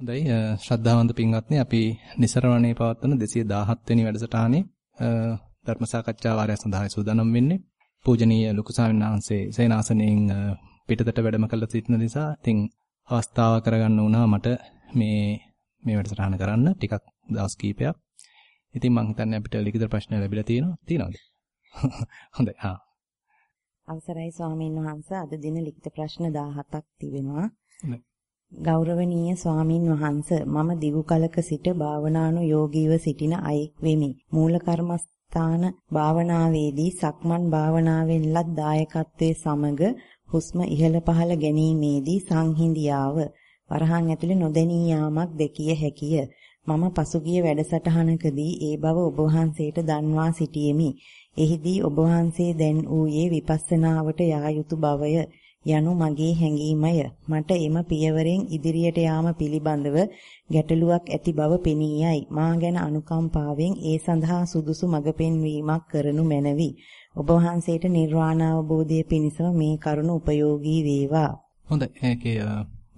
හොඳයි ශ්‍රද්ධාවන්ත පින්වත්නි අපි નિසරණේ පවත්වන 217 වෙනි වැඩසටහනේ ධර්ම සාකච්ඡා වාරය සඳහා සූදානම් වෙන්නේ. පූජනීය ලොකු ස්වාමීන් වහන්සේ සේනාසනයෙන් පිටතට වැඩම කළ සිටින නිසා ඉතින් අවස්ථාව කරගන්න වුණා මට මේ මේ වැඩසටහන කරන්න ටිකක් දවස් කීපයක්. ඉතින් මම හිතන්නේ අපිට ලිඛිත ප්‍රශ්න ලැබිලා තියෙනවා. තියෙනවද? හොඳයි. හා. අවසරයි ස්වාමීන් වහන්සේ අද දින ලිඛිත ප්‍රශ්න 17ක් තිබෙනවා. ගෞරවනීය ස්වාමින් වහන්ස මම දිගු කලක සිට භාවනානු යෝගීව සිටින අයෙක් වෙමි. මූල කර්මස්ථාන භාවනාවේදී සක්මන් භාවනාවෙන්ලත් දායකත්වයේ සමග හුස්ම ඉහළ පහළ ගැනීමේදී සංහිඳියාව වරහන් ඇතුලේ නොදැනී යාමක් දැකිය හැකිය. මම පසුගිය වැඩසටහනකදී ඒ බව ඔබ වහන්සේට දන්වා සිටියෙමි. එහිදී ඔබ වහන්සේ දැන් ඌයේ විපස්සනාවට යා යුතු බවය. යනු මගේ හැඟීමය. මට එම පියවරෙන් ඉදිරියට යාම පිළිබඳව ගැටලුවක් ඇති බව පෙනී යයි. මා ගැන අනුකම්පාවෙන් ඒ සඳහා සුදුසු මඟ පෙන්වීමක් කරනු මැනවි. ඔබ වහන්සේට නිර්වාණ අවබෝධය පිණිසම මේ කරුණ උපයෝගී වේවා. හොඳයි. ඒකේ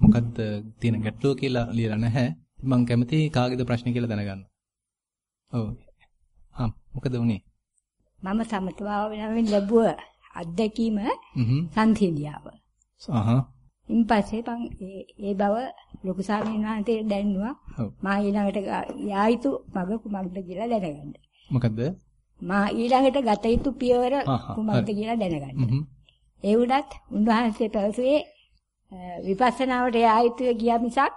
මොකද්ද තියෙන ගැටලුව කියලා ලියලා නැහැ. මම කැමති කාගේද ප්‍රශ්න කියලා දැනගන්න. ඔව්. හා මොකද උනේ? මම සමත භාවනාවෙන් ලැබුව අත්දැකීම සංසිඳියාව. අහහ. ඉන්පස්සේ මං ඒ බව ලොකු ස්වාමීන් වහන්සේට දැන්නුවා. මා ඊළඟට යා යුතු මග කුමක්ද කියලා දැනගන්න. මොකද්ද? මා ඊළඟට ගත යුතු පියවර කුමක්ද කියලා දැනගන්න. ඒ වුණත් උන්වහන්සේ පැවසුවේ විපස්සනාවට යා යුතුය ගියා මිසක්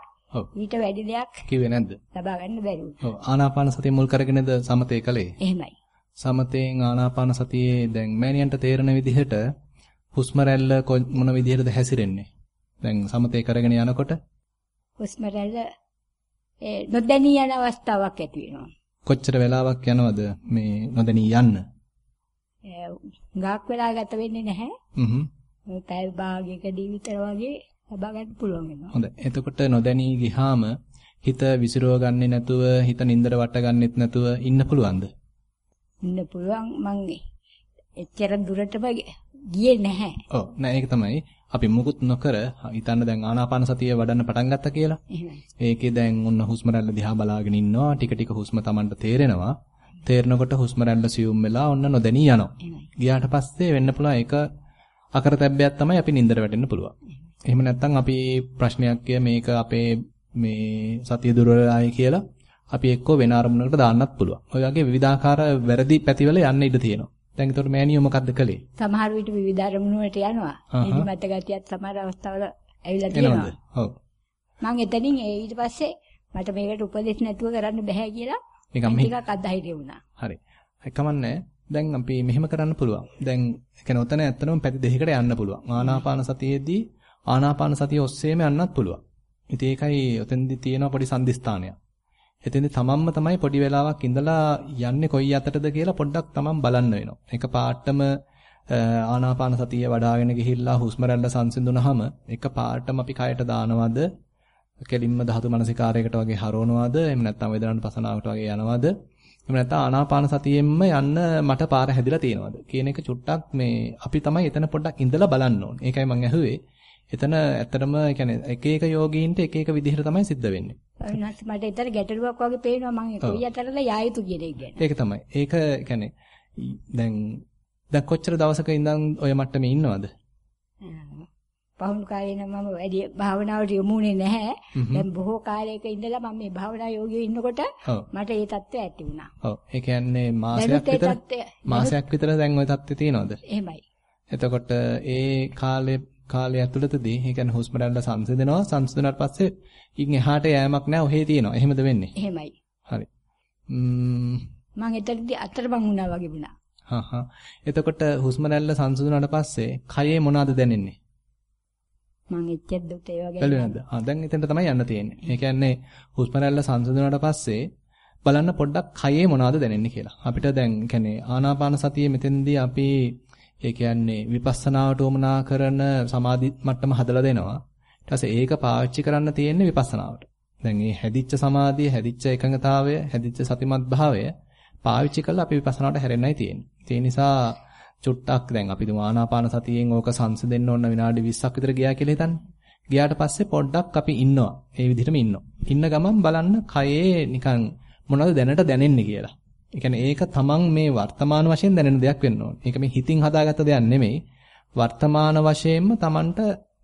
ඊට වැඩි දෙයක් කිව්වේ නැද්ද? ලබා ගන්න බැරි වුණා. ඔව් ආනාපාන සතිය මුල් කරගෙනද සමතේ කළේ? එහෙමයි. සමතෙන් ආනාපාන සතියේ දැන් මෑනියන්ට තේරෙන විදිහට හුස්ම රැල්ල මොන විදිහටද හැසිරෙන්නේ? දැන් සමතේ කරගෙන යනකොට හුස්ම රැල්ල ඒ නොදැනී යන අවස්ථාවක් ඇති වෙනවා. කොච්චර වෙලාවක් යනවද මේ නොදැනී යන්න? ගාක් වෙලා ගත වෙන්නේ නැහැ. හ්ම්. පැය භාගයකදී විතර වගේ ලබා ගන්න පුළුවන් වෙනවා. හොඳයි. එතකොට නොදැනී ගියාම හිත විසිරව ගන්නේ නැතුව හිත නින්දර වට ගන්නෙත් නැතුව ඉන්න පුළුවන්ද? ඉන්න පුළුවන් මං එච්චර දුරටම ගියේ නැහැ. ඔව් නෑ ඒක තමයි අපි මුකුත් නොකර හිතන්න දැන් ආනාපාන සතිය වඩන්න පටන් ගත්තා කියලා. ඒකේ දැන් ඔන්න හුස්ම රැල්ල දිහා බලාගෙන ඉන්නවා. ටික ටික හුස්ම Tamanට තේරෙනවා. තේරෙනකොට හුස්ම රැල්ල සියුම් වෙලා ඔන්න නොදැනී යනවා. ගියාට පස්සේ වෙන්න පුළුවන් ඒක අකරතැබ්බයක් තමයි අපි නින්දර වැටෙන්න පුළුවන්. එහෙම නැත්නම් අපි ප්‍රශ්නයක් මේක අපේ මේ සතිය දුර්වලයි කියලා අපි එක්කෝ වෙන අරමුණකට දාන්නත් පුළුවන්. ඔය වගේ විවිධාකාර වැරදි පැතිවල යන්න ඉඩ තියෙනවා. දැන් ඒතකොට මෑනියෝ මොකද්ද කළේ? සමහර විට විවිධ අරමුණු වලට යනවා. නිදිමත ගතියත් සමහර අවස්ථාවල ඇවිල්ලා තියෙනවා. ඔව්. මම එතනින් ඊට පස්සේ මට මේකට උපදෙස් නැතුව කරන්න බෑ කියලා නිකන් ටිකක් අධෛර්ය වුණා. හරි. ඒකමන්නේ දැන් අපි මෙහෙම කරන්න පුළුවන්. දැන් කියන්නේ ඔතන ඇත්තටම පැති දෙකකට යන්න පුළුවන්. ආනාපාන සතියේදී ආනාපාන සතිය ඔස්සේම යන්නත් පුළුවන්. ඉතින් ඒකයි ඔතෙන්දි තියෙන පොඩි සම්දිස්ථානයක්. එතෙන්දි තමන්ම තමයි පොඩි වෙලාවක් ඉඳලා යන්නේ කොයි අතටද කියලා පොඩ්ඩක් තමන් බලන්න වෙනවා. එක පාටම ආනාපාන සතිය වඩ아가ගෙන ගිහිල්ලා හුස්ම රැල්ල සංසිඳුනහම එක පාටම අපි කයට දානවද? කෙලින්ම ධාතු මනසිකාරයකට වගේ හරවනවද? එහෙම නැත්නම් වේදනාන පසනාවට වගේ යනවද? එහෙම නැත්නම් ආනාපාන සතියෙන්ම යන්න මට පාර හැදිලා තියෙනවද? කියන එක චුට්ටක් මේ අපි තමයි එතන පොඩ්ඩක් ඉඳලා බලන්න ඕනේ. ඒකයි මම ඇහුවේ. එතන ඇත්තටම يعني එක එක යෝගීන්ට එක එක විදිහට තමයි සිද්ධ වෙන්නේ. අනිවාර්යයෙන්ම මට ඒතර ගැටලුවක් වගේ පේනවා මම ඒක යතරලා යා යුතු කියන එක ගැන. ඒක තමයි. ඒක يعني දැන් දැන් කොච්චර දවසක ඉඳන් ඔය මට්ටමේ ඉන්නවද? පහුණු කාලේ නම් මම වැඩි භාවනාවට යමුනේ නැහැ. දැන් බොහෝ කාලයක ඉඳලා මම මේ භාවනා යෝගියෝ ඉන්නකොට මට ඒ தත්ත්වය ඇති වුණා. ඔව්. ඒ කියන්නේ මාසයක් විතර මාසයක් විතර දැන් ওই தත්ත්වය තියෙනවද? එහෙමයි. එතකොට ඒ කාලේ කාලය ඇතුළතදී ඒ කියන්නේ හුස්ම රැල්ල සංසිඳනවා සංසිඳුණාට පස්සේ ඉන් එහාට යෑමක් නැහැ ඔහේ තියෙනවා. එහෙමද වෙන්නේ? එහෙමයි. හරි. ම්ම් මම එතනදී අතරමං වුණා වගේ වුණා. හා හා. එතකොට හුස්ම රැල්ල සංසිඳුණාට පස්සේ කයේ මොනවද දැනෙන්නේ? මම එච්චර දුට ඒ වගේ බැලුවේ නැද්ද? ආ දැන් එතනට තමයි යන්න තියෙන්නේ. ඒ කියන්නේ හුස්ම රැල්ල සංසිඳුණාට පස්සේ බලන්න පොඩ්ඩක් කයේ මොනවද දැනෙන්නේ කියලා. අපිට දැන් කියන්නේ ආනාපාන සතියේ මෙතෙන්දී අපි ඒ කියන්නේ විපස්සනාවට උමනා කරන සමාධි මට්ටම හදලා දෙනවා. ඊට පස්සේ ඒක පාවිච්චි කරන්න තියෙන්නේ විපස්සනාවට. දැන් මේ හැදිච්ච සමාධිය, හැදිච්ච එකඟතාවය, හැදිච්ච සතිමත් භාවය පාවිච්චි කරලා අපි විපස්සනාවට හැරෙන්නයි තියෙන්නේ. ඒ නිසා චුට්ටක් දැන් අපි දුම ආනාපාන සතියෙන් ඕක සංසිඳෙන්න ඕන විනාඩි 20ක් විතර ගියා කියලා හිතන්නේ. ගියාට පස්සේ පොඩ්ඩක් අපි ඉන්නවා. ඒ විදිහටම ඉන්නවා. ඉන්න ගමන් බලන්න කයේ නිකන් මොනවද දැනට දැනෙන්නේ කියලා. ඒ ඒක තමන් මේ වර්තමාන වශයෙන් දැනෙන දෙයක් වෙන්න ඕනේ. ඒක මේ හිතින් හදාගත්ත දෙයක් නෙමෙයි. වර්තමාන වශයෙන්ම තමන්ට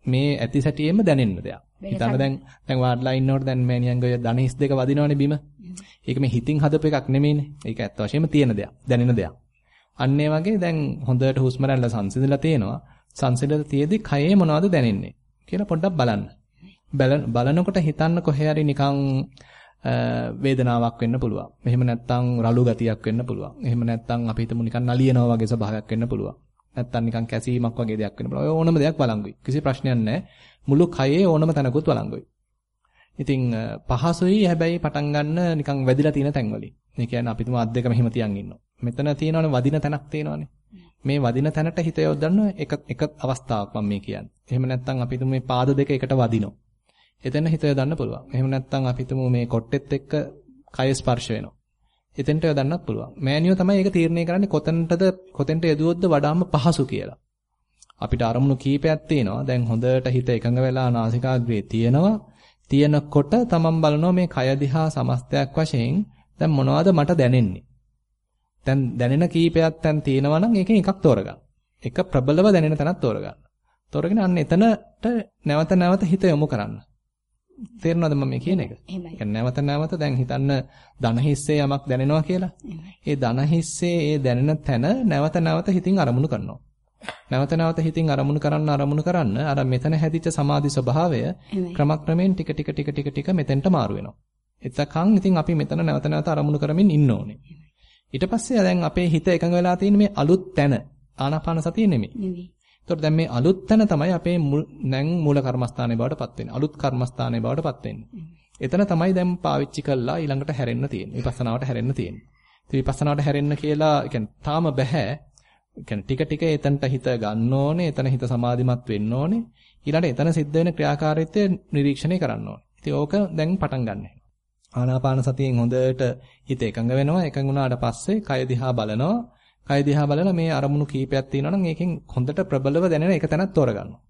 මේ ඇති සැටියෙම දැනෙන්න දෙයක්. හිතන්න දැන් දැන් වාඩ්ලා ඉන්නකොට දැන් මෑනියන්ගේ ධනිස් දෙක වදිනවනේ බිම. ඒක මේ හිතින් හදපු එකක් නෙමෙයිනේ. ඒක ඇත්ත වශයෙන්ම තියෙන දෙයක්. දැනෙන දෙයක්. අන්න ඒ වගේ දැන් හොඳට හුස්ම රැල්ල සංසිඳලා තියෙනවා. සංසිඳලා තියේදී කයේ මොනවද දැනෙන්නේ කියලා පොඩ්ඩක් බලන්න. බලනකොට හිතන්න කොහේ හරි නිකන් වේදනාවක් වෙන්න පුළුවන්. එහෙම නැත්නම් රළු ගතියක් වෙන්න පුළුවන්. එහෙම නැත්නම් අපි හිතමු නිකන් නලියනවා වගේ ස්වභාවයක් වෙන්න පුළුවන්. නැත්නම් නිකන් කැසීමක් වගේ දෙයක් වෙන්න පුළුවන්. ඔය ඕනම දෙයක් බලංගුයි. කිසි ප්‍රශ්නයක් නැහැ. මුළු කයේ ඕනම තැනකුත් බලංගුයි. ඉතින් පහසුයි හැබැයි පටන් ගන්න නිකන් වැදිලා තියෙන තැන් වලින්. ඒ කියන්නේ අපි තුමා අත් දෙක මෙහෙම තියන් ඉන්නවා. මෙතන තියෙනවනේ වදින තැනක් තියෙනවනේ. මේ වදින තැනට හිත යොදන්න එක එක අවස්ථාවක් මම මේ කියන්නේ. එහෙම නැත්නම් අපි තුමේ පාද දෙක එකට වදිනවා. එතන හිත යොදන්න පුළුවන්. එහෙම නැත්නම් අපි තුමු මේ කොට්ටෙත් එක්ක කය ස්පර්ශ වෙනවා. එතෙන්ට යොදන්නත් පුළුවන්. මෑනියෝ තමයි ඒක තීරණය කරන්නේ කොතනටද කොතෙන්ට යදුවොත්ද වඩාම පහසු කියලා. අපිට අරමුණු කීපයක් තියෙනවා. දැන් හොඳට හිත එකඟ වෙලා නාසිකාග්‍රේ තියෙනවා. තියෙනකොට තමන් බලනවා මේ කය දිහා සමස්තයක් වශයෙන් දැන් මොනවද මට දැනෙන්නේ? දැන් දැනෙන කීපයක් දැන් තියෙනවා නම් ඒකෙන් එකක් තෝරගන්න. එක ප්‍රබලව දැනෙන තැනක් තෝරගන්න. තෝරගෙන අන්න එතනට නැවත නැවත හිත යොමු කරන්න. තේරෙනවද මම මේ කියන එක? එහෙමයි. නැවත නැවත දැන් හිතන්න ධන හිස්සේ යමක් දැනෙනවා කියලා. ඒ ධන හිස්සේ ඒ දැනෙන තැන නැවත නැවත හිතින් අරමුණු කරනවා. නැවත නැවත හිතින් අරමුණු කරන්න අරමුණු කරන්න අර මෙතන හැදිච්ච සමාධි ස්වභාවය ක්‍රමක්‍රමයෙන් ටික ටික ටික ටික ටික මෙතෙන්ට මාරු වෙනවා. එතකන් ඉතින් අපි මෙතන නැවත නැවත අරමුණු කරමින් ඉන්න ඕනේ. ඊට පස්සේ දැන් අපේ හිත එකඟ වෙලා තියෙන මේ අලුත් තැන ආනාපාන සතිය නෙමෙයි. නෙමෙයි. ඒතකොට දැන් මේ අලුත් තැන තමයි අපේ නැන් මූල කර්මස්ථානයේ බවට පත් වෙන්නේ. අලුත් කර්මස්ථානයේ බවට පත් වෙන්නේ. එතන තමයි දැන් පාවිච්චි කළා ඊළඟට හැරෙන්න තියෙන්නේ. විපස්සනාවට හැරෙන්න තියෙන්නේ. ඉතින් විපස්සනාවට හැරෙන්න කියලා කියන්නේ තාම බෑ. කියන්නේ ටික ටික එතනට හිත ගන්න ඕනේ. එතන හිත සමාධිමත් වෙන්න ඕනේ. ඊළඟට එතන සිද්ධ වෙන ක්‍රියාකාරීත්වය නිරීක්ෂණය කරන්න ඕනේ. ඉතින් ඕක දැන් පටන් ගන්න. ආනාපාන සතියෙන් හොඳට හිත එකඟ වෙනවා. එකඟ වුණාට පස්සේ කය දිහා බලනවා. කය දිහා බලලා මේ අරමුණු කීපයක් තියෙනවා නම් ඒකෙන් හොඳට ප්‍රබලව දැනෙන එක තැනක් තෝරගන්නවා.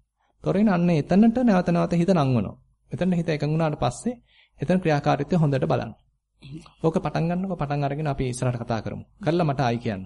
තෝරගෙන අන්න එතනට නැවත නැවත හිත නංවනවා. එතන හිත එකඟ වුණාට පස්සේ එතන ක්‍රියාකාරීත්වය හොඳට බලන්න. ඕක පටන් ගන්නකො පටන් අරගෙන අපි ඉස්සරහට කතා කරමු. කළා මට ආයි කියන්න.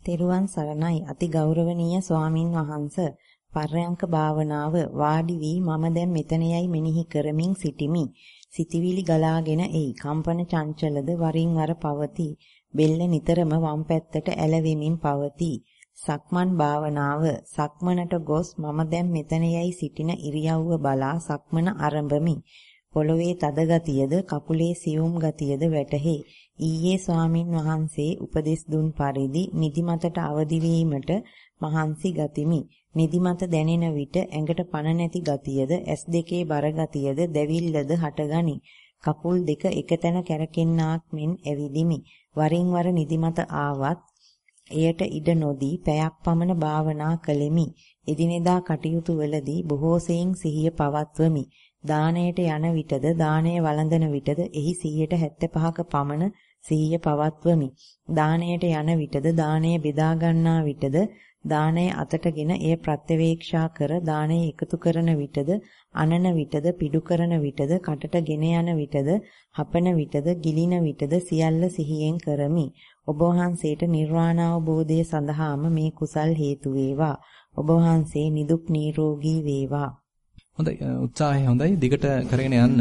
තෙරුවන් සරණයි අති ගෞරවනීය ස්වාමින් වහන්සේ පර්යංක භාවනාව වාඩි වී මම දැන් මෙතන යයි මෙනෙහි කරමින් සිටිමි. සිතවිලි ගලාගෙන එයි. කම්පන චංචලද වරින් වර පවතී. බෙල්ල නිතරම වම් පැත්තට ඇලවෙමින් පවතී. සක්මන් භාවනාව සක්මනට ගොස් මම දැන් මෙතන යයි සිටින ඉරියව්ව බලා සක්මන ආරම්භමි. පොළවේ තද ගතියද කකුලේ සියුම් ගතියද වැටහි. ඊයේ ස්වාමින් වහන්සේ උපදෙස් දුන් පරිදි නිදිමතට අවදි වීමට මහන්සි ගතිමි. නිදිමත දැනෙන විට ඇඟට පණ නැති ගතියද ඇස් දෙකේ බර ගතියද දැවිල්ලද හටගනි. කකුල් දෙක එකතැන කැරකෙන්නාක් මෙන් ඇවිදිමි. වරින් වර නිදිමත ආවත් එයට ඉඩ නොදී පැයක් පමණ භාවනා කළෙමි. එදිනෙදා කටයුතු වලදී බොහෝ සෙයින් සිහිය පවත්වමි. දාණයට යන විටද දාණය වළඳන විටද එහි 175ක පමණ සිහිය පවත්වමි. දාණයට යන විටද දාණය බෙදා ගන්නා විටද දාණය අතටගෙන එය ප්‍රත්‍යවේක්ෂා කර දාණය එකතු කරන විටද අනන විටද පිඩු කරන විටද කටට ගෙන යන විටද හපන විටද ගිලින විටද සියල්ල සිහියෙන් කරමි. ඔබ වහන්සේට නිර්වාණ අවබෝධය සඳහාම මේ කුසල් හේතු වේවා. ඔබ වහන්සේ නිදුක් නිරෝගී වේවා. හොඳයි උත්සාහය හොඳයි දිගට කරගෙන යන්න.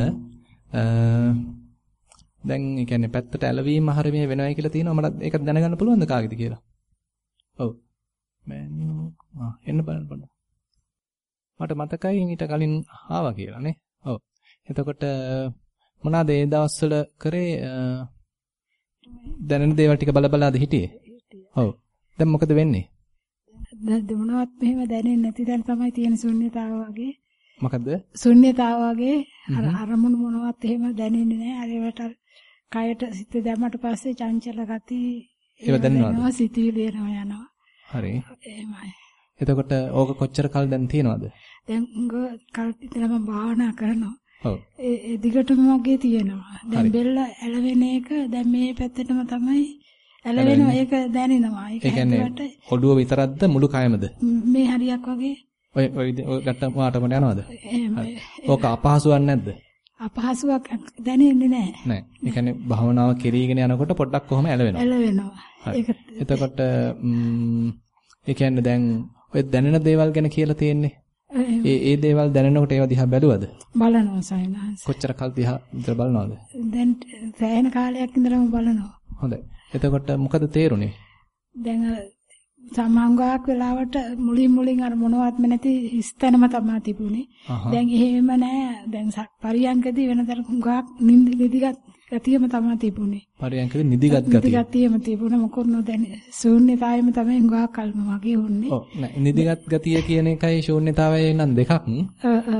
දැන් ඒ කියන්නේ පැත්තට ඇලවීම හරිය වෙනවයි කියලා තියෙනවා මට ඒක දැනගන්න පුළුවන්ද කාගෙද කියලා. ඔව්. මෑනියෝ ආ එන්න බලන්න බලන්න. මට මතකයි ඊට කලින් ආවා කියලා නේ. ඔව්. එතකොට මොනවාද ඒ දවස්වල කරේ දැනෙන දේවල් ටික බල බලාද හිටියේ? ඔව්. දැන් මොකද වෙන්නේ? දැන් මොනවත් මෙහෙම දැනෙන්නේ නැති දැන් තමයි තියෙන ශුන්්‍යතාව වගේ. මොකද? ශුන්්‍යතාව වගේ අර අරමුණු මොනවත් එහෙම දැනෙන්නේ නැහැ. අර ඒවට කයට සිත දැම්මට පස්සේ චංචල ගති ඒව දැනෙනවද? සිතවිලි එනවා යනවා. හරි. එහෙමයි. එතකොට ඕක කොච්චර කල් දැන් තියෙනවද? දැන් කල් ඉඳලා මම භාවනා කරනවා. ඔව්. ඒ දිගටම වගේ තියෙනවා. දැන් බෙල්ල ඇලවෙන එක දැන් මේ පැත්තටම තමයි ඇලවෙනවා. ඒක දැනෙනවා. ඒක කියන්නේ ඔළුව විතරක්ද මුළු කයමද? මේ හරියක් වගේ. ඔය ඔය ඔය ගැට්ට මාටම යනවද? එහෙමයි. ඕක අපහසුවක් නැද්ද? අපහසුයක් දැනෙන්නේ නැහැ. නෑ. ඒ කියන්නේ භාවනාව කෙරීගෙන යනකොට පොඩ්ඩක් කොහොම ඇලවෙනවා. ඇලවෙනවා. එතකොට ඒ කියන්නේ දැන් ඔය දැනෙන දේවල් ගැන කියලා තියෙන්නේ. ඒ ඒ දේවල් දැනෙනකොට ඒවා දිහා බැලුවද? බලනවා සයන්ස්. කොච්චර කල් දිහා විතර බලනවද? දැන් සෑහෙන කාලයක් ඉඳලම බලනවා. හොඳයි. එතකොට මොකද තේරුනේ? දැන් සමහංගාවක් වෙලාවට මුලින් මුලින් අර මොනවත්ම නැති හිස්තැනම තමයි තිබුණේ. දැන් එහෙම නෑ. දැන් පරියංකදී වෙනතර හුඟක් නිදිගත් ගතියම තමයි තිබුණේ. පරියංකදී නිදිගත් ගතිය. නිදිගත් ගතියම තිබුණ මොකොත් නොදැන ශූන්‍යතාවෙම තමයි හුඟක් කල්ම වගේ වුන්නේ. ඔව් නෑ නිදිගත් ගතිය කියන එකයි ශූන්‍යතාවය නම් දෙකක්.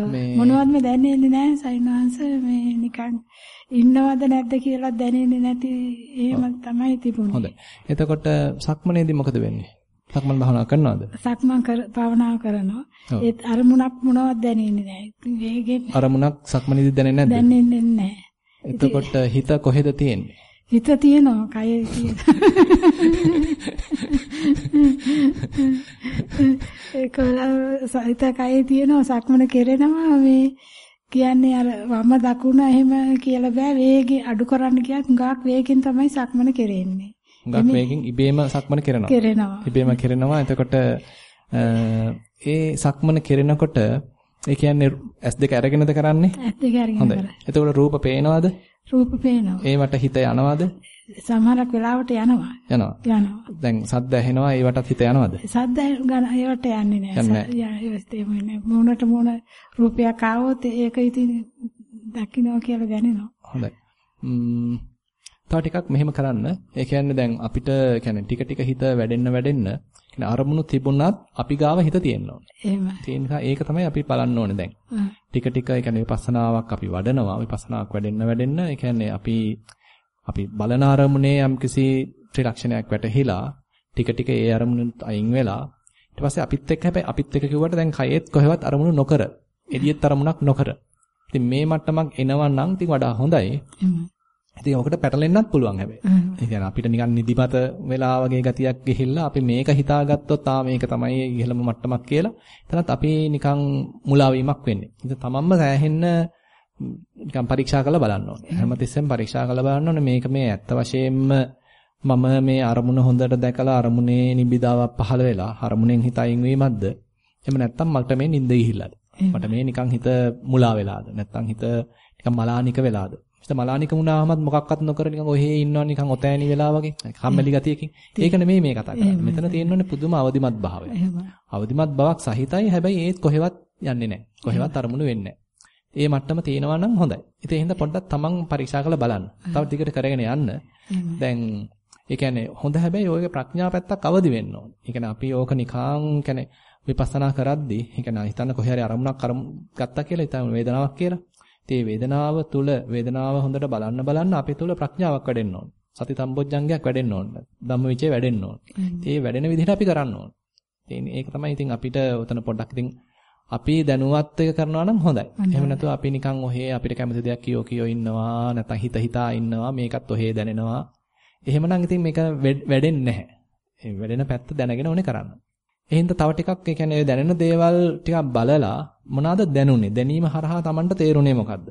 මේ මොනවත්ම දැනෙන්නේ නෑ සයින්වංශ මේ නිකන් ඉන්නවද නැද්ද කියලා දැනෙන්නේ නැති එහෙම තමයි තිබුණේ. හොඳයි. එතකොට සක්මනේදී මොකද වෙන්නේ? සක්මන් භාවනා කරනවද? සක්මන් කර භාවනා කරනවා. ඒත් අරමුණක් මොනවත් දැනෙන්නේ නැහැ. වේගෙන් අරමුණක් සක්මනේදී දැනෙන්නේ නැද්ද? දැනෙන්නේ නැහැ. එතකොට හිත කොහෙද තියෙන්නේ? හිත තියෙනවා, කය තියෙනවා. ඒක කය තියෙනවා, සක්මන කෙරෙනවා මේ කියන්නේ අර වම දකුණ එහෙම කියලා බෑ වේගෙ අඩු කරන්න කියත් හුඟක් වේගෙන් තමයි සක්මන කෙරෙන්නේ. හුඟක් වේගෙන් ඉබේම සක්මන කරනවා. කරනවා. ඉබේම කරනවා. එතකොට ඒ සක්මන කරනකොට ඒ කියන්නේ S2 අරගෙනද කරන්නේ? S2 අරගෙන හොඳයි. එතකොට රූප පේනවද? රූප පේනවා. ඒවට හිත යනවද? සමහරක් වෙලාවට යනවා. යනවා. යනවා. දැන් සද්ද ඇහෙනවා ඒවටත් හිත යනවද? සද්ද ඒවට යන්නේ නැහැ. මොනට මොන රූපයක් ආවොත් ඒක ඉතින් දකින්න කියලා දැනෙනවා. හොඳයි. තව ටිකක් මෙහෙම කරන්න. ඒ කියන්නේ දැන් අපිට කියන්නේ ටික ටික හිත වැඩෙන්න වැඩෙන්න කියන්නේ අරමුණු තිබුණත් අපි ගාව හිත තියෙන්න ඕනේ. එහෙමයි. තියෙන ඒක තමයි අපි බලන්න ඕනේ දැන්. ටික ටික ඒ කියන්නේ විපස්සනාවක් අපි වඩනවා. විපස්සනාවක් වැඩෙන්න වැඩෙන්න ඒ කියන්නේ අපි අපි බලන අරමුණේ යම්කිසි ත්‍රිලක්ෂණයක් වැටහිලා ටික ටික ඒ අරමුණුත් අයින් වෙලා ඊට පස්සේ අපිත් එක්ක හැබැයි අපිත් එක්ක කිව්වට දැන් කයෙත් කොහෙවත් අරමුණු නොකර එළියෙත් අරමුණක් නොකර. ඉතින් මේ මට්ටමක් එනවා නම් ඉතින් වඩා හොඳයි. ඉතින් ඔකට පැටලෙන්නත් පුළුවන් හැබැයි. ඒ කියන්නේ අපිට නිකන් නිදිමත වෙලා වගේ ගතියක් ගිහිල්ලා අපි මේක හිතාගත්තොත් ආ මේක තමයි ඉහළම මට්ටමක් කියලා. එතනත් අපි නිකන් මුලා වීමක් වෙන්නේ. ඉතින් තමන්ම සෑහෙන්න නිකන් පරීක්ෂා කරලා බලන්න ඕනේ. හැමතිස්සෙම පරීක්ෂා කරලා බලන්න ඕනේ මේක මේ ඇත්ත වශයෙන්ම මම මේ අරමුණ හොඳට දැකලා අරමුණේ නිබිදාවක් පහළ වෙලා අරමුණෙන් හිත අයින් වීමක්ද? එහෙම නැත්නම් මට මේ නිින්ද ගිහිල්ලාද? මට මේ නිකන් හිත මුලා වෙලාද? නැත්නම් හිත නිකන් මලානික වෙලාද? හිත මලානික වුණාමත් මොකක්වත් නොකර නිකන් ඔහේ ඉන්නවා නිකන් ඔතෑණි වෙලා වගේ කම්මැලි ගතියකින්. ඒක නෙමෙයි මේ කතා කරන්නේ. මෙතන තියෙන්නේ පුදුම අවදිමත් භාවය. අවදිමත් බවක් සහිතයි හැබැයි ඒත් කොහෙවත් යන්නේ නැහැ. කොහෙවත් අරමුණු වෙන්නේ ඒ මට්ටම තියෙනවා නම් හොඳයි. ඉතින් එහෙනම් පොඩ්ඩක් තමන් පරීක්ෂා කරලා බලන්න. තව ටිකට කරගෙන යන්න. දැන් ඒ කියන්නේ හොඳ හැබැයි ඔයගේ ප්‍රඥා පැත්තක් අවදි වෙන්න ඕනේ. ඒ කියන්නේ අපි ඕක නිකං කියන්නේ විපස්සනා කරද්දී ඒ කියන්නේ හිතන්න කොහේ හරි අරමුණක් අරමු ගත්තා කියලා හිතමු වේදනාවක් කියලා. ඒ වේදනාව තුල වේදනාව හොඳට බලන්න බලන්න අපේ තුල ප්‍රඥාවක් වැඩෙන්න ඕන. සති සම්බොජ්ජංගයක් වැඩෙන්න ඕන. ධම්මවිචේ වැඩෙන්න ඕන. ඒ වැඩෙන විදිහට අපි කරන්න ඕන. ඒක තමයි ඉතින් අපිට උතන පොඩ්ඩක් ඉතින් අපි දැනුවත් එක කරනවා නම් හොඳයි. එහෙම නැතුව අපි නිකන් ඔහේ අපිට කැමති දෙයක් කියෝ කියෝ ඉන්නවා නැත්නම් හිත හිතා ඉන්නවා මේකත් ඔහේ දැනෙනවා. එහෙමනම් ඉතින් මේක වැඩෙන්නේ නැහැ. ඒ වැඩෙන පැත්ත දැනගෙන ඕනේ කරන්න. එහෙනම් තව ටිකක් ඒ කියන්නේ දැනෙන දේවල් ටිකක් බලලා මොනවාද දැනුනේ? දැනීම හරහා Tamanට තේරුනේ මොකද්ද?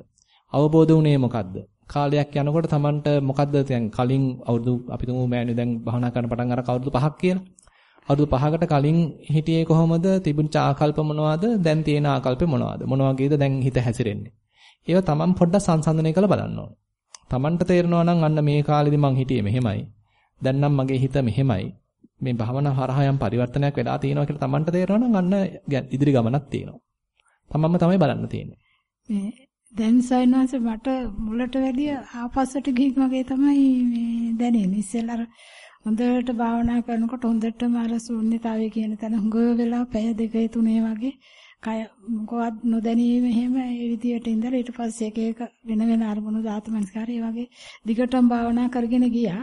අවබෝධ වුණේ මොකද්ද? කාලයක් යනකොට Tamanට මොකද්ද දැන් කලින් අවුරුදු අපි තුමු මෑණි දැන් භවනා කරන පටන් අර අවුරුදු 5ක් කියලා. අවුරුදු 5කට කලින් හිටියේ කොහොමද? තිබුණ ආකල්ප මොනවද? දැන් තියෙන ආකල්ප මොනවද? මොන වගේද දැන් හිත හැසිරෙන්නේ? ඒවා Taman පොඩ්ඩක් සංසන්දනය කරලා බලන්න ඕනේ. Tamanට තේරෙනවා නම් අන්න මේ කාලෙදි මං හිටියේ මෙහෙමයි. දැන් නම් මගේ හිත මෙහෙමයි. මේ භවනා හරහා යම් පරිවර්තනයක් වෙලා තියෙනවා කියලා Tamanට තේරෙනවා නම් අන්න ඉදිරි ගමනක් තියෙනවා. තමන්ම තමයි බලන්න තියෙන්නේ. මේ දැන් සයන්වංශ මට මුලට වැඩිය ආපස්සට ගිහින් වගේ තමයි මේ දැනෙන්නේ. ඉස්සෙල්ලා හොඳට භාවනා කරනකොට හොඳටම අර ශූන්‍යතාවය කියන තැන හුඟ වෙලා පැය දෙකේ තුනේ වගේ කය මොකවත් නොදැනීම එහෙම ඒ විදියට ඉඳලා ඊට පස්සේ එක එක වෙන වෙන අරමුණු ධාතු මනස්කාරය වගේ දිගටම භාවනා කරගෙන ගියා.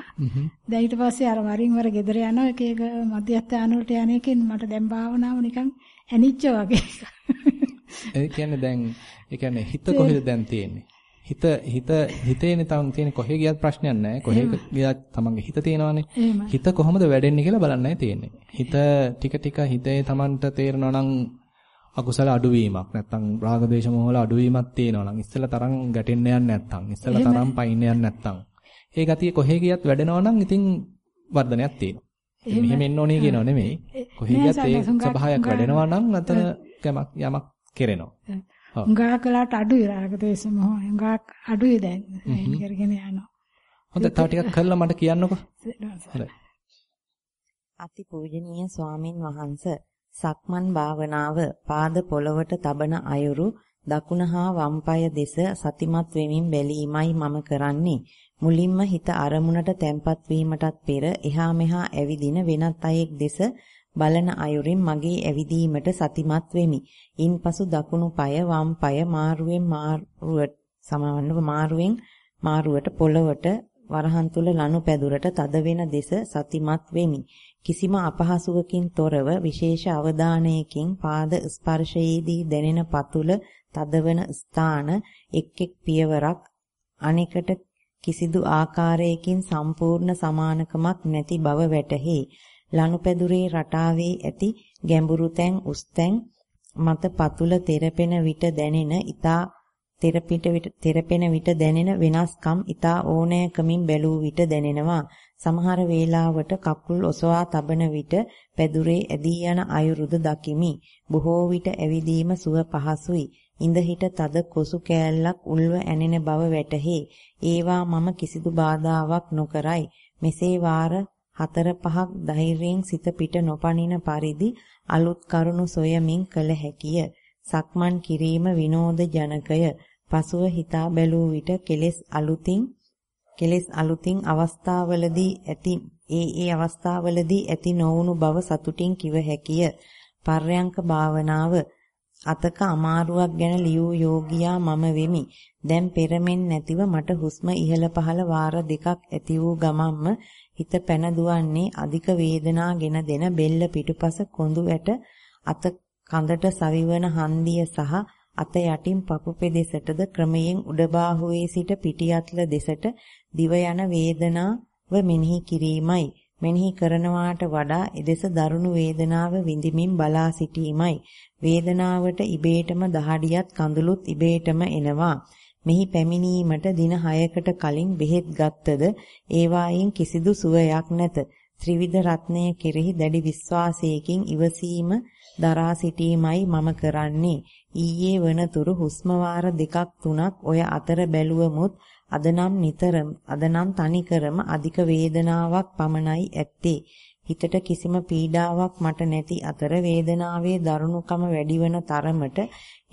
දැන් ඊට පස්සේ අර වරින් වර ගෙදර යනවා එක එක මධ්‍යස්ථාන වලට යන එකෙන් මට දැන් භාවනාව නිකන් ඇනිච්ච වගේ. ඒ කියන්නේ දැන් ඒ කියන්නේ හිත කොහෙද දැන් තියෙන්නේ? හිත හිත හිතේනේ තවන් තියෙන කොහෙ ගියත් ප්‍රශ්නයක් නැහැ. කොහෙ ගියත් තමන්ගේ හිත තියෙනවානේ. හිත කොහොමද වැඩෙන්නේ කියලා බලන්නයි තියෙන්නේ. හිත ටික ටික හිතේ තමන්ට තේරෙනවා නම් අකුසල අඩුවීමක් නැත්තම් රාග දේශ මොහ වල අඩුවීමක් තියෙනවා නම් ඉස්සෙල්ලා තරම් ගැටෙන්න යන්නේ නැත්තම් ඉස්සෙල්ලා තරම් පයින් යන්නේ නැත්තම් ඒ ගතිය කොහේ ගියත් වැඩෙනවා නම් ඉතින් වර්ධනයක් තියෙනවා. මෙහෙම එන්න ඕනේ කියනව නෙමෙයි. කොහේ ගියත් ඒ ස්වභාවයක් වැඩෙනවා නම් අතන යමක් යමක් කෙරෙනවා. හුඟා කළාට අඩුයි රාග දේශ මොහ හුඟා අඩුයි දැන්. කරගෙන යනවා. හොඳයි තව ටිකක් කරලා මට කියන්නකෝ. හොඳයි. අති පූජනීය ස්වාමින් වහන්සේ සක්මන් භාවනාව පාද පොළවට තබන අයුරු දකුණ හා වම් පාය දෙස සතිමත් වෙමින් බැලීමයි මම කරන්නේ. මුලින්ම හිත අරමුණට තැම්පත් වීමටත් පෙර එහා මෙහා ඇවිදින වෙනත් අයෙක් දෙස බලන අයුරින් මගේ ඇවිදීමට සතිමත් වෙමි. ඉන්පසු දකුණු පාය වම් පාය මාරුවෙන් මාරුවට සමවන්නව මාරුවෙන් මාරුවට පොළවට වරහන් තුල ලනු පැදුරට තද වෙන දෙස සතිමත් වෙමි. කිසිම අපහසුවකින් තොරව විශේෂ අවධානයකින් පාද ස්පර්ශයේදී දැනෙන පතුල තදවන ස්ථාන එක් එක් පියවරක් අනෙකට කිසිදු ආකාරයකින් සම්පූර්ණ සමානකමක් නැති බව වැටහි. ලනුපැදුරේ රටාවේ ඇති ගැඹුරු තැන් උස් තැන් මත පතුල තෙරපෙන විට දැනෙන ඊතා තෙරපිට විට තෙරපෙන විට දැනෙන වෙනස්කම් ඊතා ඕනෑකමින් බැලූ විට දැනෙනවා. සමහර වේලාවට කකුල් ඔසවා තබන විට පැදුරේ ඇදී යන අයුරුද දකිමි. බොහෝ විට ඇවිදීම සුව පහසුයි. ඉඳ හිට තද කොසු කෑල්ලක් උල්ව ඇනෙන බව වැටහි. ඒවා මම කිසිදු බාධාාවක් නොකරයි. මෙසේ වාර හතර පහක් ධෛර්යයෙන් සිත පිට නොපනින පරිදි අලුත් කරුණු සොයමින් කළ හැකිය. සක්මන් කිරීම විනෝද ජනකය. පසුව හිතා බැලූ විට කෙලෙස් අලුතින් කෙලෙස් අලුතින් අවස්ථාවලදී ඇති ඒ ඒ අවස්ථාවලදී ඇති නොවුණු බව සතුටින් කිව හැකිය. පර්යංක භාවනාව අතක අමාරුවක් ගැන ලියූ යෝගියා මම වෙමි. දැන් පෙරමෙන් නැතිව මට හුස්ම ඉහළ පහළ වාර දෙකක් ඇති වූ ගමම්ම හිත පැන දුවන්නේ අධික වේදනාගෙන දෙන බෙල්ල පිටුපස කොඳු ඇට අත කඳට සවිවන හන්දිය සහ අත යටින් පපු පෙදෙසටද ක්‍රමයෙන් උඩ බාහුවේ සිට පිටියත්ල දෙසට දිව යන වේදනාව මෙනෙහි කිරීමයි මෙනෙහි කරනවාට වඩා එදෙස දරුණු වේදනාව විඳිමින් බලා සිටීමයි වේදනාවට ඉබේටම දහඩියත් කඳුළුත් ඉබේටම එනවා මෙහි පැමිණීමට දින 6කට කලින් බෙහෙත් ගත්තද ඒවායින් කිසිදු සුවයක් නැත. ත්‍රිවිධ රත්නය කෙරෙහි දැඩි විශ්වාසයකින් ඉවසීම දරා සිටීමයි මම කරන්නේ. ඊයේ වනතුරු හුස්ම වාර දෙකක් තුනක් ඔය අතර බැලුවමුත් අදනම් නිතරම අදනම් තනිකරම අධික වේදනාවක් පමණයි ඇත්තේ. හිතට කිසිම පීඩාවක් මට නැති අතර වේදනාවේ දරුණුකම වැඩිවන තරමට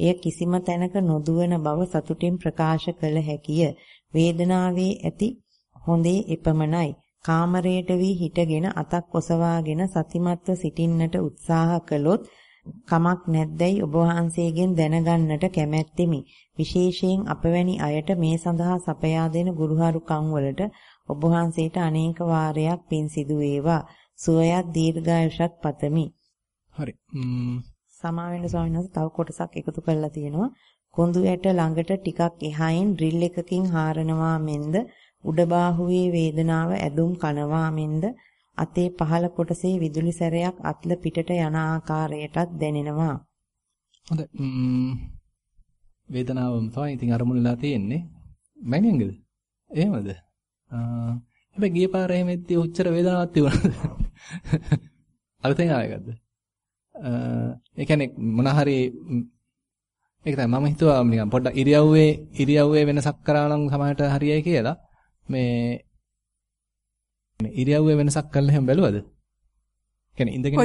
එය කිසිම තැනක නොදුවන බව සතුටින් ප්‍රකාශ කළ හැකිය. වේදනාවේ ඇති හොඳේ එපමණයි. කාමරයට වී හිටගෙන අතක් ඔසවාගෙන සතිමත්ව සිටින්නට උත්සාහ කළොත් කමක් නැද්දයි ඔබ වහන්සේගෙන් දැනගන්නට කැමැත්තෙමි. විශේෂයෙන් අපවැනි අයට මේ සඳහා සපයා දෙන ගුරුහරුකම් වලට ඔබ වහන්සේට අනේක වාරයක් පින් සිදු වේවා. සුවයක් දීර්ඝායුෂක් පතමි. හරි. සමාවෙන්න ස්වාමීන් වහන්සේ තව කොටසක් එකතු කරලා තියෙනවා. කොඳු ඇට ළඟට ටිකක් එහායින් ඩ්‍රිල් එකකින් හාරනවා මෙන්ද උඩ බාහුවේ වේදනාව ඇදුම් කනවා මෙන්ද අතේ පහළ කොටසේ විදුලි සැරයක් අත්ල පිටට යන ආකාරයටත් දැනෙනවා. හොඳයි. වේදනාවම තමයි ඉතින් අරමුණලා තියෙන්නේ. මැනියංගද? එහෙමද? හැබැයි ගිය පාර එහෙම එද්දී උච්චර වේදනාවක් තිබුණාද? අලුතෙන් ආයෙකද? ඒ කියන්නේ මොන හරි ඒක තමයි මම හිතුවා නිකන් පොඩ්ඩක් ඉරියව්වේ ඉරියව්වේ වෙනසක් කරා නම් සමහරට හරියයි කියලා. මේ මේ ඉරියව්වේ වෙනසක් කළා එහෙම බැලුවද? කියන්නේ ඉඳගෙන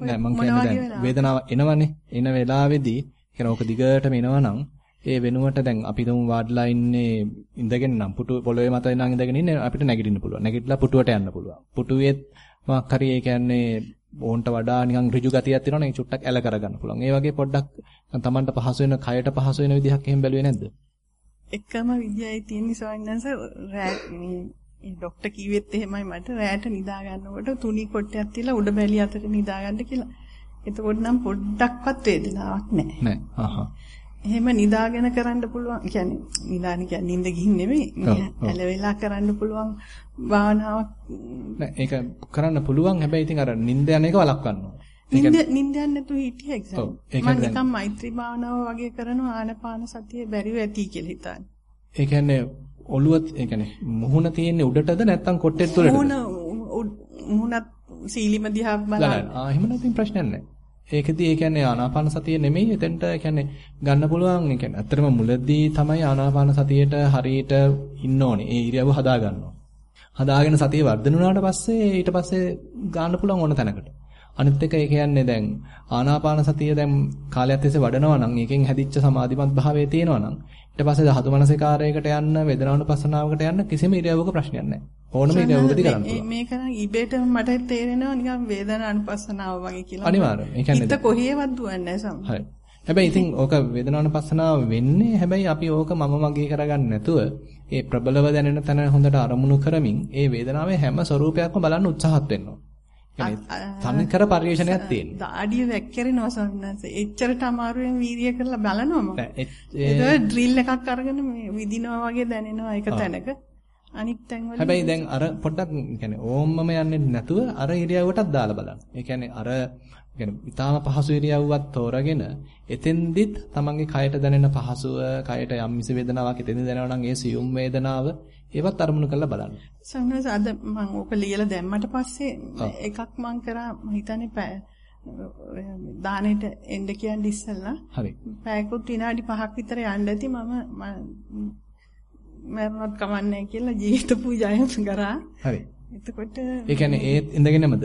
නෑ මම කියන්නේ දැන් වේදනාව එනවනේ. එන වෙලාවේදී කියන්නේ ඕක දිගටම එනවනම් ඒ වෙනුවට දැන් අපි තුමු වාඩිලා ඉන්නේ ඉඳගෙන නම් පුටු පොළවේ මත ඉඳන් ඉඳගෙන ඉන්නේ අපිට නැගිටින්න පුළුවන්. නැගිටලා පුටුවට යන්න පුළුවන්. පුටුවේ මොකක් හරි ඒ කියන්නේ ඕන්ට වඩා නිකන් ඍජු ගතියක් තියෙනවා නම් චුට්ටක් ඇල කරගන්න පුළුවන්. ඒ වගේ පොඩ්ඩක් තමන්ට පහසු වෙන, කයට පහසු වෙන විදිහක් එහෙම බැලුවේ නැද්ද? එකම විදියයි තියෙන්නේ ස්වාමීන් මේ ડોක්ටර් කිව්වෙත් එහෙමයි මට රෑට නිදා ගන්නකොට තුනි කොටයක් තියලා උඩ බැලිය අතට නිදා ගන්න කියලා. එතකොට නම් පොඩ්ඩක්වත් වේදනාවක් නැහැ. නැහැ. අහහ. එහෙම නිදාගෙන කරන්න පුළුවන්. කියන්නේ නිදාන කියන්නේ නිින්ද ගිහින් නෙමෙයි. ඇල වෙලා කරන්න පුළුවන් භාවනාවක්. නෑ ඒක කරන්න පුළුවන්. හැබැයි ඉතින් අර නිින්ද යන එක වළක්වන්න නින්ද නින්දයන් නැතුව හිටිය එක්සම්. මම නිකන් මෛත්‍රී භාවනාව වගේ කරනවා ආනපාන සතිය බැරිව ඇති කියලා හිතන්නේ. ඒ කියන්නේ ඔළුව ඒ කියන්නේ මුහුණ තියෙන්නේ උඩටද නැත්නම් කොට්ටේ තුලටද? මුහුණ මුහුණත් සීලිම දිහා බලන්න. ආ එහෙම නැතිනම් ප්‍රශ්නයක් නැහැ. ඒකෙදි ඒ කියන්නේ ආනාපාන සතිය නෙමෙයි එතෙන්ට කියන්නේ ගන්න පුළුවන් ඒ කියන්නේ ඇත්තටම මුලදී තමයි ආනාපාන සතියේට හරියට ඉන්න ඕනේ. ඒ ඉරියව්ව හදා ගන්නවා. හදාගෙන සතිය වර්ධන වුණාට පස්සේ ඊට පස්සේ ගන්න පුළුවන් ඕන තැනකට. අනිත් එක ඒ කියන්නේ දැන් ආනාපාන සතිය දැන් කාලයක් තිස්සේ වඩනවා නම් ඒකෙන් හැදිච්ච සමාධිමත් භාවය තියෙනවා නම් ඊට පස්සේ ධාතු මනසිකාරයකට යන්න වේදනානුපස්සනාවකට යන්න කිසිම ඉරියව්වක ප්‍රශ්නයක් නැහැ. ඕනම ඉරියව්වකදී කරන්න පුළුවන්. මේක නම් ඉබේට මට තේරෙනවා නිකන් වේදනානුපස්සනාව වගේ කියලා. අනිවාර්යයෙන්. ඒ කියන්නේ හිත කොහේවත් දුවන්නේ නැහැ. හැබැයි ඉතින් ඕක වේදනානුපස්සනාව වෙන්නේ හැබැයි අපි ඕක මම මගේ කරගන්න නැතුව ඒ ප්‍රබලව දැනෙන තැන හොඳට අරමුණු කරමින් ඒ වේදනාවේ හැම ස්වરૂපයක්ම බලන්න උත්සාහත් වෙනවා. තනිකර පරිශ්‍රණයක් තියෙනවා. දාඩිය වැක්කිරෙනවා සම්නස. එච්චරට අමාරුවෙන් වීර්ය කරලා බලනවා මම. ඒක ඩ්‍රිල් එකක් අරගෙන මේ විදිනවා වගේ දැනෙනවා ඒක තැනක. අනිත් තැන්වල හැබැයි දැන් අර පොඩ්ඩක් يعني ඕම්මම යන්නේ නැතුව අර ඉරියව්වටත් දාලා බලන්න. ඒ කියන්නේ අර يعني ඊටාම පහසු ඉරියව්වක් තෝරගෙන එතෙන්දිත් තමන්ගේ කයට දැනෙන පහසුව, කයට යම්කිසි වේදනාවක් එතෙන්ද දැනෙනවා නම් ඒ සියුම් වේදනාව ඒවත් අරමුණු කරලා බලන්න. සම්නස් අද මම ඕක ලියලා දැම්මට පස්සේ එකක් මම කරා හිතන්නේ දානෙට එන්න කියන්නේ ඉස්සෙල්ලා. හරි. පැයකුත් විනාඩි 5ක් විතර යන්න ඇති මම මරණත් කමන්නේ කියලා ජීවිත පූජායම් කරා. හරි. එතකොට ඒ කියන්නේ ඒ ඉඳගෙනමද?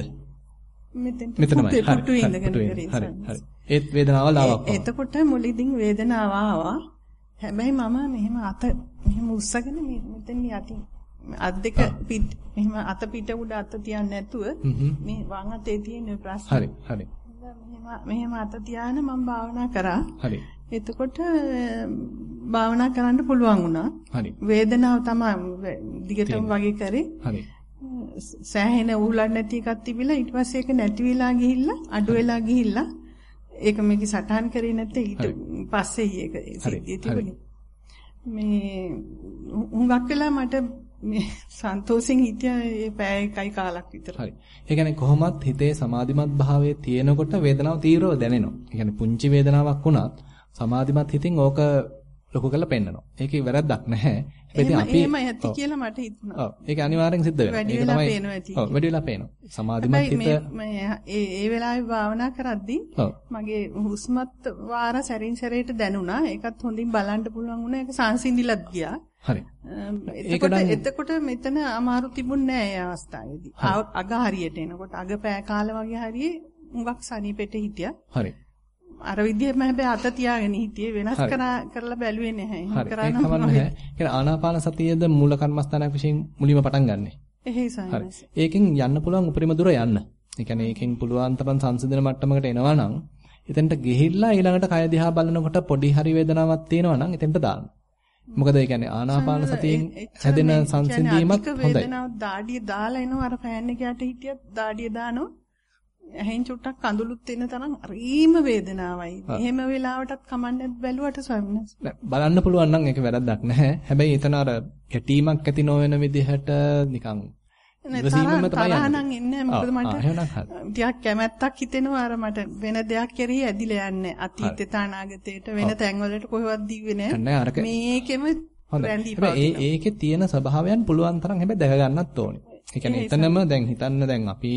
මෙතෙන් මෙතනමයි. ඉඳගෙන හරි. හරි. ඒත් වේදනාව ලාවක්. එතකොට මුලින්දින් වේදනාව ආවා. හැබැයි මම මෙහෙම අත මෙහෙම උස්සගෙන මෙතෙන් යටින් අත් දෙක පිට මෙහෙම අත පිට උඩ අත තියන්නේ නැතුව මේ වම් අතේ තියෙන ප්‍රශ්න. හරි. හරි. මෙහෙම අත තියාන මම භාවනා කරා. හරි. එතකොට භාවනා කරන්න පුළුවන් වුණා. හරි. වේදනාව තමයි දිගටම වගේ කරේ. හරි. සෑහෙන උහුලක් නැති එකක් තිබිලා ඊට පස්සේ ඒක නැති වෙලා ගිහිල්ලා අඩු වෙලා ගිහිල්ලා ඒක මේක සටහන් කරේ නැත්te ඊට පස්සේ ඒක සිද්ධිය තිබුණේ. මේ හුඟක් වෙලා මට මේ සන්තෝෂෙන් හිටියා ඒ පැය එකයි කාලක් විතර. හරි. ඒ කියන්නේ කොහොමත් හිතේ සමාධිමත් භාවයේ තියෙනකොට වේදනාව තීව්‍රව දැනෙනවා. ඒ කියන්නේ පුංචි වේදනාවක් වුණත් සමාධිමත් හිතින් ඕක ලොකු කරලා පෙන්නනවා. ඒකේ වැරද්දක් නැහැ. අපි එහෙම ඇති කියලා මට හිතුණා. ඔව්. ඒක අනිවාර්යෙන් සිද්ධ වෙනවා. ඒක තමයි. ඔව් වැඩි වෙලා පේනවා. සමාධිමත් හිත මේ ඒ ඒ වෙලාවේ භාවනා කරද්දී මගේ හුස්මත් වාර සැරින් සැරේට දැනුණා. ඒකත් හොඳින් බලන්න පුළුවන් වුණා. ඒක සංසිඳිලත් ගියා. හරි. එතකොට එතකොට මෙතන අමාරු තිබුණේ නැහැ ඒ අවස්ථාවේදී. අග හරියට එනකොට අග පෑ කාල වගේ හරියේ උඟක් සනීපෙට හිටියා. හරි. අර විදිහම හැබැයි අත තියාගෙන හිටියේ වෙනස් කරලා බැලුවේ නැහැ. එහෙම කරන්න නැහැ. ඒ ආනාපාන සතියේද මූල කර්මස්ථානයක් විසින් මුලින්ම පටන් ගන්නෙ. එහෙයි සයින්ස්. ඒකෙන් යන්න පුළුවන් උපරිම දුර යන්න. ඒ කියන්නේ ඒකෙන් පුළුවන් තරම් සංසිඳන මට්ටමකට එනවා නම් එතෙන්ට ගිහිල්ලා ඊළඟට කය දිහා බලනකොට පොඩි හරි වේදනාවක් තියෙනවා නම් එතෙන්ට දාන්න. මොකද ඒ කියන්නේ ආනාපාන සතියෙන් හැදෙන සංසිඳීමත් හොඳයි. වේදනාව දාඩිය දාලා එනවා අර ෆෑන් එක යට හිටියත් දාඩිය දානවා. ඇහෙන් චුට්ටක් කඳුළුත් එන තරම් හරිම වේදනාවයි. එහෙම වෙලාවටත් කමන්නේ බැලුවට ස්වාමීනස්. බලන්න පුළුවන් නම් ඒක වැරද්දක් නැහැ. හැබැයි එතන අර ගැටීමක් ඇති නොවන විදිහට නිකන් ඉවසීමම තමයි යන්නේ. මොකද මට ටිකක් කැමැත්තක් හිතෙනවා අර මට වෙන දෙයක් කෙරෙහි ඇදිලා යන්නේ. අතීතයට අනාගතයට වෙන තැන්වලට කොහෙවත් දිව්වේ නැහැ. මේකෙම ඒ ඒකේ තියෙන ස්වභාවයන් පුළුවන් තරම් හැබැයි දැක ගන්නත් ඕනේ. ඒ කියන්නේ එතනම දැන් හිතන්න දැන් අපි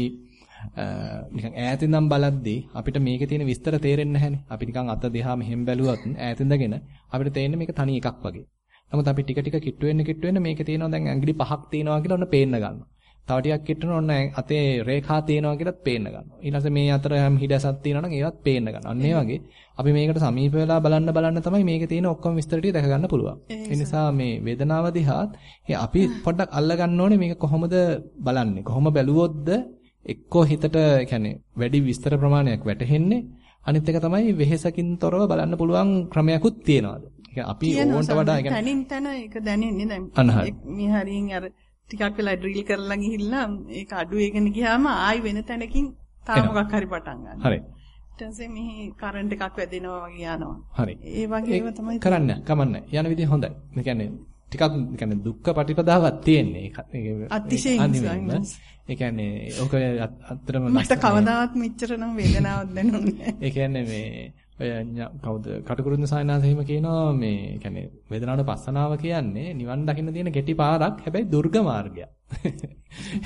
නිකන් ඈතින් නම් බලද්දී අපිට මේකේ තියෙන විස්තර තේරෙන්නේ නැහැනේ. අපි නිකන් අත දෙහා මෙහෙම බැලුවත් ඈතින්දගෙන අපිට තේරෙන්නේ මේක තනි එකක් වගේ. නමුත් අපි ටික ටික කිට්ටු වෙන්න කිට්ටු වෙන්න මේකේ තියෙනවා දැන් ඇඟිලි පහක් තියෙනවා කියලා ඔන්න පේන්න ගන්නවා. තව ටිකක් කිට්ටුන ඔන්න අතේ රේඛා තියෙනවා කියලාත් පේන්න ගන්නවා. ඊළඟට මේ අතර හැම හිඩසක් තියෙනවා නම් ඒවත් පේන්න ගන්නවා. අන්න ඒ වගේ අපි මේකට සමීප වෙලා බලන්න බලන්න තමයි මේකේ තියෙන ඔක්කොම විස්තර ටික දැක ගන්න පුළුවන්. ඒ නිසා මේ වේදනාව දිහාත් අපි පොඩ්ඩක් අල්ල ගන්න ඕනේ මේක කොහොමද බලන්නේ. කොහොම බැලුවොත්ද එක්කෝ හිතට يعني වැඩි විස්තර ප්‍රමාණයක් වැටහෙන්නේ අනිත් එක තමයි වෙහෙසකින් තොරව බලන්න පුළුවන් ක්‍රමයක්ත් තියෙනවාද? අපි ඕන්ට වඩා يعني තනින් තන ඒක දැනෙන්නේ දැන් මේ හරියින් අර ටිකක් වෙලා ඩ්‍රිල් කරලා ගිහිල්ලා ඒක අඩු වෙගෙන ගියාම ආයි වෙන තැනකින් තාම මොකක් හරි පටන් ගන්නවා. හරි. ඊට පස්සේ මෙහි කරන්ට් එකක් වැදෙනවා වගේ යනවා. හරි. ඒ වගේම තමයි කරන්න කමන්න. යන විදිය හොඳයි. ඒ කියන්නේ ටිකක් කියන්නේ දුක්ඛ ප්‍රතිපදාවක් තියෙන්නේ. අතිශයින් ඒ කියන්නේ ඔක අත්‍තරම මට කවදාවත් මෙච්චර නම් වේදනාවක් දැනුන්නේ. ඒ කියන්නේ මේ ඔය කවුද කටුකුරුන්ද සායනාස එහෙම කියනවා මේ කියන්නේ වේදනාවන පස්සනාව කියන්නේ නිවන් දකින්න තියෙන කෙටි පාරක් හැබැයි දුර්ග මාර්ගයක්.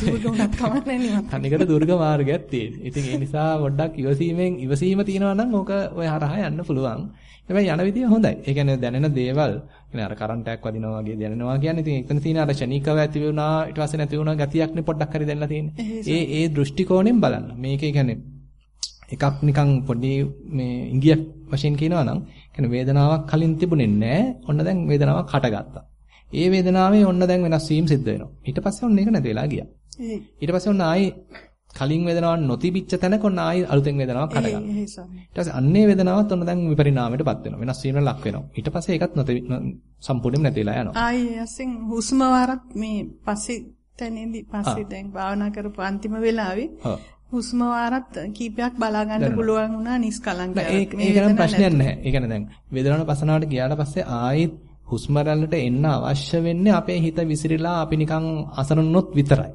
දුර්ග උනත් කමන්නේ නිවන්. තනිකර දුර්ග මාර්ගයක් තියෙන. ඉතින් ඒ නිසා පොඩ්ඩක් ඉවසීමෙන් ඉවසීම තියෙනවා නම් ඕක ඔය හරහා යන්න පුළුවන්. හැබැයි යන විදිය හොඳයි. ඒ කියන්නේ දැනෙන දේවල් කියන්නේ අර කරන්ට් එකක් වදිනවා වගේ දැනෙනවා කියන්නේ ඉතින් එතන තියෙන අර ෂණීකව ඇති වුණා ඊට පස්සේ නැති වුණා ගතියක්නේ පොඩ්ඩක් හරි දැනලා තියෙන්නේ. ඒ ඒ දෘෂ්ටි කෝණයෙන් බලන්න. මේකේ කියන්නේ එකක් නිකන් පොඩි මේ ඉංගියක් වශයෙන් කියනවා නම් කියන්නේ වේදනාවක් කලින් තිබුණේ නැහැ. ඔන්න දැන් වේදනාවක් හටගත්තා. ඒ වේදනාවේ ඔන්න දැන් වෙනස් වීම සිද්ධ වෙනවා. ඊට පස්සේ ඔන්න ඒක නැති වෙලා ගියා. ඊට පස්සේ ඔන්න ආයි කලින් වේදනාවක් නොතිබිච්ච තැනක ඔන්න ආයි අලුතෙන් වේදනාවක් හටගන්නවා. ඊට පස්සේ අන්නේ වේදනාවත් ඔන්න දැන් විපරිණාමයටපත් වෙනවා. වෙනස් වීමකට ලක් වෙනවා. ඊට පස්සේ ඒකත් නොති සම්පූර්ණයෙන්ම නැතිලා යනවා. ආයි ඇසින් හුස්ම වාරත් මේ පස්සේ තැනෙන්දී පස්සේ දැන් භාවනා කරපු අන්තිම වෙලාවේ හුස්ම වාරත් කීපයක් බලා ගන්න පුළුවන් වුණා නිස්කලංක. ඒක ඒක නම් ප්‍රශ්නයක් නැහැ. ඒ කියන්නේ දැන් වේදනාවට පසනාවට ගියාට පස්සේ ආයෙත් හුස්ම රැල්ලට එන්න අවශ්‍ය වෙන්නේ අපේ හිත විසිරීලා අපි නිකන් අසරණොත් විතරයි.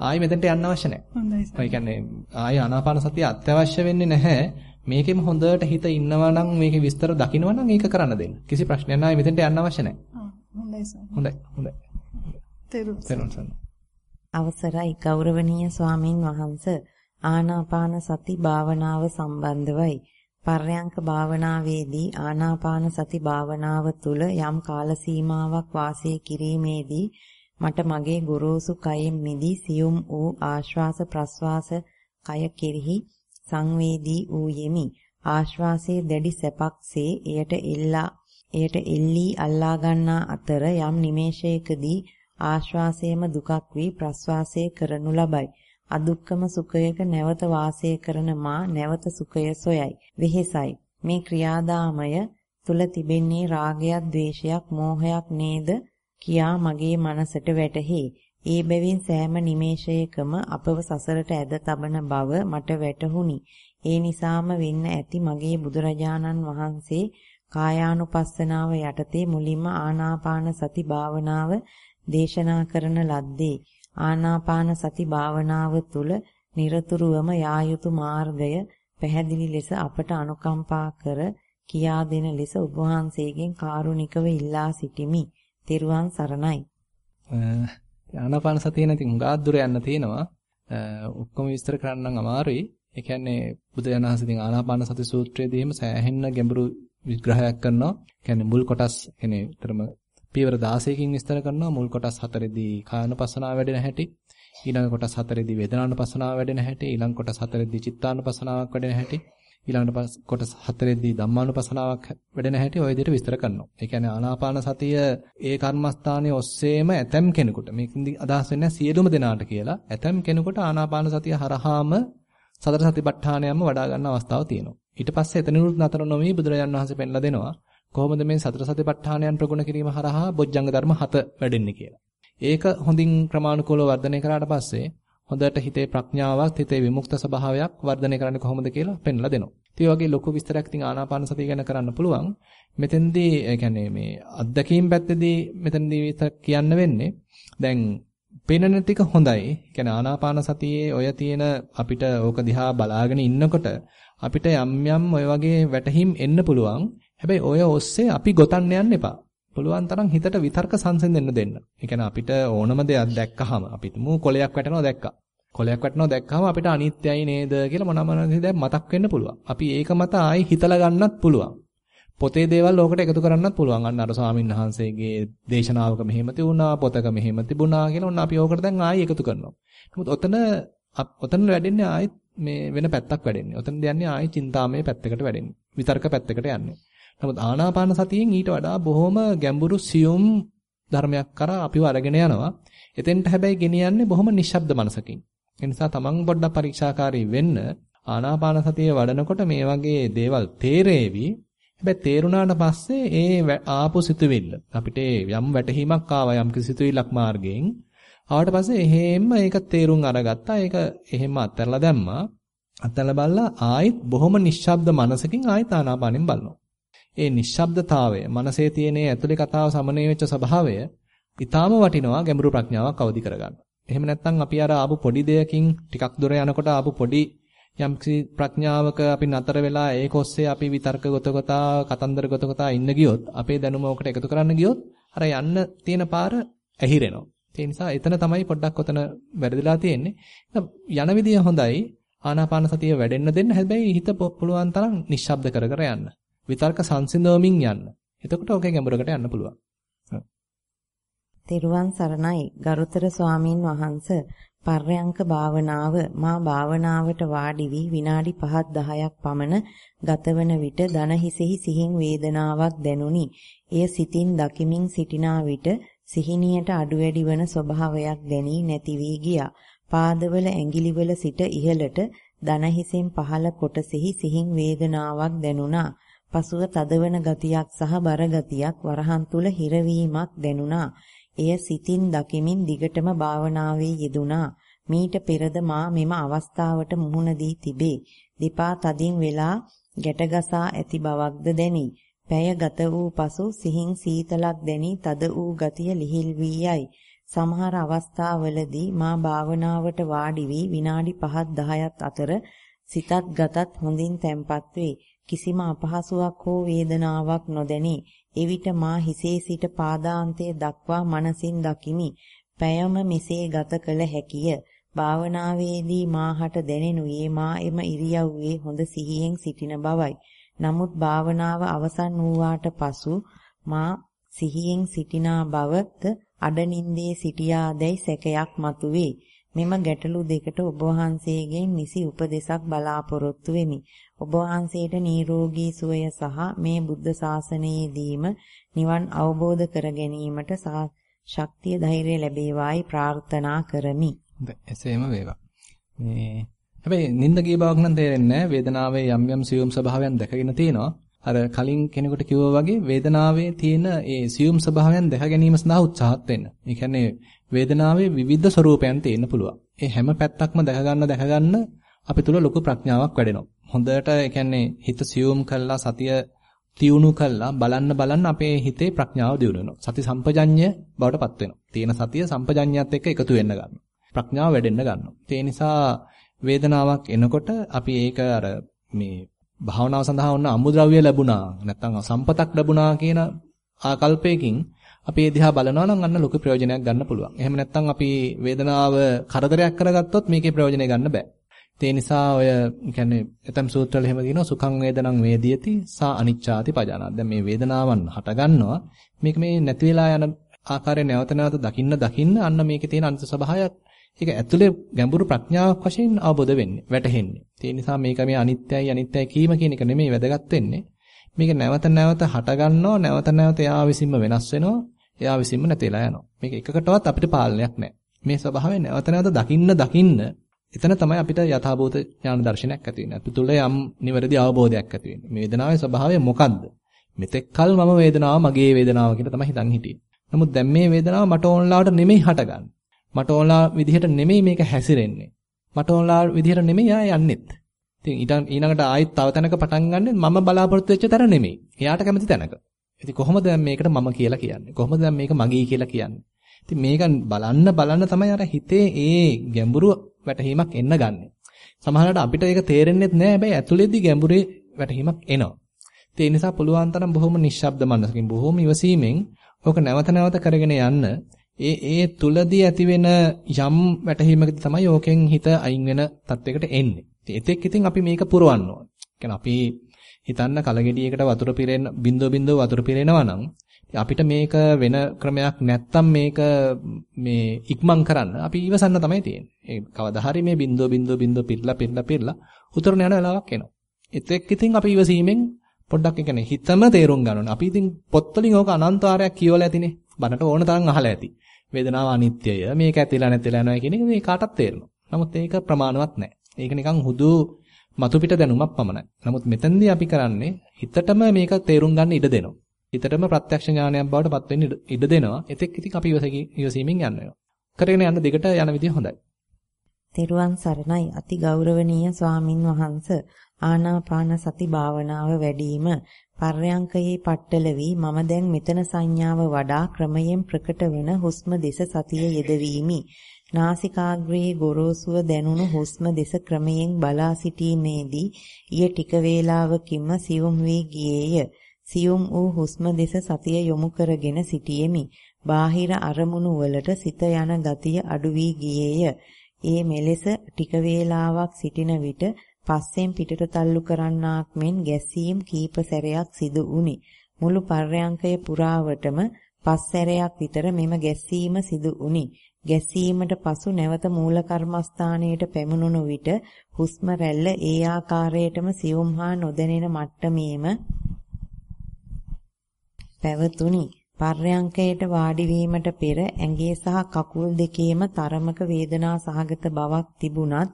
ආයි මෙතනට යන්න අවශ්‍ය නැහැ. හොඳයි. ඒ කියන්නේ ආයි ආනාපාන සතිය අත්‍යවශ්‍ය වෙන්නේ නැහැ. මේකෙම හොඳට හිත ඉන්නවා නම් මේකේ විස්තර දකින්නවා නම් ඒක කරන්න දෙන්න. කිසි ප්‍රශ්නයක් නැහැ. මෙතනට යන්න අවශ්‍ය නැහැ. හොඳයි සර්. හොඳයි. හොඳයි. තේරුම් අවසරයි ගෞරවනීය ස්වාමින් වහන්සේ ආනාපාන සති භාවනාව සම්බන්ධවයි පර්යංක භාවනාවේදී ආනාපාන සති භාවනාව තුළ යම් කාල සීමාවක් වාසය කිරීමේදී මට මගේ ගොරෝසු කයෙන් මිදී සියුම් වූ ආශ්වාස ප්‍රශ්වාස කය කෙරෙහි සංවේදී වූ යෙමි. ආශ්වාසයේ දැඩි සැපක්සේ එයට එල්ලා එයට එල්ලී අල්ලා ගන්නා අතර යම් නිමේෂයකදී ආශ්වාසයේම දුකක් වී ප්‍රශ්වාසයේ කරනු ලබයි. අදුක්කම සුඛයක නැවත වාසය කරන මා නැවත සුඛය සොයයි. වෙහෙසයි. මේ ක්‍රියාදාමය තුල තිබෙන්නේ රාගයක්, ద్వේෂයක්, මෝහයක් නේද කියා මගේ මනසට වැටහි. ඒ බැවින් සෑම නිමේෂයකම අපව සසරට ඇද තබන බව මට වැටහුණි. ඒ නිසාම වෙන්න ඇති මගේ බුදුරජාණන් වහන්සේ කායානුපස්සනාව යටතේ මුලින්ම ආනාපාන සති භාවනාව දේශනා කරන ලද්දේ ආනාපාන සති භාවනාව තුළ নিরතුරුවම යා යුතු මාර්ගය පැහැදිලි ලෙස අපට අනුකම්පා කර කියා දෙන ලෙස ඔබ වහන්සේගෙන් කාරුණිකව ඉල්ලා සිටිමි. තෙරුවන් සරණයි. ආනාපාන සතිය නැති උඟා දුර යන්න තියෙනවා. ඔක්කොම විස්තර කරන්නම් අමාරුයි. ඒ කියන්නේ බුදුරජාණන් වහන්සේ ආනාපාන සති සූත්‍රයේදීම සෑහෙන්න ගැඹුරු විග්‍රහයක් කරනවා. කියන්නේ මුල් කොටස් කියන්නේ ඊතරම පියවර 16කින් විස්තර කරනවා මුල් කොටස් 4දී කායනුපස්සනාව වැඩෙන හැටි ඊළඟ කොටස් 4දී වේදනානුපස්සනාව වැඩෙන හැටි ඊළඟ කොටස් 4දී චිත්තානුපස්සනාවක් වැඩෙන හැටි ඊළඟ කොටස් 4දී ධම්මානුපස්සනාවක් වැඩෙන හැටි ওই විදිහට විස්තර කරනවා. ඒ කියන්නේ ආනාපාන සතිය ඒ කර්මස්ථානයේ ඔස්සේම ඇතම් කෙනෙකුට මේකෙන්දි අදහස් වෙන්නේ සියලුම දෙනාට කියලා. ඇතම් කෙනෙකුට ආනාපාන සතිය හරහාම සතර සතිපට්ඨානයම වඩා ගන්න අවස්ථාවක් තියෙනවා. ඊට පස්සේ එතනිනුත් නතර නොවි බුදුරජාන් වහන්සේ පෙන්ලා දෙනවා. කොහොමද මේ සතර සතිපට්ඨානයන් ප්‍රගුණ කිරීම හරහා බොජ්ජංග ධර්ම 7 වැඩෙන්නේ කියලා. ඒක හොඳින් ක්‍රමානුකූලව වර්ධනය කරාට පස්සේ හොඳට හිතේ ප්‍රඥාවක් හිතේ විමුක්ත ස්වභාවයක් වර්ධනය කරන්නේ කොහොමද කියලා පෙන්ලා දෙනවා. ඉතින් වගේ ලොකු විස්තරයක් ඉතින් ආනාපාන සතිය ගැන කරන්න පුළුවන්. මෙතෙන්දී ඒ කියන්නේ මේ අත්දැකීම් පැත්තේදී මෙතෙන්දී විතර කියන්න වෙන්නේ දැන් පේනන ටික හොඳයි. කියන්නේ ආනාපාන සතියේ ඔය තියෙන අපිට ඕක දිහා බලාගෙන ඉන්නකොට අපිට යම් යම් ඔය වගේ වැටහිම් එන්න පුළුවන්. හැබැයි ඔය ඔස්සේ අපි ගොතන්න යන්න එපා. පුළුවන් තරම් හිතට විතර්ක සංසිඳෙන්න දෙන්න. ඒ කියන්නේ අපිට ඕනම දෙයක් දැක්කහම අපි තුමු කොලයක් වැටෙනවා දැක්කා. කොලයක් වැටෙනවා දැක්කහම අපිට අනිත්‍යයි නේද කියලා මොනම මොනවාද මතක් වෙන්න පුළුවන්. අපි ඒක මත ආයි හිතලා ගන්නත් පුළුවන්. පොතේ දේවල් ඕකට එකතු කරන්නත් පුළුවන්. අන්න අර ස්වාමීන් වහන්සේගේ දේශනාවක මෙහෙම තිබුණා, පොතක මෙහෙම තිබුණා කියලා ඔන්න අපි ඕකට දැන් ආයි එකතු කරනවා. නමුත් ඔතන ඔතන වැඩෙන්නේ ආයි මේ වෙන පැත්තක් වැඩෙන්නේ. ඔතන දෙන්නේ ආයි චින්තාමය පැත්තකට වැඩෙන්නේ. විතර්ක පැත්තකට යන්නේ. නමුත් ආනාපාන සතියෙන් ඊට වඩා බොහොම ගැඹුරු සියුම් ධර්මයක් කරා අපිව අරගෙන යනවා. එතෙන්ට හැබැයි ගෙනියන්නේ බොහොම නිශ්ශබ්ද මනසකින්. ඒ නිසා තමන් පොඩ්ඩක් පරීක්ෂාකාරී වෙන්න ආනාපාන සතිය වඩනකොට මේ වගේ දේවල් තේරෙවි. හැබැයි තේරුණාට පස්සේ ඒ ආපු සිතුවිල්ල අපිට යම් වැටහීමක් ආවා යම් කිසි සිතුවිල්ලක් මාර්ගයෙන් ආවට පස්සේ එහෙම ඒක තේරුම් අරගත්තා. ඒක එහෙම අත්හැරලා දැම්මා. අත්හැරලා බලලා ආයෙත් බොහොම නිශ්ශබ්ද මනසකින් ආයෙත් ආනාපානෙන් බලනවා. ඒ නිශ්ශබ්දතාවය, මනසේ තියෙන ඇතුලේ කතාව සමනය වෙච්ච ස්වභාවය ඊටාම වටිනවා ගැඹුරු ප්‍රඥාවක් අවදි කරගන්න. එහෙම නැත්නම් අපි අර ආපු පොඩි දෙයකින් ටිකක් දුර යනකොට ආපු පොඩි යම්කිසි ප්‍රඥාවක අපි නතර වෙලා ඒක ඔස්සේ අපි විතර්ක ගොතකතා කතන්දර ගොතකතා ඉන්න ගියොත් අපේ දැනුම ඔකට එකතු කරන්න ගියොත් අර යන්න තියෙන පාර ඇහිරෙනවා. ඒ නිසා එතන තමයි පොඩ්ඩක් ඔතන වැරදිලා තියෙන්නේ. යන විදිය හොඳයි. ආනාපාන සතිය වැඩෙන්න දෙන්න. හැබැයි හිත පුළුවන් තරම් නිශ්ශබ්ද කර කර යන්න. විතර්ක සංසිඳවමින් යන්න. එතකොට ඔකේ ගැඹුරකට යන්න පුළුවන්. තෙරුවන් සරණයි ගරුතර ස්වාමින් වහන්ස පර්යංක භාවනාව මා භාවනාවට වාඩි වී විනාඩි 5ක් 10ක් පමණ ගතවන විට දන හිසෙහි සිහින් වේදනාවක් දැනුනි. එය සිතින් දකිමින් සිටිනා විට සිහිනියට අඩු වැඩි වන ස්වභාවයක් දැනී නැති වී ගියා. පාදවල ඇඟිලිවල සිට ඉහළට දන හිසෙන් පහළ කොටසෙහි සිහින් වේදනාවක් දැනුණා. පසුව තදවන ගතියක් සහ බර ගතියක් වරහන් තුල හිරවීමක් දැනුණා. එය සිතින් දකිමින් දිගටම භාවනාවේ යෙදුණා. මීට පෙරද මා මෙම අවස්ථාවට මුහුණ දී තිබේ. දෙපා තදින් වෙලා ගැටගසා ඇති බවක්ද දැනේ. පැය ගත වූ පසු සිහින් සීතලක් දැනි තද වූ ගතිය ලිහිල් වී යයි. සමහර අවස්ථාවලදී මා භාවනාවට වාඩි වී විනාඩි 5ක් 10ක් අතර සිතත් ගතත් හොඳින් තැම්පත් වේ. කිසිම අපහසුාවක් හෝ වේදනාවක් නොදැනී එවිට මා හිසේ සිට පාදාන්තයේ දක්වා මනසින් දකිමි. පැයම මෙසේ ගත කළ හැකිය. භාවනාවේදී මාහට දැනෙනුයේ මා එම ඉරියව්වේ හොඳ සිහියෙන් සිටින බවයි. නමුත් භාවනාව අවසන් වූාට පසු මා සිහියෙන් සිටිනා බවද අඩනින්දේ සිටියාදැයි සැකයක් මතුවේ. මෙම ගැටලු දෙකට ඔබ වහන්සේගෙන් නිසි උපදෙසක් බලාපොරොත්තු වෙමි. ඔබ වහන්සේට නිරෝගී සුවය සහ මේ බුද්ධ ශාසනයේදීම නිවන් අවබෝධ කර ගැනීමට ශක්තිය ධෛර්යය ලැබේවායි ප්‍රාර්ථනා කරමි. එසේම වේවා. මේ හැබැයි නිින්ද ගිය බවක් නම් තේරෙන්නේ නැහැ. වේදනාවේ යම් යම් සියුම් ස්වභාවයන් දැකගෙන තියෙනවා. අර කලින් කෙනෙකුට කිව්වා වගේ වේදනාවේ තියෙන ඒ සියුම් ස්වභාවයන් දැක ගැනීම සඳහා උත්සාහත් වෙන්න. ඒ කියන්නේ වේදනාවේ විවිධ ස්වરૂපයන් තියෙන්න පුළුවන්. ඒ හැම පැත්තක්ම දැක ගන්න දැක ගන්න අපි තුල ලොකු ප්‍රඥාවක් වැඩෙනවා. හොඳට ඒ කියන්නේ හිත සියුම් කළා සතිය තියුණු කළා බලන්න බලන්න අපේ හිතේ ප්‍රඥාව දියුණු වෙනවා. සති සම්පජඤ්ඤය බවට පත් වෙනවා. තියෙන සතිය සම්පජඤ්ඤයත් එක්ක එකතු වෙන්න ගන්නවා. ප්‍රඥාව වැඩෙන්න ගන්නවා. ඒ නිසා වේදනාවක් එනකොට අපි ඒක අර මේ භාවනාව සඳහා වුණ අමුද්‍රව්‍ය ලැබුණා නැත්නම් සම්පතක් ලැබුණා කියන ආකල්පයකින් අපි ඒ දිහා බලනවා නම් අන්න ලොකු ප්‍රයෝජනයක් ගන්න පුළුවන්. එහෙම නැත්නම් අපි වේදනාව කරදරයක් කරගත්තොත් මේකේ ප්‍රයෝජනය ගන්න බෑ. ඒ නිසා ඔය කියන්නේ එතම් සූත්‍රවල එහෙම කියනවා සුඛං වේදනං වේදියති සා අනිච්ඡාති පජානාති. දැන් මේ වේදනාවන් හට ගන්නවා. මේක මේ නැති වෙලා යන ආකාරය නැවත නැවත දකින්න දකින්න අන්න මේකේ තියෙන අනිත් ස්වභාවයක් ඒක ඇතුලේ ගැඹුරු ප්‍රඥාවක් වශයෙන් අවබෝධ වෙන්නේ, වැටහෙන්නේ. ඒ නිසා මේක මේ අනිත්‍යයි අනිත්‍යයි කීම කියන එක නෙමෙයි වැදගත් වෙන්නේ. මේක නැවත නැවත හට ගන්නවා, නැවත නැවත එයා විසින්ම වෙනස් වෙනවා, එයා විසින්ම නැතිලා යනවා. මේක එකකටවත් අපිට පාලනයක් නැහැ. මේ ස්වභාවය නැවත නැවත දකින්න දකින්න එතන තමයි අපිට යථාභූත ඥාන දර්ශනයක් ඇති වෙන්නේ. අපි තුල යම් නිවැරදි අවබෝධයක් ඇති වෙන්නේ. මේ වේදනාවේ ස්වභාවය මොකද්ද? මෙතෙක් කල මම වේදනාව මගේ වේදනාව කියලා තමයි හිතන් හිටියේ. නමුත් දැන් මේ වේදනාව මට ඕනලාවට නෙමෙයි හටගන්නේ. මට ඕනලා විදිහට නෙමෙයි මේක හැසිරෙන්නේ. මට ඕනලා විදිහට නෙමෙයි ආය යන්නෙත්. ඉතින් ඊළඟට ආයෙත් තව තැනක පටන් ගන්නෙ මම බලාපොරොත්තු වෙච්ච තැන නෙමෙයි. එයාට කැමති තැනක. ඉතින් කොහොමද දැන් මේකට මම කියලා කියන්නේ? කොහොමද දැන් මේක මගේ කියලා කියන්නේ? ඉතින් මේක බලන්න බලන්න තමයි අර හිතේ ඒ ගැඹුරු වැටහීමක් එන්න ගන්නෙ. සමහරවිට අපිට ඒක තේරෙන්නේත් නැහැ. හැබැයි ඇතුළේදී ගැඹුරේ වැටහීමක් එනවා. ඒ නිසා පුළුවන් තරම් බොහොම නිශ්ශබ්ද මනසකින් බොහොම ඉවසීමෙන් ඕක නැවත නැවත කරගෙන යන්න ඒ ඒ තුලදී ඇතිවෙන යම් වැටහීමකදී තමයි ඕකෙන් හිත අයින් වෙන තත්වයකට එන්නේ. ඉතින් එතෙක් ඉතින් අපි මේක පුරවන්න ඕන. කියන්නේ අපි හිතන්න කලගෙඩියකට වතුර පිරෙන්න බින්දුව බින්දුව වතුර පිරෙනවා නම් අපිට මේක වෙන ක්‍රමයක් නැත්තම් මේක මේ ඉක්මන් කරන්න අපි ඉවසන්න තමයි තියෙන්නේ. ඒ කවදා හරි මේ බින්දුව බින්දුව බින්දුව පිරලා පිරලා පිරලා උතරන යන වෙලාවක් එනවා. එතෙක් ඉතින් අපි ඉවසීමෙන් පොඩ්ඩක් ඒ කියන්නේ හිතම තේරුම් ගන්න ඕනේ. අපි ඉතින් පොත්වලින් ඕක අනන්ත වාරයක් කියවලා ඇතිනේ. බනට ඕන තරම් අහලා ඇති. වේදනාව අනිත්‍යය. මේක ඇතිලා නැතිලා යනවා කියන එක මේ කාටත් තේරෙනවා. නමුත් ඒක ප්‍රමාණවත් නැහැ. ඒක නිකන් හුදු මතු පිට දැනුමක් පමණයි. නමුත් මෙතෙන්දී අපි කරන්නේ හිතටම මේක තේරුම් ගන්න ඉඩ දෙනවා. හිතටම ප්‍රත්‍යක්ෂ ඥානයක් බවට පත් වෙන්න ඉඩ දෙනවා. එතෙක් ඉතින් අපි ඉවසීමෙන් යන්න වෙනවා. කරගෙන යන දිගට යන විදිය හොඳයි. තෙරුවන් සරණයි අති ගෞරවනීය ස්වාමින් වහන්ස ආනාපාන සති භාවනාව වැඩිම පර්යංකයේ පట్టල වී මම දැන් මෙතන සංඥාව වඩා ක්‍රමයෙන් ප්‍රකට වන හුස්ම දෙස සතිය යෙදවීමි. නාසිකාග්‍රයේ ගොරෝසුව දැනුණු හුස්ම දෙස ක්‍රමයෙන් බලා සිටීමේදී ඊය ටික වේලාවකින්ම සියුම් වී ගියේය. සියුම් වූ හුස්ම දෙස සතිය යොමු කරගෙන සිටියෙමි. බාහිර අරමුණු වලට සිත යන ගතිය අඩු වී ගියේය. ඒ මෙලෙස ටික වේලාවක් සිටින විට පස්සෙන් පිටට තල්ලු කරන්නාක් මෙන් ගැස්සීම් කීප සැරයක් සිදු වුනි. මුළු පර්යංකය පුරාවටම පස් සැරයක් විතර මෙම ගැස්සීම සිදු වුනි. ගැස්සීමට පසු නැවත මූල කර්මස්ථානයට පැමුණුණු විට හුස්ම රැල්ල ඒ ආකාරයටම සියුම් හා නොදැනෙන මට්ටමේම පැවතුණි. පර්යංකයට වාඩි වීමට පෙර ඇඟේ සහ කකුල් දෙකේම තරමක වේදනා සහගත බවක් තිබුණත්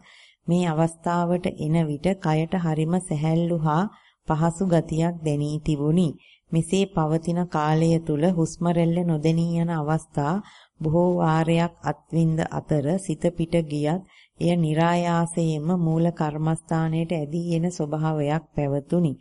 මේ අවස්ථාවට එන විට කයට හරිම සැහැල්ලු හා පහසු ගතියක් දැනී තිබුණි. මෙසේ පවතින කාලය තුල හුස්ම රැල්ල නොදැනී යන අවස්ථා බොහෝ වාරයක් අත්විඳ අතර සිත පිට ගියත් එය નિરાයාසයෙන්ම මූල කර්මස්ථානයට ඇදී එන ස්වභාවයක් පැවතුණි.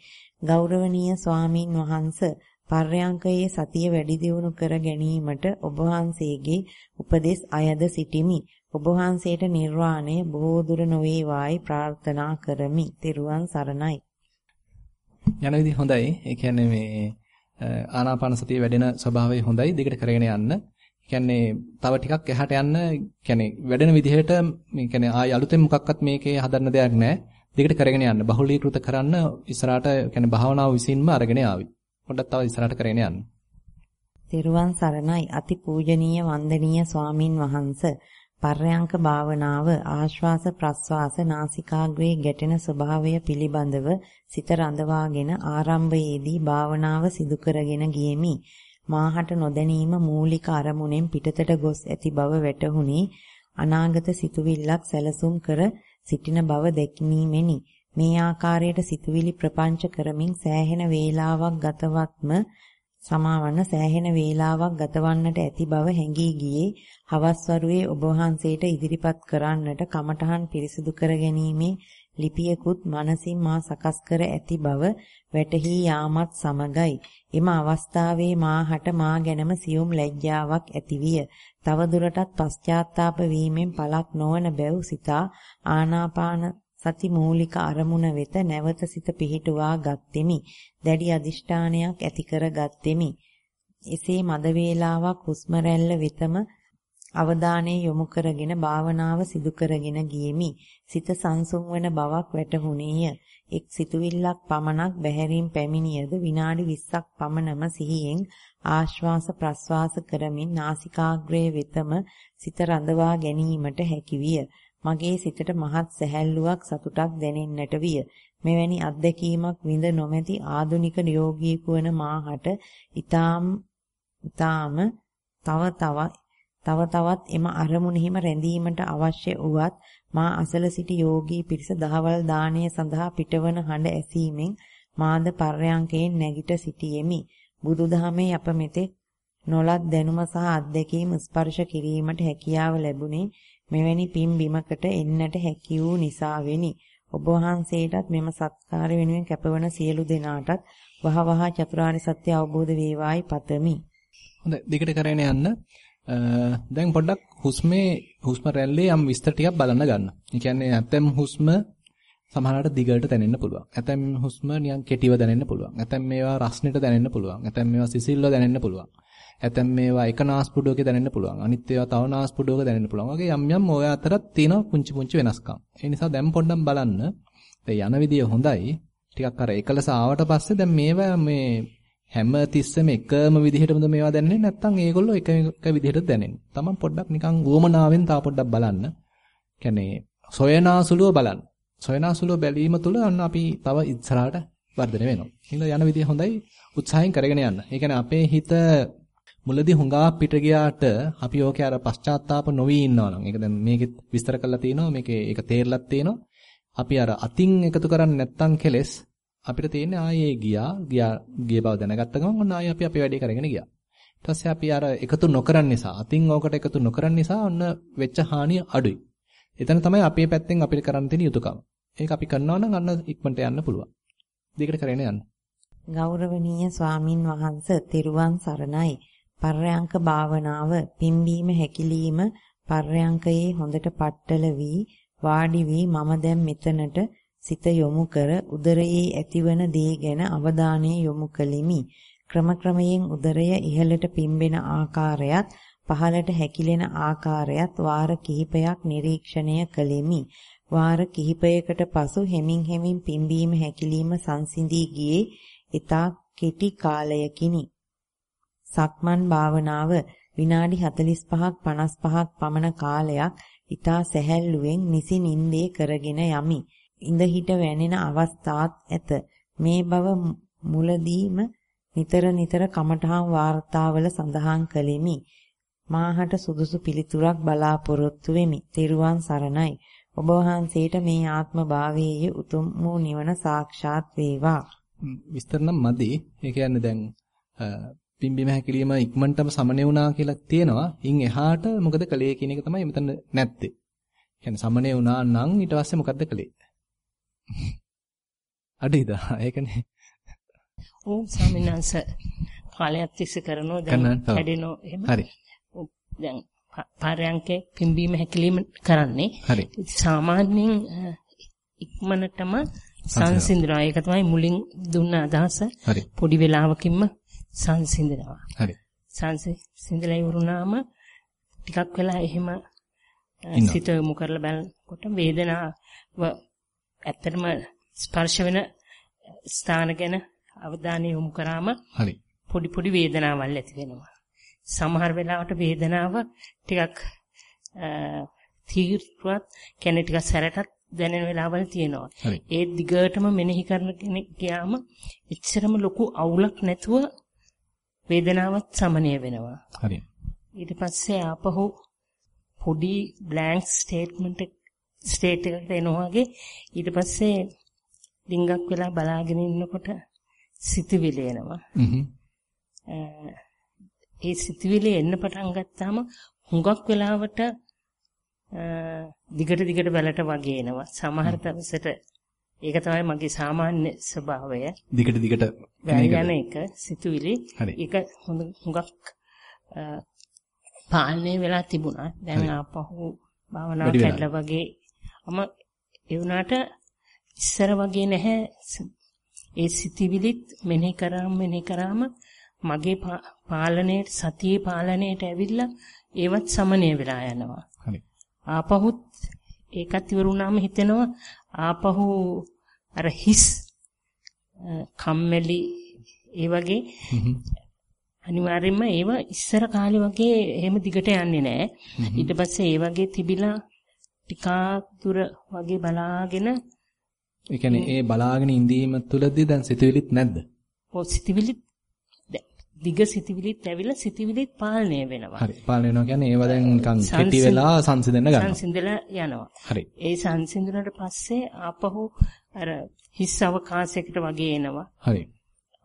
ගෞරවනීය ස්වාමින් වහන්සේ පර්යංකයේ සතිය වැඩි දියුණු කර ගැනීමට ඔබ වහන්සේගේ උපදෙස් අයද සිටිමි. ඔබ වහන්සේට නිර්වාණය බොහෝ දුර නොවේවායි ප්‍රාර්ථනා කරමි. ත්වන් සරණයි. යන විදිහ හොඳයි. ඒ කියන්නේ මේ ආනාපාන සතිය වැඩෙන ස්වභාවය හොඳයි. දෙකට කරගෙන යන්න. කියන්නේ තව ටිකක් එහාට යන්න කියන්නේ වැඩෙන විදිහට මේ කියන්නේ ආයි අලුතෙන් මොකක්වත් මේකේ හදන්න දෙයක් නැහැ. දෙකට කරගෙන යන්න. බහුලීකృత කරන්න ඉස්සරහට කියන්නේ භාවනාව විසින්ම අරගෙන ආවි. පොඩ්ඩක් තව ඉස්සරහට කරගෙන යන්න. තෙරුවන් සරණයි අති පූජනීය වන්දනීය ස්වාමින් වහන්ස පර්යංක භාවනාව ආශ්වාස ප්‍රශ්වාස නාසිකාග්‍රේ ගැටෙන ස්වභාවය පිළිබඳව සිත රඳවාගෙන ආරම්භයේදී භාවනාව සිදු කරගෙන ගියෙමි. මාහට නොදැනීම මූලික අරමුණෙන් පිටතට ගොස් ඇති බව වැටහුණි. අනාගත සිතුවිල්ලක් සැලසුම් කර සිටින බව දැක්නීමෙනි. මේ ආකාරයට සිතුවිලි ප්‍රපංච කරමින් සෑහෙන වේලාවක් ගතවත්ම සමාවන්න සෑහෙන වේලාවක් ගතවන්නට ඇති බව හැඟී ගියේ. හවස් වරුවේ ඔබ වහන්සේට ඉදිරිපත් කරන්නට කමඨහන් පිරිසිදු කර ගැනීමේ ලිපියකුත් මනසින් මා සකස් කර ඇති බව වැටහි යාමත් සමගයි. එම අවස්ථාවේ මාහට මා ගැනම සියුම් ලැජ්ජාවක් ඇතිවිය. තව දුරටත් පශ්චාත්තාප වීමෙන් පළක් නොවන බැව් සිතා ආනාපාන සති මූලික අරමුණ වෙත නැවත සිත පිහිටුවා ගත්ෙමි. දැඩි අදිෂ්ඨානයක් ඇති කර ගත්ෙමි. එසේ මද වේලාවක් හුස්ම රැල්ල වෙතම අවධානය යොමු කරගෙන භාවනාව සිදු කරගෙන ගියෙමි. සිත සංසුන් වන බවක් වැටහුණේය. එක් සිතුවිල්ලක් පමණක් බැහැරින් පැමිණියද විනාඩි 20ක් පමණම සිහියෙන් ආශ්වාස ප්‍රශ්වාස කරමින් නාසිකාග්‍රයේ වෙතම සිත රඳවා ගැනීමට හැකියිය. මගේ සිතට මහත් සැහැල්ලුවක් සතුටක් දැනෙන්නට විය. මෙවැනි අත්දැකීමක් විඳ නොමැති ආදුනික නියෝගීකු වන මාහට ඊටාම් ඊටාම තව තව තව තවත් එම අරමුණෙහිම රැඳීමට අවශ්‍ය වුවත් මා අසල සිටි යෝගී පිරිස දහවල් දාණය සඳහා පිටවන හඬ ඇසීමෙන් මාද පර්යංකයෙන් නැගිට සිටියෙමි. බුදුදහමේ අප මෙතෙක් නොලත් දැනුම සහ අත්දැකීම් ස්පර්ශ කිරීමට හැකියාව ලැබුණේ මෙවැනි පින් බිමකට එන්නට හැකි වූ නිසාවෙනි. ඔබ වහන්සේටත් මෙම සත්කාර වෙනුවෙන් කැපවන සියලු දෙනාටත් වහවහ චතුරාර්ය සත්‍ය අවබෝධ වේවායි පතමි. හොඳයි දෙකට කරගෙන යන්න. දැන් පොඩ්ඩක් හුස්මේ හුස්ම රැල්ලේ යම් විස්තර ටිකක් බලන්න ගන්න. ඒ කියන්නේ ඇත්තම් හුස්ම සමහරවිට දිගට දැනෙන්න පුළුවන්. ඇතැම් හුස්ම නිකන් කෙටිව දැනෙන්න පුළුවන්. ඇතැම් මේවා රස්නෙට දැනෙන්න පුළුවන්. ඇතැම් මේවා සිසිල්ව දැනෙන්න පුළුවන්. ඇතැම් මේවා එක නාස්පුඩුවක දැනෙන්න පුළුවන්. අනිත් ඒවා තව නාස්පුඩුවක දැනෙන්න පුළුවන්. වගේ යම් යම් ඔය අතරත් තියෙන පුංචි පුංචි වෙනස්කම්. ඒ නිසා දැන් පොඩ්ඩක් බලන්න. දැන් යන විදිය හොඳයි. ටිකක් අර එකලස ආවට පස්සේ දැන් මේවා මේ හැම තිස්සෙම එකම විදිහටමද මේවා දැනෙන්නේ නැත්නම් ඒගොල්ලෝ එක එක විදිහට දැනෙන්නේ. තමන් පොඩ්ඩක් නිකන් උවමනාවෙන් තා පොඩ්ඩක් බලන්න. කියන්නේ සොයනාසුලුව බලන්න. සොයනාසුලුව බැලීම තුළ අන්න අපි තව ඉස්සරහට වර්ධනය වෙනවා. ඊළඟ යන විදිය හොඳයි උත්සාහයෙන් කරගෙන යන්න. ඒ කියන්නේ අපේ හිත මුලදී හුඟා පිට ගියාට අපි ඕකේ අර පශ්චාත්තාප නොවි ඉන්නවා නම් ඒක දැන් මේකෙත් විස්තර කරලා තියෙනවා මේකේ ඒක තේරලත් තියෙනවා අපි අර අතින් එකතු කරන්නේ නැත්තම් කෙලස් අපිට තියෙන්නේ ආයේ ගියා ගියා ගිය බව දැනගත්ත ගමන් ඔන්න ආයේ අපි අපේ වැඩේ කරගෙන ගියා ඊට පස්සේ අපි අර එකතු නොකරන නිසා අතින් ඕකට එකතු නොකරන නිසා ඔන්න වෙච්ච හානිය අඩුයි එතන තමයි අපේ පැත්තෙන් අපිට කරන්න තියෙන යුතුයකම. ඒක අපි කරනවා නම් අන්න ඉක්මනට යන්න පුළුවන්. දෙකට කරගෙන යන්න. ගෞරවනීය ස්වාමින් වහන්සේ තෙරුවන් සරණයි. පර්යංක භාවනාව පිම්බීම හැකිලිම පර්යංකයේ හොඳට පట్టල වී වාඩි වී මම දැන් මෙතනට සිත යොමු කර උදරයේ ඇතිවන දේ ගැන අවධානය යොමු කළෙමි. ක්‍රමක්‍රමයෙන් උදරය ඉහළට පිම්බෙන ආකාරයත් පහළට හැකිලෙන ආකාරයත් වාර කිහිපයක් නිරීක්ෂණය කළෙමි. වාර කිහිපයකට පසු හෙමින් හෙමින් පිම්බීම හැකිලිම සංසිඳී ගියේ ඊතා කෙටි කාලයකිනි. සක්මන් භාවනාව විනාඩි 45ක් 55ක් පමණ කාලයක් ඊතා සැහැල්ලුවෙන් නිසි නින්දේ කරගෙන යමි. ඉඳ හිට වැනෙන අවස්ථාත් ඇත. මේ බව මුලදීම නිතර නිතර කමඨහන් වාර්තාවල සඳහන් කළෙමි. මාහට සුදුසු පිළිතුරක් බලාපොරොත්තු වෙමි. තෙරුවන් සරණයි. ඔබ වහන්සේට මේ ආත්ම භාවයේ උතුම් වූ නිවන සාක්ෂාත් වේවා. විස්තර නම් මදි. ඒ කියන්නේ දැන් පිම්බිම හැකිලිම ඉක්මනටම සමනය වුණා කියලා තියෙනවා. ඉන් එහාට මොකද කළේ කියන එක තමයි මෙතන නැත්තේ. කියන්නේ සමනය වුණා නම් ඊට පස්සේ මොකද්ද කළේ? අඩේද? ඒකනේ. ඕ ස්වාමීන් වහන්සේ කාලයක් තිස්සේ කරනෝ දැන් කැඩෙනෝ එහෙම. හරි. දැන් පාරයන්කේ පිම්බීම හැකිලිම කරන්නේ. හරි. සාමාන්‍යයෙන් ඉක්මනටම සංසිඳනවා. ඒක තමයි මුලින් දුන්න අදහස. පොඩි වෙලාවකින්ම සංසිඳනවා. හරි. සංසිඳලා ඉවරුනාම ටිකක් වෙලා එහෙම සිත යොමු කරලා බලනකොට වේදනාව ඇත්තටම ස්පර්ශ වෙන ස්ථාන ගැන අවධානය යොමු කරාම හරි. පොඩි පොඩි වේදනාවල් ඇති වෙනවා. සමහර වෙලාවට වේදනාව ටිකක් තීව්‍රවත් කියන්නේ ටිකක් සැරටත් දැනෙන වෙලාවල් තියෙනවා. ඒ දිගටම මෙනෙහි කරන කෙනෙක් ගියාම එච්චරම ලොකු අවුලක් නැතුව වේදනාවත් සමනය වෙනවා. හරි. ඊට පස්සේ ආපහු පොඩි බ්ලැන්ක් ස්ටේට්මන්ට් ස්ටේට් එකකට එනවා වගේ ඊට පස්සේ ඩිංගක් වෙලා බලාගෙන ඉන්නකොට සිතුවිලි එනවා. ඒ සිතුවිලි එන්න පටන් ගත්තාම හුඟක් වෙලාවට දිගට දිගට බලට වගේ එනවා. සමහර දවසට ඒක තමයි මගේ සාමාන්‍ය ස්වභාවය. දිගට දිගට යන එක සිතුවිලි. ඒක හුඟක් පාලනය වෙලා තිබුණා. දැන් ආපහු භාවනාව කැඩලා වගේ අම ඒ වුණාට ඉස්සර වගේ නැහැ. ඒ සිතිවිලිත් මෙනෙහි කරාම මෙනෙහි කරාම මගේ පාලනයේ සතියේ පාලනයට ඇවිල්ලා ඒවත් සමනය වෙලා යනවා. හරි. ආපහුත් ඒකත් ඉවරුනාම හිතෙනවා ආපහු අර හිස් කම්මැලි ඒ වගේ අනිවාර්යයෙන්ම ඒව ඉස්සර කාලේ වගේ එහෙම දිගට යන්නේ නැහැ. ඊට පස්සේ ඒ වගේ තිබිලා ටිකක් දුර වගේ බලාගෙන ඒ කියන්නේ ඒ බලාගෙන ඉඳීම තුලදී දැන් සිතුවිලිත් නැද්ද? ඔව් සිතුවිලිත් දිග සිතවිලිත් ඇවිල්ලා සිතවිලිත් පාලනය වෙනවා. හරි. පාලනය වෙනවා කියන්නේ ඒව දැන් නිකන් කෙටි වෙලා සංසිඳෙන්න ගන්නවා. සංසිඳලා යනවා. හරි. ඒ සංසිඳුණාට පස්සේ ආපහු අර හිස් අවකාශයකට වගේ එනවා. හරි.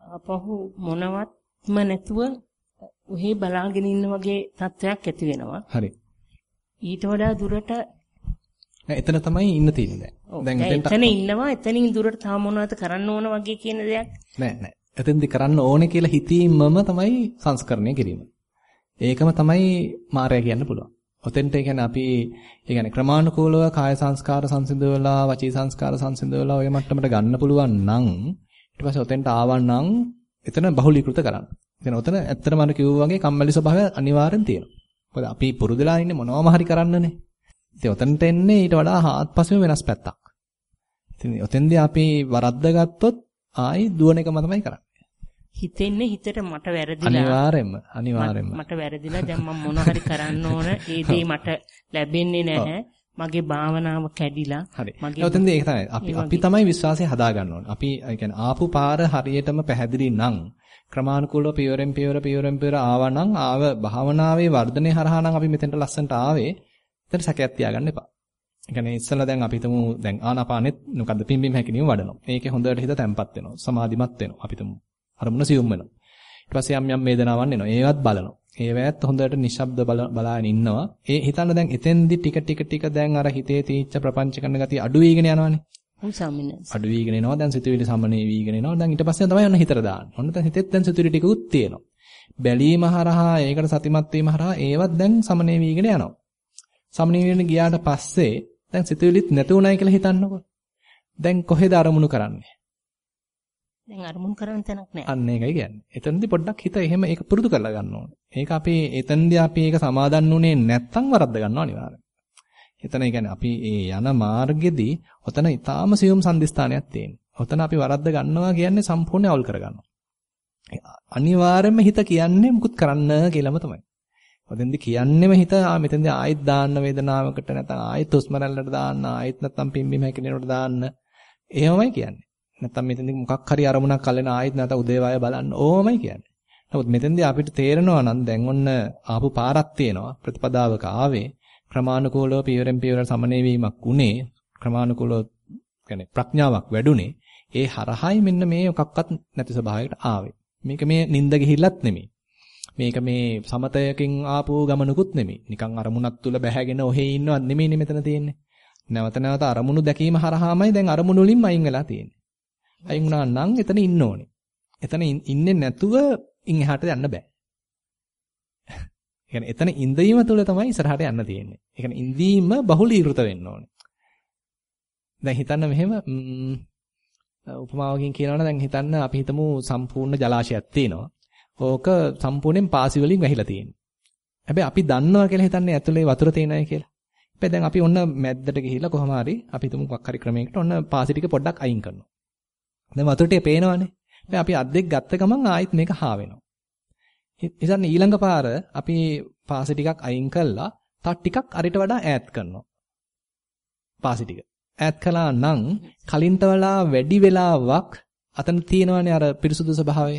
ආපහු මොනවත්ම නැතුව උහි බලාගෙන ඉන්න වගේ තත්වයක් ඇති වෙනවා. හරි. ඊට වඩා දුරට එතන තමයි ඉන්න තියෙන්නේ දැන්. දැන් එතන ඉන්නවා එතනින් දුරට තාම මොනවද කරන්න ඕන වගේ කියන දෙයක් නෑ නෑ. එතෙන්දි කරන්න ඕනේ කියලා හිතීමම තමයි සංස්කරණය කිරීම. ඒකම තමයි මායя කියන්න පුළුවන්. ඔතෙන්ට ඒ කියන්නේ අපි ඒ කියන්නේ ක්‍රමානුකූලව කාය සංස්කාර සංසිඳවලා වචී සංස්කාර සංසිඳවලා ඔය මට්ටමට ගන්න පුළුවන් නම් ඊට පස්සේ ඔතෙන්ට ආවනම් එතන බහුලීකృత කරන්න. ඉතින් ඔතන ඇත්තටම අර කිව්වා වගේ කම්මැලි ස්වභාවය අනිවාර්යෙන් තියෙනවා. මොකද අපි පුරුදුලා ඉන්නේ මොනවම හරි කරන්නනේ. ඉතින් ඔතනට එන්නේ ඊට වඩා හාත්පසෙම වෙනස් පැත්තක්. ඉතින් ඔතෙන්දී අපි වරද්ද ගත්තොත් ආයි දුවන එකම තමයි කරන්නේ. හිතෙන්නේ හිතට මට වැරදිලා. අනිවාර්යෙන්ම අනිවාර්යෙන්ම. මට වැරදිලා දැන් මම මොන හරි කරන්න ඕන ඒ දේ මට ලැබෙන්නේ නැහැ. මගේ භාවනාව කැඩිලා මගේ ඔතෙන්ද ඒක තමයි. අපි අපි තමයි විශ්වාසය හදාගන්න ඕන. අපි කියන්නේ ආපු පාර හරියටම පැහැදිලි නම් ක්‍රමානුකූලව පියවරෙන් පියවර පියවරෙන් පියවර ආවනම් ආව භාවනාවේ වර්ධනය හරහා නම් අපි මෙතෙන්ට ලස්සනට ආවේ. එතන සැකයක් තියාගන්න එපා කියන්නේ ඉස්සෙල්ලා දැන් අපි හිතමු දැන් ආනාපානෙත් මොකද්ද පිම්බීම හැකිනීම වඩනවා. මේකේ හොඳට හිත තැම්පත් වෙනවා. සමාධිමත් වෙනවා. අපි හිතමු අරමුණ සියුම් වෙනවා. ඊට පස්සේ යම් යම් වේදනාවන් එනවා. ඒවත් බලනවා. ඒවැත් හොඳට නිශ්ශබ්ද බලාගෙන ඉන්නවා. ඒ හිතන්න දැන් එතෙන්දි ටික ටික ටික දැන් අර හිතේ තීච්ච ප්‍රපංච කරන ගතිය අඩු වීගෙන යනවානේ. ඔව් ස්වාමිනස්. අඩු වීගෙන එනවා. දැන් සිතුවිලි සමනේ වීගෙන එනවා. දැන් ඊට පස්සේ තමයි ඔන්න හිතට දාන්නේ. ඔන්න දැන් හිතෙත් දැන් සිතුවිලි ටිකකුත් තියෙනවා. බැලීම හරහා ඒකට සතිමත් වීම හරහා ඒවත් දැන් සමනේ වීගෙන යනවා. සමනේ වීගෙන ගියාට පස්සේ දැන් සිතුවිලිත් නැතු උනායි කියලා හිතන්නකෝ. දැන් කොහෙද අරමුණු කරන්නේ? දැන් අරමුණු කරන තැනක් නැහැ. අන්න ඒකයි කියන්නේ. එතනදී පොඩ්ඩක් හිත එහෙම ඒක පුරුදු කරලා ගන්න ඕනේ. ඒක අපි එතනදී අපි ඒක සමාදන් වුණේ නැත්තම් වරද්ද ගන්නවා අනිවාර්යයෙන්. එතන කියන්නේ අපි ඒ යන මාර්ගෙදී ඔතන ඊටාම සියුම් සම්දිස්ථානයක් තියෙනවා. ඔතන අපි වරද්ද ගන්නවා කියන්නේ සම්පූර්ණ අවුල් කරගන්නවා. අනිවාර්යයෙන්ම හිත කියන්නේ මුකුත් කරන්න කියලාම තමයි. ඔතෙන්ද කියන්නෙම හිත ආ මෙතෙන්ද ආයෙත් දාන්න වේදනාවකට නැත්නම් ආයෙත් උස්මරල්ලට දාන්න ආයෙත් නැත්නම් පිම්බීම හැකිනේකට දාන්න එහෙමමයි කියන්නේ. නැත්නම් මෙතෙන්ද මොකක් හරි අරමුණක් අල්ලන ආයෙත් නැත්නම් උදේවාය බලන්න ඕමයි කියන්නේ. නමුත් මෙතෙන්දී අපිට තේරෙනවා නම් දැන් ඔන්න ආපු පාරක් තියෙනවා ප්‍රතිපදාවක ආවේ ක්‍රමානුකූලව පියවරෙන් පියවර සමනය වීමක් උනේ ක්‍රමානුකූලව කියන්නේ ප්‍රඥාවක් වැඩුණේ ඒ හරහායි මෙන්න මේ මොකක්වත් නැති ස්වභාවයකට ආවේ. මේක මේ නිନ୍ଦ ගිහිල්ලත් නෙමෙයි. මේක මේ සමතයකින් ආපු ගමනකුත් නෙමෙයි. නිකන් අරමුණක් තුල බැහැගෙන ඔහේ ඉන්නවත් නෙමෙයි මෙතන තියෙන්නේ. නැවත නැවත අරමුණු දැකීම හරහාමයි දැන් අරමුණු වලින් අයින් වෙලා තියෙන්නේ. අයින් වුණා නම් එතන ඉන්න ඕනේ. එතන ඉන්නේ නැතුව ඉන් එහාට යන්න බෑ. කියන්නේ එතන ඉඳීම තුළ තමයි ඉස්සරහට යන්න තියෙන්නේ. ඒ කියන්නේ ඉඳීම බහුලීකృత වෙන්න ඕනේ. දැන් හිතන්න මෙහෙම උපමාවකින් කියනවනම් දැන් හිතන්න අපි හිතමු සම්පූර්ණ ජලාශයක් තියෙනවා. ඕක සම්පූර්ණයෙන් පාසි වලින් වැහිලා තියෙනවා. හැබැයි අපි දන්නවා කියලා හිතන්නේ ඇතුලේ වතුර තියෙනයි කියලා. හැබැයි දැන් අපි ඔන්න මැද්දට ගිහිල්ලා කොහම හරි අපි හිතමු මොකක් හරි ක්‍රමයකට ඔන්න පාසි ටික පොඩ්ඩක් අයින් කරනවා. දැන් වතුර ටික පේනවනේ. හැබැයි අපි අද්දෙක් ගත්ත ගමන් ආයෙත් මේක හා වෙනවා. ඉතින් ඊළඟ පාර අපි පාසි ටිකක් අයින් කළා තත් ටිකක් අරිට වඩා ඈත් කරනවා. පාසි ටික. ඈත් කළා නම් කලින්ට වඩා වැඩි වෙලාවක් අතන තියෙනවනේ අර පිරිසුදු ස්වභාවය.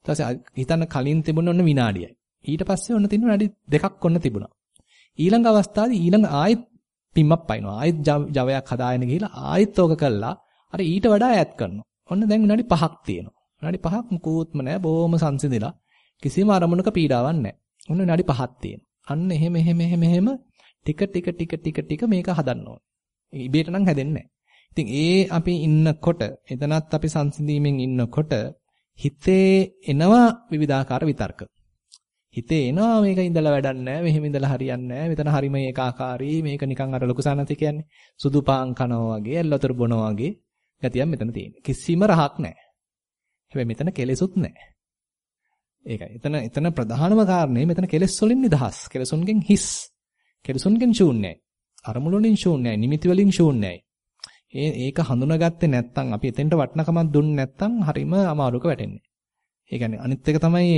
ඊට පස්සේ හිතන්න කලින් තිබුණ ඔන්න විනාඩියයි. ඊට පස්සේ ඔන්න තිබුණ වැඩි දෙකක් ඔන්න තිබුණා. ඊළඟ අවස්ථාවේ ඊළඟ ආයෙත් පිම්මක් පයින්නවා. ආයෙත් ජවයක් හදාගෙන ගිහිලා ආයෙත් ඕක කළා. අර ඊට වඩා ඈත් කරනවා. ඔන්න දැන් විනාඩි 5ක් තියෙනවා. විනාඩි 5ක් මුකුත්ම නැහැ. බොහොම සංසිඳිලා. කිසිම අරමුණක පීඩාවක් නැහැ. ඔන්න විනාඩි 5ක් තියෙනවා. අන්න එහෙම එහෙම එහෙම එහෙම ටික ටික ටික ටික ටික මේක හදන්න ඕනේ. ඉබේට නම් හැදෙන්නේ නැහැ. ඉතින් ඒ අපි ඉන්නකොට එතනත් අපි සංසිඳීමෙන් ඉන්නකොට හිතේ එනවා විවිධාකාර විතර්ක. හිතේ එනවා මේක ඉඳලා වැඩක් නැහැ, මෙහෙම ඉඳලා හරියන්නේ නැහැ, මෙතන හරිම ඒකාකාරී, මේක නිකන් අර ලොකු සානති කියන්නේ සුදු පාන් කනවා වගේ, ඇල්ලතර බොනවා වගේ ගතියක් මෙතන තියෙනවා. කිසිම රහක් නැහැ. හැබැයි මෙතන කෙලෙසුත් නැහැ. ඒකයි. එතන එතන ප්‍රධානම කාරණේ මෙතන කෙලෙස් වලින් නිදහස්. කෙලසුන්ගෙන් හිස්. කෙලසුන්ගෙන් ශූන්‍යයි. අරමුණු වලින් ශූන්‍යයි. නිමිති වලින් ශූන්‍යයි. ඒක හඳුනාගත්තේ නැත්නම් අපි එතෙන්ට වටනකමක් දුන්නේ නැත්නම් හරිම අමාරුක වැටෙන්නේ. ඒ කියන්නේ අනිත් එක තමයි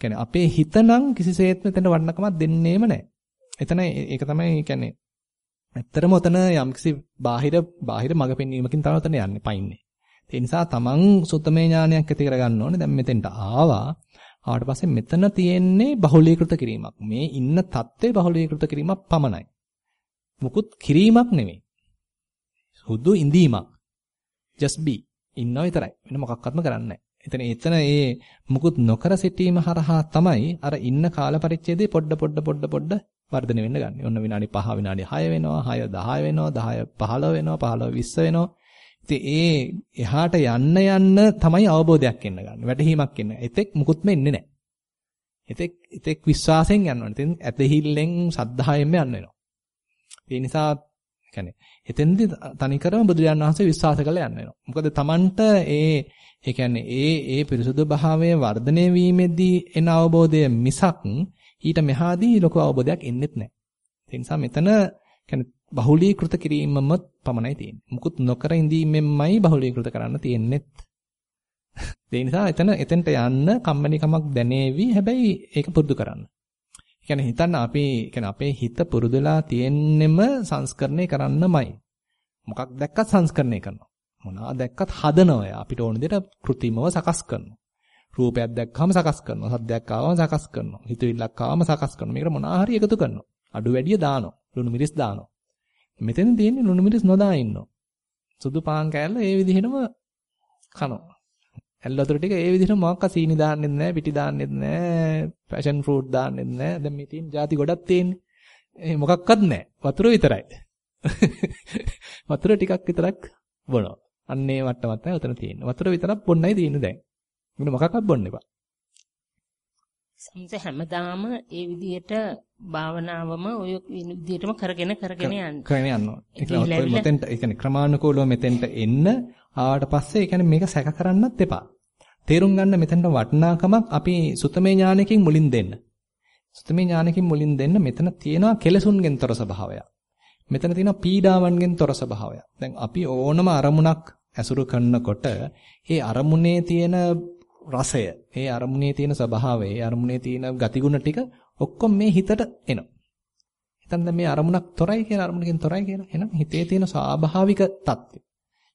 කියන්නේ අපේ හිත නම් කිසිසේත්ම එතෙන්ට වටනකමක් දෙන්නේම නැහැ. එතන ඒක තමයි කියන්නේ ඇත්තටම ඔතන යම්කිසි බාහිර බාහිර මඟ පෙන්වීමකින් තමයි ඔතන යන්නේ පයින්නේ. ඒ නිසා තමන් සුත්තමේ ඥානයක් ඇති කරගන්න ඕනේ. දැන් මෙතෙන්ට ආවා. ආවට පස්සේ මෙතන තියෙන්නේ බහුලීකృత කිරීමක්. මේ ඉන්න தත්ත්වේ බහුලීකృత කිරීමක් පමණයි. මුකුත් කිරීමක් නෙමෙයි. සුදු ඉඳීමක්. just be. ඉන්නව විතරයි. වෙන මොකක්වත්ම කරන්නේ නැහැ. එතන එතන ඒ මුකුත් නොකර සිටීම හරහා තමයි අර ඉන්න කාල පරිච්ඡේදේ පොඩ පොඩ පොඩ පොඩ වර්ධනය වෙන්න ගන්න. ඔන්න විනාඩි 5 විනාඩි 6 වෙනවා, 6 10 වෙනවා, 10 15 වෙනවා, 15 20 වෙනවා. ඉතින් ඒ එහාට යන්න යන්න තමයි අවබෝධයක් එන්න ගන්න. වැටහීමක් එන්න. එතෙක් මුකුත්ම එන්නේ නැහැ. එතෙක් එතෙක් විශ්වාසයෙන් යන්න ඕනේ. ඉතින් ඇදහිල්ලෙන් සද්ධායෙන්ම යන්න වෙනවා. ඒ නිසා කියන්නේ එතෙන්දී තනිකරම බුදුරජාණන් වහන්සේ විශ්වාස කරලා යන්න වෙනවා. මොකද Tamanට ඒ ඒ කියන්නේ ඒ ඒ පිරිසුදු භාවය වර්ධනය වීමේදී එන අවබෝධය මිසක් ඊට මෙහාදී ලොකු අවබෝධයක් එන්නේත් නැහැ. ඒ නිසා මෙතන කියන්නේ බහුලීකృత කිරීමම පමණයි තියෙන්නේ. මුකුත් නොකර ඉඳීමෙන්මයි බහුලීකృత කරන්න තියෙන්නේත්. ඒ නිසා එතන එතෙන්ට යන්න කම්මැලි කමක් දැනේවි. හැබැයි ඒක පුරුදු කරන්න. කියන්නේ හිතන්න අපි කියන්නේ අපේ හිත පුරුදුලා තියෙන්නෙම සංස්කරණය කරන්නමයි. මොකක් දැක්කත් සංස්කරණය කරනවා. මොනවා දැක්කත් හදනවා. අපිට ඕන දෙයට કૃතිමව සකස් කරනවා. රූපයක් දැක්කම සකස් කරනවා. සද්දයක් ආවම සකස් කරනවා. හිතවිල්ලක් ආවම සකස් කරනවා. මේකට මොනවා හරි එකතු කරනවා. අඩු වැඩිය දානවා. ලුණු මිරිස් දානවා. මෙතන තියෙන්නේ ලුණු මිරිස් නොදා ඉන්නවා. සුදු පාන් කෑල්ල ඒ විදිහටම කනවා. ඇල් වතුර ටික ඒ විදිහට මොකක්ක සීනි දාන්නෙත් නැහැ, පිටි දාන්නෙත් නැහැ, පැෂන් ෆෘට් දාන්නෙත් නැහැ. දැන් මේ තියෙන ಜಾති ගොඩක් තියෙන්නේ. ඒ මොකක්වත් නැහැ. වතුර විතරයි. වතුර ටිකක් විතරක් බොනවා. අන්න ඒ මට්ටමත් තමයි උතන තියෙන්නේ. වතුර විතරක් බොන්නයි තියෙන්නේ දැන්. මොන මොකක්වත් බොන්න එපා. සම්ස හැමදාම ඒ විදිහට භාවනාවම ඔය විදිහටම කරගෙන කරගෙන යන්න. කරගෙන යනවා. ඒක මෙතෙන්ට ඒ කියන්නේ ක්‍රමානුකූලව මෙතෙන්ට එන්න ආවට පස්සේ ඒ කියන්නේ මේක සැක කරන්නත් එපා. තේරුම් ගන්න මෙතෙන්ට වටිනාකමක් අපි සුතමේ ඥානකින් මුලින් දෙන්න. සුතමේ ඥානකින් මුලින් දෙන්න මෙතන තියෙනවා කෙලසුන්ගෙන් තොර ස්වභාවයක්. මෙතන තියෙනවා පීඩාවන්ගෙන් තොර ස්වභාවයක්. දැන් අපි ඕනම අරමුණක් ඇසුරු කරනකොට ඒ අරමුණේ තියෙන රසය, ඒ අරමුණේ තියෙන ස්වභාවය, ඒ අරමුණේ තියෙන ගතිගුණ ටික ඔක්කොම මේ හිතට එනවා. හිතන්න මේ අරමුණක් තොරයි කියලා අරමුණකින් තොරයි කියලා. එහෙනම් හිතේ තියෙන ස්වාභාවික தත්ත්වය.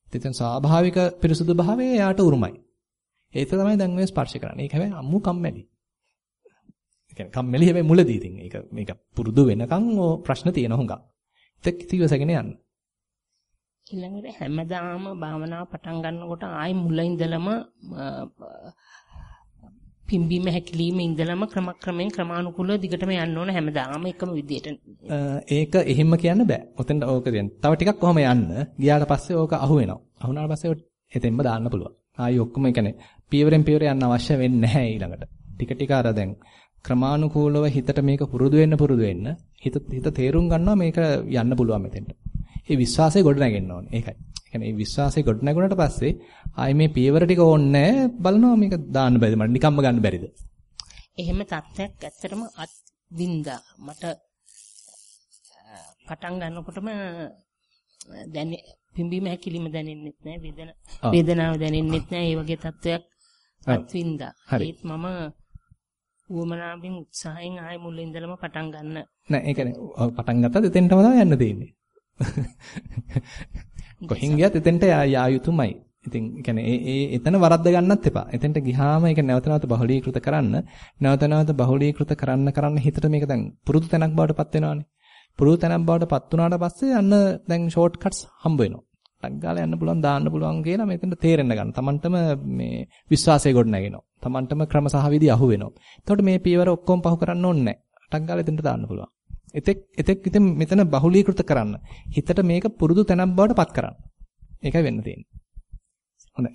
හිතේ තියෙන ස්වාභාවික පිරිසුදු භාවය එයාට උරුමයි. ඒක තමයි දැන් මේ ස්පර්ශ කරන්නේ. ඒක හැබැයි අම්මු කම්මැලි. ඒ කියන්නේ කම්මැලි හැබැයි මුලදී ඉතින් ඒක මේක පුරුදු වෙනකන් ඕ ප්‍රශ්න තියෙන හොඟක්. ඒක ඉතිවසගෙන යන්න. ඊළඟට හැමදාම භාවනාව පටන් ගන්නකොට ආයි මුල ඉඳලම පිම්බීම හැකිලිම ඉඳලම ක්‍රමක්‍රමයෙන් ක්‍රමානුකූලව දිගටම යන්න ඕන හැමදාම එකම විදියට. ඒක එහෙම කියන්න බෑ. ඔතෙන් ඕක කියන්නේ. තව ටිකක් කොහොම යන්න ගියාට පස්සේ ඕක අහු වෙනවා. අහුනාට පස්සේ එතෙන්ම දාන්න පුළුවන්. ආයි ඔක්කොම කියන්නේ පියවරෙන් පියවර යන්න අවශ්‍ය වෙන්නේ නැහැ ඊළඟට. ටික ටික අර දැන් ක්‍රමානුකූලව හිතට මේක පුරුදු වෙන්න පුරුදු වෙන්න හිත හිත තේරුම් ගන්නවා මේක යන්න පුළුවන් මෙතෙන්ට. ඒ විශ්වාසය ගොඩ නැගෙන්න ඕනේ. ඒකයි. ඒ කියන්නේ මේ විශ්වාසය ගොඩ නැගුණාට පස්සේ ආයි මේ පියවර ටික ඕනේ බලනවා මේක දාන්න බැරිද මට නිකම්ම ගන්න බැරිද? එහෙම තත්ත්වයක් ඇත්තටම අත් වින්දා. මට පටන් ගන්නකොටම දැන් පිම්බීම හැකිලිම දැනෙන්නෙත් නැහැ වේදන වේදනාව දැනෙන්නෙත් නැහැ ඒ වගේ තත්ත්වයක් අත් වින්දා. ඒත් මම උවමනාවෙන් උත්සාහයෙන් ආයෙ මුල ඉඳලම පටන් ගන්න. නෑ ඒ කියන්නේ පටන් ගත්තත් එතෙන්ටම තමයි යන්න තියෙන්නේ. කොහෙන් ගියත් එතෙන්ට යා යුතුමයි. ඉතින් කියන්නේ ඒ ඒ එතන වරද්ද ගන්නත් එපා. එතෙන්ට ගිහාම ඒක නැවත නැවත බහුලීකృత කරන්න, නැවත නැවත බහුලීකృత කරන්න කරන්න හිතට මේක දැන් පුරුදු තැනක් බවට පත් වෙනවානේ. පුරුදු තැනක් බවට පත් වුණාට පස්සේ අන්න දැන් ෂෝට් කට්ස් හම්බ වෙනවා. ටක් ගාලා යන්න පුළුවන් දාන්න පුළුවන් කියලා මෙතෙන්ට තේරෙන්න ගන්න. Tamanටම මේ විශ්වාසය ගොඩ නැගෙනවා. Tamanටම ක්‍රම සහ විදි අහු වෙනවා. එතකොට මේ පියවර ඔක්කොම පහු කරන්න ඕනේ නැහැ. ටක් ගාලා එතෙන්ට දාන්න පුළුවන්. එතෙක් එතෙක් ඉතින් මෙතන බහුලීකృత කරන්න. හිතට මේක පුරුදු තැනක් බවට පත් කරන්න. ඒකයි වෙන්න තියෙන්නේ. හොඳයි.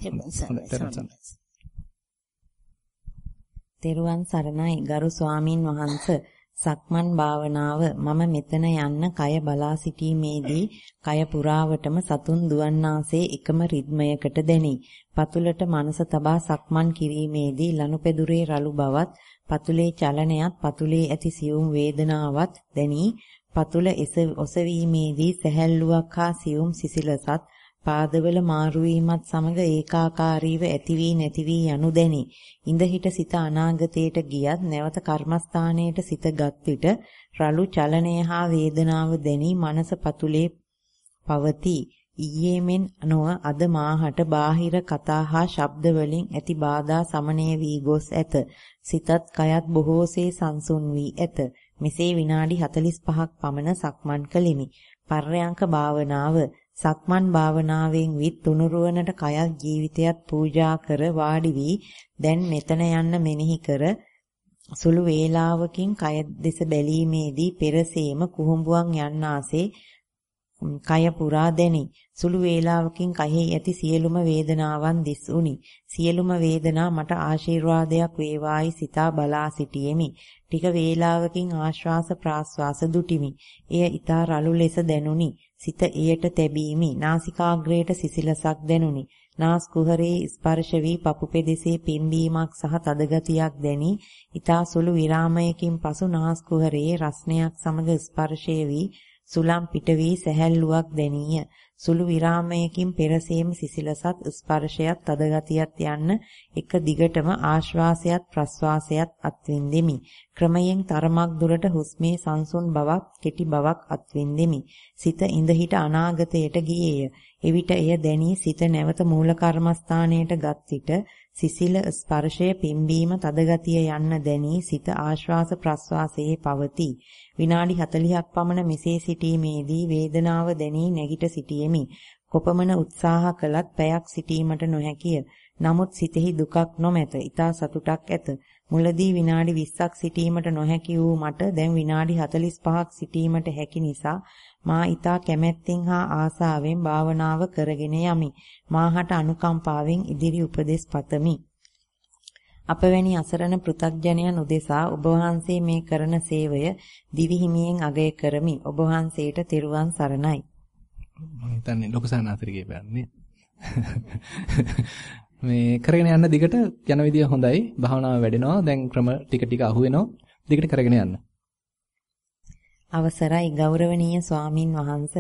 තෙරුවන් සරණයි ගරු ස්වාමින් වහන්සේ සක්මන් භාවනාව මම මෙතන යන්න කය බලා සිටීමේදී කය පුරාවටම සතුන් දුවන්නාසේ එකම රිද්මයකට දැනේ. පතුලට මනස තබා සක්මන් කිරීමේදී ලනුපෙදුරේ රළු බවත් පතුලේ චලනයත් පතුලේ ඇති සියුම් වේදනාවත් දැනි පතුල ඔසවීමේදී සැහැල්ලුවක් හා සියුම් සිසිලසත් පාදවල මාරු වීමත් සමග ඒකාකාරීව ඇති වී නැති වී යනු දැනි. ඉඳ හිට සිත අනාගතයට ගියත් නැවත කර්මස්ථානයට සිතගත් විට රළු චලනය හා වේදනාව දැනි මනස පතුලේ පවතී. ඊයේ මෙන් නොව අද මාහට බාහිර කතා හා ශබ්ද වලින් ඇති බාධා සමනය වී ගොස් ඇත. සිතත් කයත් බොහෝසේ සංසුන් වී ඇත. මෙසේ විනාඩි 45ක් පමණ සක්මන් කළෙමි. පර්යංක භාවනාව සක්මන් භාවනාවෙන් විත් තුනුරුවනට කයත් ජීවිතයත් පූජා කර වාඩි වී දැන් මෙතන යන්න මෙනෙහි කර සුළු වේලාවකින් කය දෙස බැලීමේදී පෙරසේම කුහුඹුවන් යන්නාසේ කය පුරා දැනි. සුළු වේලාවකින් කයෙහි ඇති සියලුම වේදනාවන් දිස් උනි. සියලුම වේදනා මට ආශිර්වාදයක් වේවායි සිතා බලා සිටියෙමි. ටික වේලාවකින් ආශ්වාස ප්‍රාශ්වාස දුටිමි. එය ඊතා රළු ලෙස දැනුනි. සිත එයට තැබීමි. නාසිකාග්‍රයට සිසිලසක් දැනුනි. නාස් කුහරේ ස්පර්ශ වී පපු පෙදෙසේ පිම්බීමක් සහ තදගතියක් දැනි. ඊතා සුළු විරාමයකින් පසු නාස් කුහරේ රස්නයක් සමග ස්පර්ශය වී සුලම් පිට වී සැහැල්ලුවක් දැනිය. සුළු විරාමයකින් පෙරසේම සිසිලසත් ස්පර්ශයත් තදගතියත් යන්න එක දිගටම ආශ්වාසයත් ප්‍රශ්වාසයත් අත්විඳෙමි. ක්‍රමයෙන් තරමක් දුරට හුස්මේ සංසුන් බවක් කෙටි බවක් අත්විඳෙමි. සිත ඉඳ හිට අනාගතයට ගියේය. එවිට එය දැනී සිත නැවත මූල කර්මස්ථානයට ගත් විට සිසිල ස්පර්ශය පිම්බීම තදගතිය යන්න දැනී සිත ආශ්වාස ප්‍රශ්වාසයේ පවතී. විනාඩි 40ක් පමණ මෙසේ සිටීමේදී වේදනාව දැනී නැගිට සිටියෙමි. කොපමණ උත්සාහ කළත් පැයක් සිටීමට නොහැකිය. නමුත් සිතෙහි දුකක් නොමැත. ඊතා සතුටක් ඇත. මුලදී විනාඩි 20ක් සිටීමට නොහැකි වූ මට දැන් විනාඩි 45ක් සිටීමට හැකි නිසා මා ඊතා කැමැත්තෙන් හා ආසාවෙන් භාවනාව කරගෙන යමි. මාහට අනුකම්පාවෙන් ඉදිරි උපදෙස් පතමි. අපවැනි අසරණ පෘ탁ජනයන් උදෙසා ඔබ වහන්සේ මේ කරන සේවය දිවි හිමියෙන් අගය කරමි. ඔබ වහන්සේට තෙරුවන් සරණයි. මම හිතන්නේ ලොකු සානාතරිගේ බෑන්නේ. මේ කරගෙන යන්න දිගට යන විදිය හොඳයි. භාවනාව වැඩෙනවා. දැන් ක්‍රම ටික ටික අහු වෙනවා. දිගට කරගෙන යන්න. අවසරයි ගෞරවනීය ස්වාමින් වහන්ස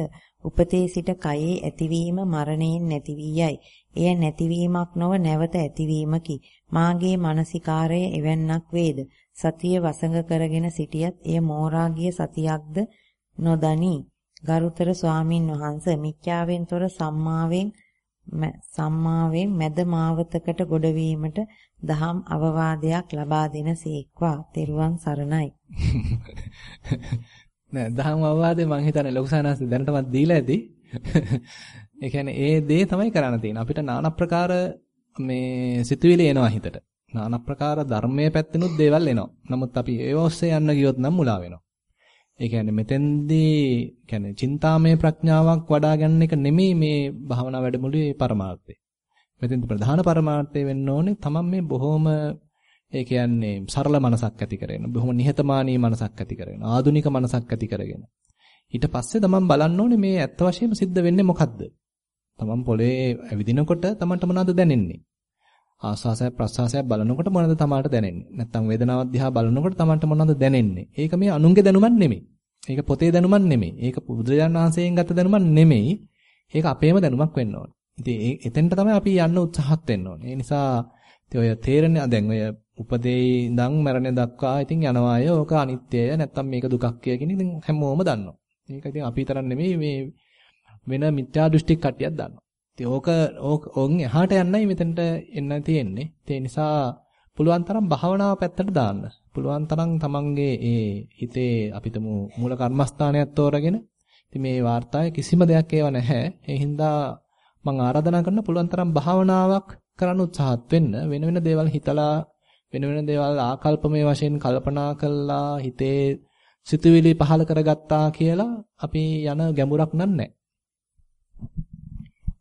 උපතේ සිට කයේ ඇතිවීම මරණයෙන් නැති වී යයි. එය නැතිවීමක් නොව නැවත ඇතිවීමකි. මාගේ මානසිකාරය එවන්නක් වේද. සතිය වසඟ කරගෙන සිටියත් එය මෝරා ගිය සතියක්ද නොදනි. ගරුතර ස්වාමින් වහන්ස මිත්‍යාවෙන් තොර සම්මාවෙන් සම්මාවෙන් මැද මාවතකට ගොඩවීමට දහම් අවවාදයක් ලබා දෙන සීක්වා. තෙරුවන් සරණයි. නෑ දහම් අවවාදේ මං හිතන්නේ ලොකු සානස් දැනටමත් දීලා ඇති. ඒ කියන්නේ ඒ දේ තමයි කරන්න තියෙන්නේ. අපිට নানা ප්‍රකාර මේ සිතුවිලි එනවා හිතට. নানা ප්‍රකාර ධර්මයේ පැත්තෙනුත් දේවල් එනවා. නමුත් අපි ඒ ඔස්සේ යන්න ගියොත් නම් මුලා වෙනවා. ඒ කියන්නේ මෙතෙන්දී කියන්නේ චින්තාමය ප්‍රඥාවක් වඩා ගන්න එක නෙමෙයි මේ භාවනා වැඩමුළුවේ පරමාර්ථය. මෙතෙන්දී ප්‍රධාන පරමාර්ථය වෙන්න ඕනේ තමන් මේ බොහොම ඒ කියන්නේ සරල මනසක් ඇති කරගෙන, බොහොම නිහතමානී මනසක් ඇති කරගෙන, ආධුනික මනසක් ඇති කරගෙන. ඊට පස්සේ තමන් බලන්න ඕනේ මේ ඇත්ත වශයෙන්ම සිද්ධ වෙන්නේ මොකද්ද? තමන් පොළේ ඇවිදිනකොට තමන්ට මොනවද දැනෙන්නේ? ආස්වාසය ප්‍රසආසය බලනකොට මොනවද තමාට දැනෙන්නේ? නැත්තම් වේදනාවක් දිහා බලනකොට තමන්ට මොනවද දැනෙන්නේ? ඒක මේ අනුන්ගේ දැනුමක් නෙමෙයි. ඒක පොතේ දැනුමක් නෙමෙයි. ඒක බුදුරජාණන් වහන්සේගෙන් ගත්ත දැනුමක් නෙමෙයි. ඒක අපේම දැනුමක් වෙන්න ඕනේ. ඉතින් එතෙන්ට තමයි අපි යන්න උත්සාහත් වෙන්න ඕනේ. ඒ නිසා ඉතින් ඔය තේරෙන්නේ දැන් ඔය උපදේ ඉඳන් මරණය දක්වා ඉතින් යනවා අය ඕක අනිත්‍යය නැත්තම් මේක දුකක් කියන ඉතින් හැමෝම දන්නවා. මේක ඉතින් අපි තරම් නෙමෙයි මේ වෙන මිත්‍යා දෘෂ්ටික කට්ටියක් දන්නවා. ඉතින් ඕක ඕන් එහාට යන්නයි මෙතනට එන්න තියෙන්නේ. ඒ නිසා පුළුවන් තරම් භාවනාව පැත්තට දාන්න. පුළුවන් තරම් තමන්ගේ ඒ හිතේ අපිටම මූල කර්මස්ථානයක් තෝරගෙන ඉතින් මේ වාර්තාවේ කිසිම දෙයක් ඒව නැහැ. ඒ හින්දා මම ආරාධනා කරන පුළුවන් තරම් භාවනාවක් කරන්න උත්සාහත් වෙන්න වෙන වෙන දේවල් හිතලා වෙන වෙන දේවල් ආකල්පමය වශයෙන් කල්පනා කළා හිතේ සිතුවිලි පහල කරගත්තා කියලා අපි යන ගැඹුරක් නන්නේ.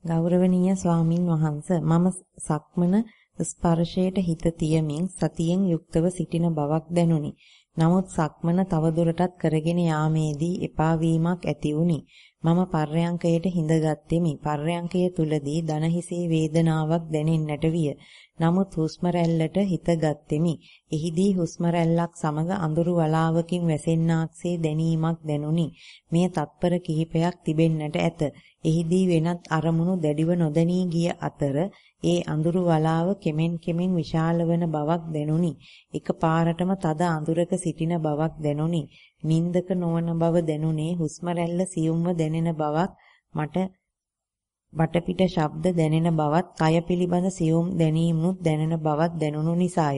ගෞරවනීය ස්වාමින් වහන්ස මම සක්මන ස්පර්ශයට හිත තියමින් සතියෙන් යුක්තව සිටින බවක් දැනුනි. නමුත් සක්මන තවදුරටත් කරගෙන යාමේදී එපා වීමක් ඇති වුනි. මම පර්යංකයට හිඳගත්ෙමි. පර්යංකය තුලදී දන හිසේ වේදනාවක් දැනෙන්නට විය. නමුත් හුස්ම රැල්ලට හිත ගත්ෙමි. එහිදී හුස්ම රැල්ලක් සමග අඳුරු වලාවකින් වැසෙන්නාක්සේ දැනීමක් දැනුනි. මෙය තත්පර කිහිපයක් තිබෙන්නට ඇත. එහිදී වෙනත් අරමුණු දැඩිව නොදැනී ගිය අතර ඒ අඳුරු වලාව කෙමෙන් කෙමෙන් විශාල වන බවක් දැනුනි. එකපාරටම තද අඳුරක සිටින බවක් දැනුනි. නින්දක නොවන බව දැනුනේ හුස්ම රැල්ල සියුම්ව දැනෙන බවක් මට වටපිට ශබ්ද දැනෙන බවත් කය පිළිබඳ සියුම් දැනීමුත් දැනෙන බවත් දැනුණු නිසාය.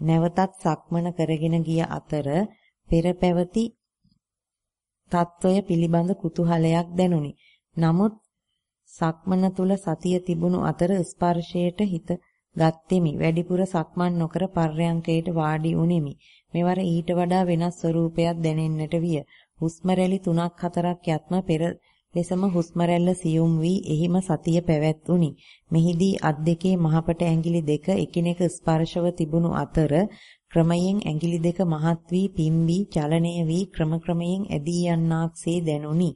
නැවතත් සක්මන කරගෙන ගිය අතර පෙර පැවති తত্ত্বය පිළිබඳ කුතුහලයක් දැනුනි. නමුත් සක්මන තුල සතිය තිබුණු අතර ස්පර්ශයට හිත ගත්ෙමි. වැඩිපුර සක්මන් නොකර පර්යංකයට වාඩි උනේමි. මෙවර ඊට වඩා වෙනස් ස්වරූපයක් දැනෙන්නට විය. හුස්ම රැලි 3ක් 4ක් යත්ම පෙර ලෙසම හුස්ම රැල්ල සියුම් වී එහිම සතිය පැවැත්ුනි. මෙහිදී අත් දෙකේ මහපට ඇඟිලි දෙක එකිනෙක ස්පර්ශව තිබුණු අතර ක්‍රමයෙන් ඇඟිලි දෙක මහත් වී පිම්බී චලනය වී ක්‍රම ක්‍රමයෙන් ඇදී යන්නාක්සේ දැනුනි.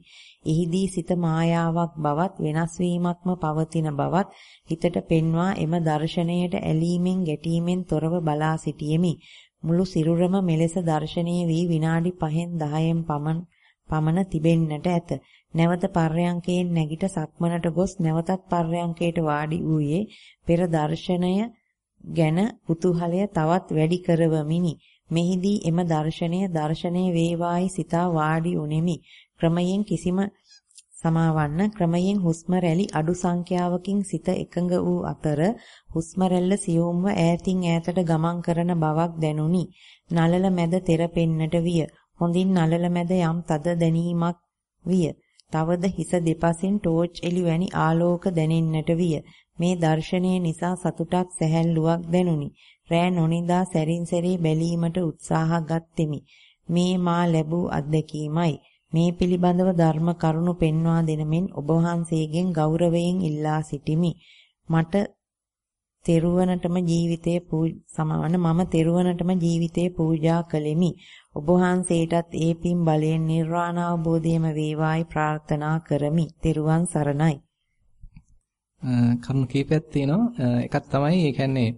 එහිදී සිත මායාවක් බවත් වෙනස් වීමක්ම පවතින බවත් හිතට පෙන්වා එම දර්ශනයට ඇලීමෙන් ගැටීමෙන් තොරව බලා සිටියෙමි. මුළු සිරුරම මෙලෙස දර්ශනීය වී විනාඩි 5න් 10න් පමණ පමණ තිබෙන්නට ඇත. නැවත පර්යංකයෙන් නැගිට සක්මනට ගොස් නැවතත් පර්යංකයට වාඩි වූයේ පෙර දර්ශනය ගැන කුතුහලය තවත් වැඩි කරවමිනි. මෙහිදී එම දර්ශනය දර්ශනයේ වේවායි සිතා වාඩි උනේමි. ක්‍රමයෙන් කිසිම සමාවන්න ක්‍රමයෙන් හුස්ම රැලි අඩු සංඛ්‍යාවකින් සිත එකඟ වූ අතර හුස්ම රැල්ල සියුම්ව ඈතින් ඈතට ගමන් කරන බවක් දැනුනි. නලල මැද තෙරපෙන්නට විය. හොඳින් නලල මැද යම් තද දැනීමක් විය. තවද හිස දෙපසින් ටෝච් එළි වැනි ආලෝක දැනෙන්නට විය. මේ දර්ශනය නිසා සතුටක් සැහැල්ලුවක් දැනුනි. රෑ නොනිදා සැරින් සැරේ බැලීමට උත්සාහ ගත්ෙමි. මේ මා ලැබූ අත්දැකීමයි. මේ පිළිබඳව ධර්ම කරුණු පෙන්වා දෙනමින් ඔබ වහන්සේගෙන් ගෞරවයෙන් ඉල්ලා සිටිමි. මට තෙරුවනටම ජීවිතය සමාන මම තෙරුවනටම ජීවිතය පූජා කළෙමි. ඔබ වහන්සේටත් ඒ පින් බලයෙන් නිර්වාණ අවබෝධයම වේවායි ප්‍රාර්ථනා කරමි. තෙරුවන් සරණයි. කරුණු කීපයක් තියෙනවා. එකක් තමයි ඒ කියන්නේ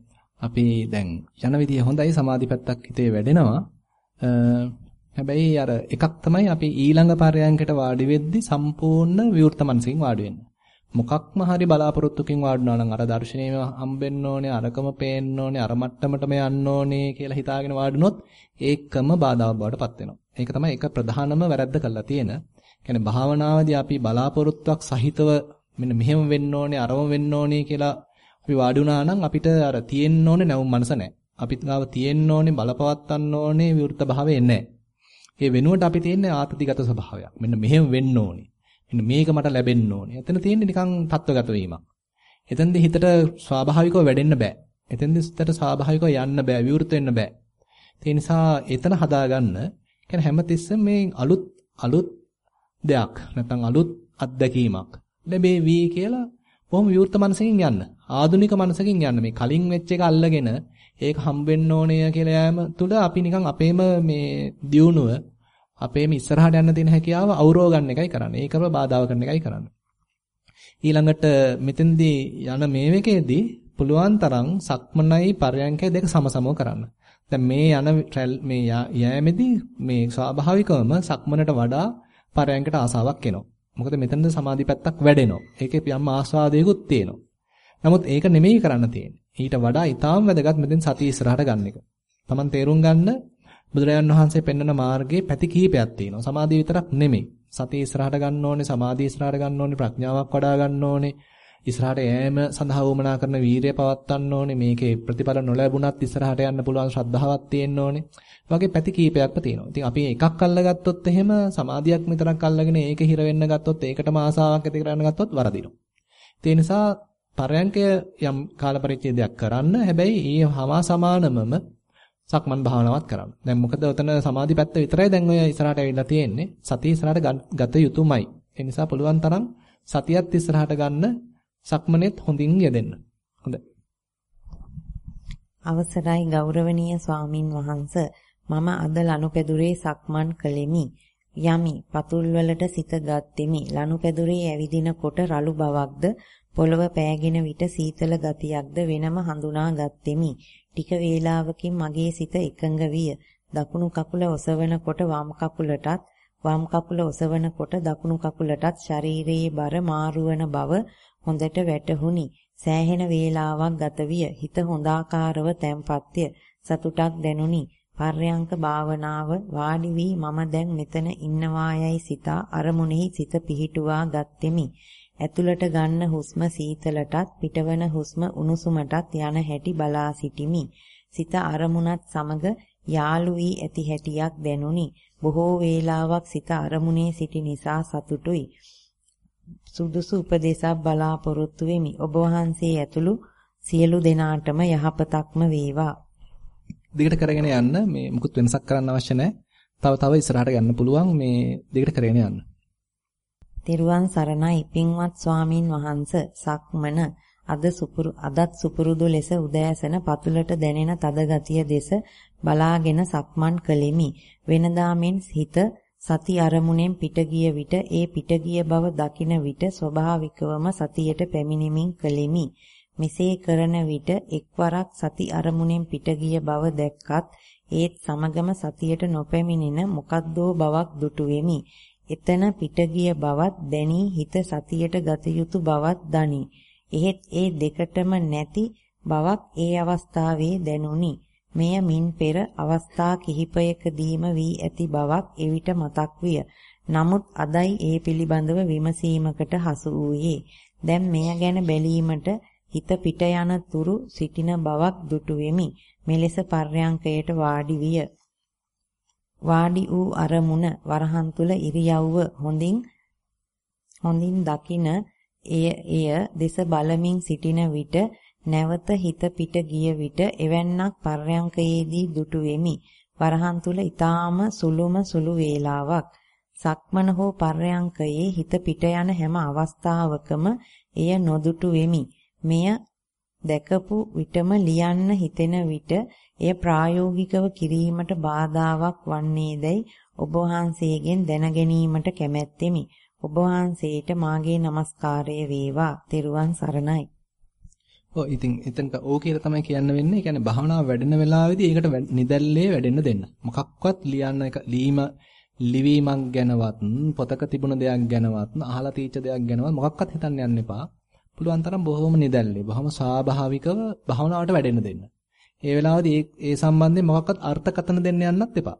අපි දැන් යන විදිය හොඳයි සමාධි පැත්තක් හිතේ වැඩෙනවා. හැබැයි අර එකක් තමයි අපි ඊළඟ පරයන්කට වාඩි වෙද්දි සම්පූර්ණ විවෘත මනසකින් වාඩි වෙන්න. මොකක්ම හරි බලාපොරොත්තුකින් වාඩුණා නම් අර දර්ශනීයම හම්බෙන්න ඕනේ, අරකම පේන්න ඕනේ, අර මට්ටමටම යන්න ඕනේ කියලා හිතාගෙන වාඩුනොත් ඒකම බාධාවක් බවට පත් වෙනවා. ඒක තමයි එක ප්‍රධානම වැරද්ද කරලා තියෙන. කියන්නේ භාවනාවේදී අපි බලාපොරොත්තුවක් සහිතව මෙන්න මෙහෙම වෙන්න ඕනේ, අරම වෙන්න ඕනේ කියලා අපි වාඩි වුණා නම් අපිට අර තියෙන්න ඕනේ නැවුම් මනස නැහැ. අපිත් ගාව තියෙන්න ඕනේ බලපවත්තන්න ඕනේ විවෘත භාවය නැහැ. ඒ වෙනුවට අපි තියෙන්නේ ආතතිගත ස්වභාවයක්. මෙන්න මෙහෙම වෙන්න ඕනේ. මෙන්න මේක මට ලැබෙන්න ඕනේ. එතන තියෙන්නේ නිකන් තත්වගත වීමක්. එතෙන්දී හිතට ස්වාභාවිකව වැඩෙන්න බෑ. එතෙන්දී හිතට ස්වාභාවිකව යන්න බෑ, විවෘත වෙන්න බෑ. ඒ නිසා එතන හදාගන්න කියන්නේ හැමතිස්සෙම මේ අලුත් අලුත් දෙයක් නැත්නම් අලුත් අත්දැකීමක් ලැබේවි කියලා බොහොම විවෘත මනසකින් යන්න. ආධුනික මනසකින් යන්න. මේ කලින් වෙච්ච එක අල්ලගෙන ඒක හම්බෙන්න ඕනේ කියලා යෑම තුළ අපි නිකන් අපේම මේ දියුණුව අපේම ඉස්සරහට යන්න තියෙන හැකියාව අවරෝ ගන්න එකයි කරන්නේ. ඒකව බාධා කරන එකයි කරන්නේ. ඊළඟට මෙතෙන්දී යන මේ වෙකේදී පුළුවන් තරම් සක්මනයි පරයන්කයි දෙක සමසමව කරන්න. දැන් මේ යන මේ යෑමේදී මේ ස්වාභාවිකවම සක්මනට වඩා පරයන්කට ආසාවක් එනවා. මොකද මෙතනද සමාධි පැත්තක් වැඩෙනවා. ඒකේ යම් ආස්වාදයකුත් තියෙනවා. නමුත් ඒක නෙමෙයි කරන්න තියෙන්නේ. ඊට වඩා ඊටාම් වැදගත් මෙතෙන් සතිය ඉස්සරහට ගන්න එක. Taman තේරුම් ගන්න බුදුරජාණන් වහන්සේ පෙන්වන මාර්ගයේ පැති කිහිපයක් තියෙනවා. සමාධිය විතරක් නෙමෙයි. සතිය ඉස්සරහට ගන්න ඕනේ, සමාධිය ඉස්සරහට ගන්න ඕනේ, ප්‍රඥාවක් වඩා ගන්න ඕනේ. ඉස්සරහට යෑම සඳහා වමනා කරන වීරිය පවත්වන්න ඕනේ. මේකේ ප්‍රතිඵල නොලැබුණත් ඉස්සරහට යන්න පුළුවන් ශ්‍රද්ධාවක් තියෙන්න ඕනේ. වගේ පැති කීපයක්ම තියෙනවා. ඉතින් අපි එකක් අල්ලගත්තොත් එහෙම සමාධියක් විතරක් අල්ලගෙන ඒක හිර වෙන්න ගත්තොත් ඒකටම ආසාවක් ඇති කරගන්න ගත්තොත් වරදිනවා. ඒ නිසා පරයන්කය යම් කාල පරිච්ඡේදයක් කරන්න හැබැයි ඊ හවා සමානමම සක්මන් භාවනාවක් කරන්න. දැන් මොකද උතන සමාධි පැත්ත විතරයි දැන් ඔය ඉස්සරහට ඇවිල්ලා තියෙන්නේ. සතිය ඉස්සරහට ගත යුතුමයි. ඒ නිසා පුළුවන් තරම් සතියත් ඉස්සරහට ගන්න සක්මනේත් හොඳින් යෙදෙන්න. හොඳයි. අවසරයි ගෞරවනීය ස්වාමින් වහන්සේ මම අද ලනුපෙදුරේ සක්මන් කළෙමි. යමි පතුල් වලට සිත ගත්ෙමි. ලනුපෙදුරේ ඇවිදිනකොට රළු බවක්ද පොළව පෑගෙන විට සීතල ගතියක්ද වෙනම හඳුනා ගත්ෙමි. ටික වේලාවකින් මගේ සිත එකඟ විය. දකුණු කකුල ඔසවනකොට වම් කකුලටත් වම් කකුල ඔසවනකොට දකුණු කකුලටත් ශරීරයේ බර මාරුවන බව හොඳට වැටහුණි. සෑහෙන වේලාවක් ගත විය. හිත හොඳාකාරව තැම්පත්ය. සතුටක් දැනුනි. පර්යංක භාවනාව වාඩි වී මම දැන් මෙතන ඉන්නවායයි සිතා අරමුණෙහි සිත පිහිටුවා ගත්ෙමි. ඇතුළට ගන්න හුස්ම සීතලටත් පිටවන හුස්ම උණුසුමටත් යන හැටි බලා සිටිමි. සිත අරමුණත් සමග යාලු වී ඇති හැටියක් දැනුනි. බොහෝ වේලාවක් සිත අරමුණේ සිටි නිසා සතුටුයි. සුදුසු උපදේශක් බලාපොරොත්තු වෙමි. ඔබ වහන්සේ ඇතුළු සියලු දෙනාටම යහපතක්ම වේවා. දිගට කරගෙන යන්න මේ මුකුත් වෙනසක් කරන්න අවශ්‍ය නැහැ. තව තව ඉස්සරහට යන්න පුළුවන් මේ දිගට කරගෙන යන්න. තෙරුවන් සරණයි. පින්වත් ස්වාමින් වහන්ස සක්මන අද සුපුරු අදත් සුපුරුදු ලෙස උදෑසන පතුලට දැනෙන තද ගතිය දෙස බලාගෙන සක්මන් කළෙමි. වෙනදා මෙන් හිත සති අරමුණෙන් පිට ගිය විට ඒ පිට ගිය බව දකින විට ස්වභාවිකවම සතියට පැමිණෙමින් කළෙමි. මෙසේ කරන විට එක්වරක් සති අරමුණෙන් පිට ගිය බව දැක්කත් ඒත් සමගම සතියට නොපැමිණෙන මොකද්දෝ බවක් දුටු වෙමි එතන පිට ගිය බවත් දැනි හිත සතියට ගත යුතු බවත් දනි. එහෙත් ඒ දෙකටම නැති බවක් ඒ අවස්ථාවේ දැනුනි. මෙය මින් පෙර අවස්ථා කිහිපයකදීම වී ඇති බවක් එවිට මතක් විය. නමුත් අදයි ඒ පිළිබඳව විමසීමකට හසු වූයේ. දැන් මෙය ගැන බැලීමට හිත පිට යන තුරු සිටින බවක් දුටු වෙමි. මෙලෙස පර්යංකයට වාඩි විය. වාඩි වූ අරමුණ වරහන් තුල ඉරියව්ව හොඳින් හොඳින් දකින එය එය දෙස බලමින් සිටින විට නැවත හිත පිට ගිය විට එවන්නක් පර්යංකයේදී දුටු වෙමි. වරහන් තුල ඊටාම සුළුම සුළු වේලාවක් සක්මන හෝ පර්යංකයේ හිත පිට යන හැම අවස්ථාවකම එය නොදුටු වෙමි. මෙය දැකපු විටම ලියන්න හිතෙන විට එය ප්‍රායෝගිකව කිරීමට බාධාවක් වන්නේදයි ඔබ වහන්සේගෙන් දැන ගැනීමට කැමැත්තෙමි. ඔබ වහන්සේට මාගේ নমස්කාරය වේවා. තෙරුවන් සරණයි. ඔව් ඉතින් එතනට ඕක කියලා තමයි කියන්න වෙන්නේ. ඒ කියන්නේ භාවනාව වැඩෙන වෙලාවේදී ඒකට නිදැල්ලේ වැඩෙන්න දෙන්න. මොකක්වත් ලියන්න එක ලීම ලිවීමක් ගැනවත් පොතක තිබුණ දෙයක් ගැනවත් අහලා තීච්ච දෙයක් ගැනවත් මොකක්වත් හිතන්න යන්න එපා. පුළුවන් තරම් බොහොම නිදැල්ලේ බොහොම ස්වාභාවිකව භාවනාවට වැඩෙන්න දෙන්න. ඒ වෙලාවේදී ඒ සම්බන්ධයෙන් මොකක්වත් අර්ථකථන දෙන්න යන්නත් එපා.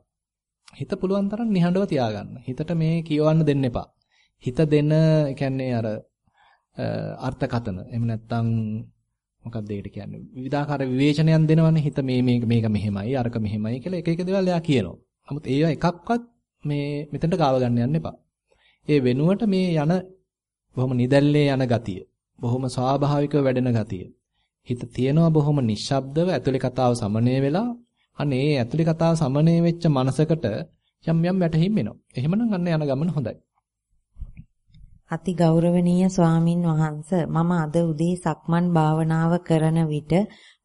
හිත පුළුවන් තරම් නිහඬව තියාගන්න. හිතට මේ කියවන්න දෙන්න එපා. හිත දෙන කියන්නේ අර අර්ථකථන. එහෙම නැත්නම් මොකක්ද ඒකට කියන්නේ? විවිධාකාර විවේචනයන් දෙනවනේ. හිත මේ මේක මේක මෙහෙමයි, අරක මෙහෙමයි කියලා එක එක දේවල් එයා කියනවා. නමුත් ඒවා එකක්වත් මේ මෙතනට ගාව ගන්න යන්න එපා. ඒ වෙනුවට මේ යන බොහොම නිදැල්ලේ යන ගතිය, බොහොම ස්වාභාවිකව වැඩෙන ගතිය. හිත තියෙනවා බොහොම නිශ්ශබ්දව ඇතුලේ කතාව සමනය වෙලා අනේ ඒ ඇතුලේ කතාව සමනය වෙච්ච මනසකට යම් යම් වැටහිම් එනවා. එහෙමනම් අන්න යන ගමන හොඳයි. අති ගෞරවනීය ස්වාමින් වහන්ස මම අද උදේ සක්මන් භාවනාව කරන විට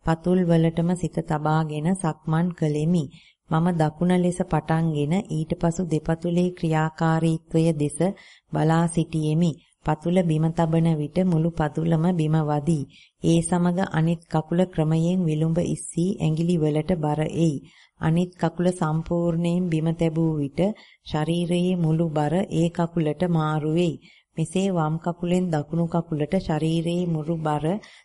පතුල් වලටම සිත තබාගෙන සක්මන් කළෙමි. මම දකුණ ලෙස පටන්ගෙන ඊට පසු දෙපතුලේ ක්‍රියාකාරීත්වය දෙස බලා සිටියෙමි. පතුල බිම තබන විට මුළු පතුලම බිම වදී. ඒ සමග අනිත් කකුල ක්‍රමයෙන් විලුඹ ඉස්සී ඇඟිලි වලට බර එයි. අනිත් කකුල සම්පූර්ණයෙන් බිම තැබූ විට ශරීරයේ මුළු බර ඒ කකුලට මාරු වෙයි. මෙසේ වම් කකුලෙන් දකුණු කකුලට ශරීරයේ මුළු බර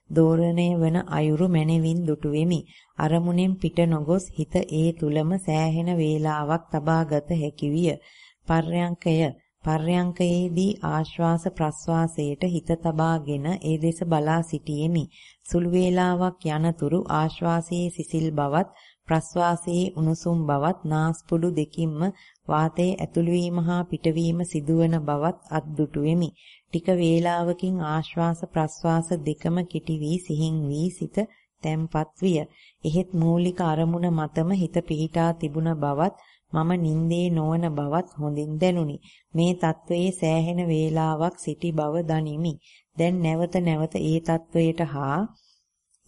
දෝරණය වන අයුරු මැනවින් දුටු වෙමි. අරමුණෙන් පිට නොගොස් හිත ඒ තුලම සෑහෙන වේලාවක් තබාගත හැකි විය. පර්යංකය පර්යංකයේදී ආශ්වාස ප්‍රශ්වාසයට හිත තබාගෙන ඒ දෙස බලා සිටියෙමි. සුළු වේලාවක් යනතුරු ආශ්වාසයේ සිසිල් බවත් ප්‍රශ්වාසයේ උණුසුම් බවත් නාස්පුඩු දෙකින්ම වාතයේ ඇතුළු වීම හා පිටවීම සිදුවන බවත් අත්දුටු වෙමි. ටික වේලාවකින් ආශ්වාස ප්‍රශ්වාස දෙකම කිටි වී සිහින් වී සිත තැම්පත් විය. එහෙත් මූලික අරමුණ මතම හිත පිහිටා තිබුණ බවත් මම නින්දේ නොවන බවත් හොඳින් දැනුනි. මේ తත්වයේ සෑහෙන වේලාවක් සිටි බව දනිමි. දැන් නැවත නැවත ඒ తත්වයට හා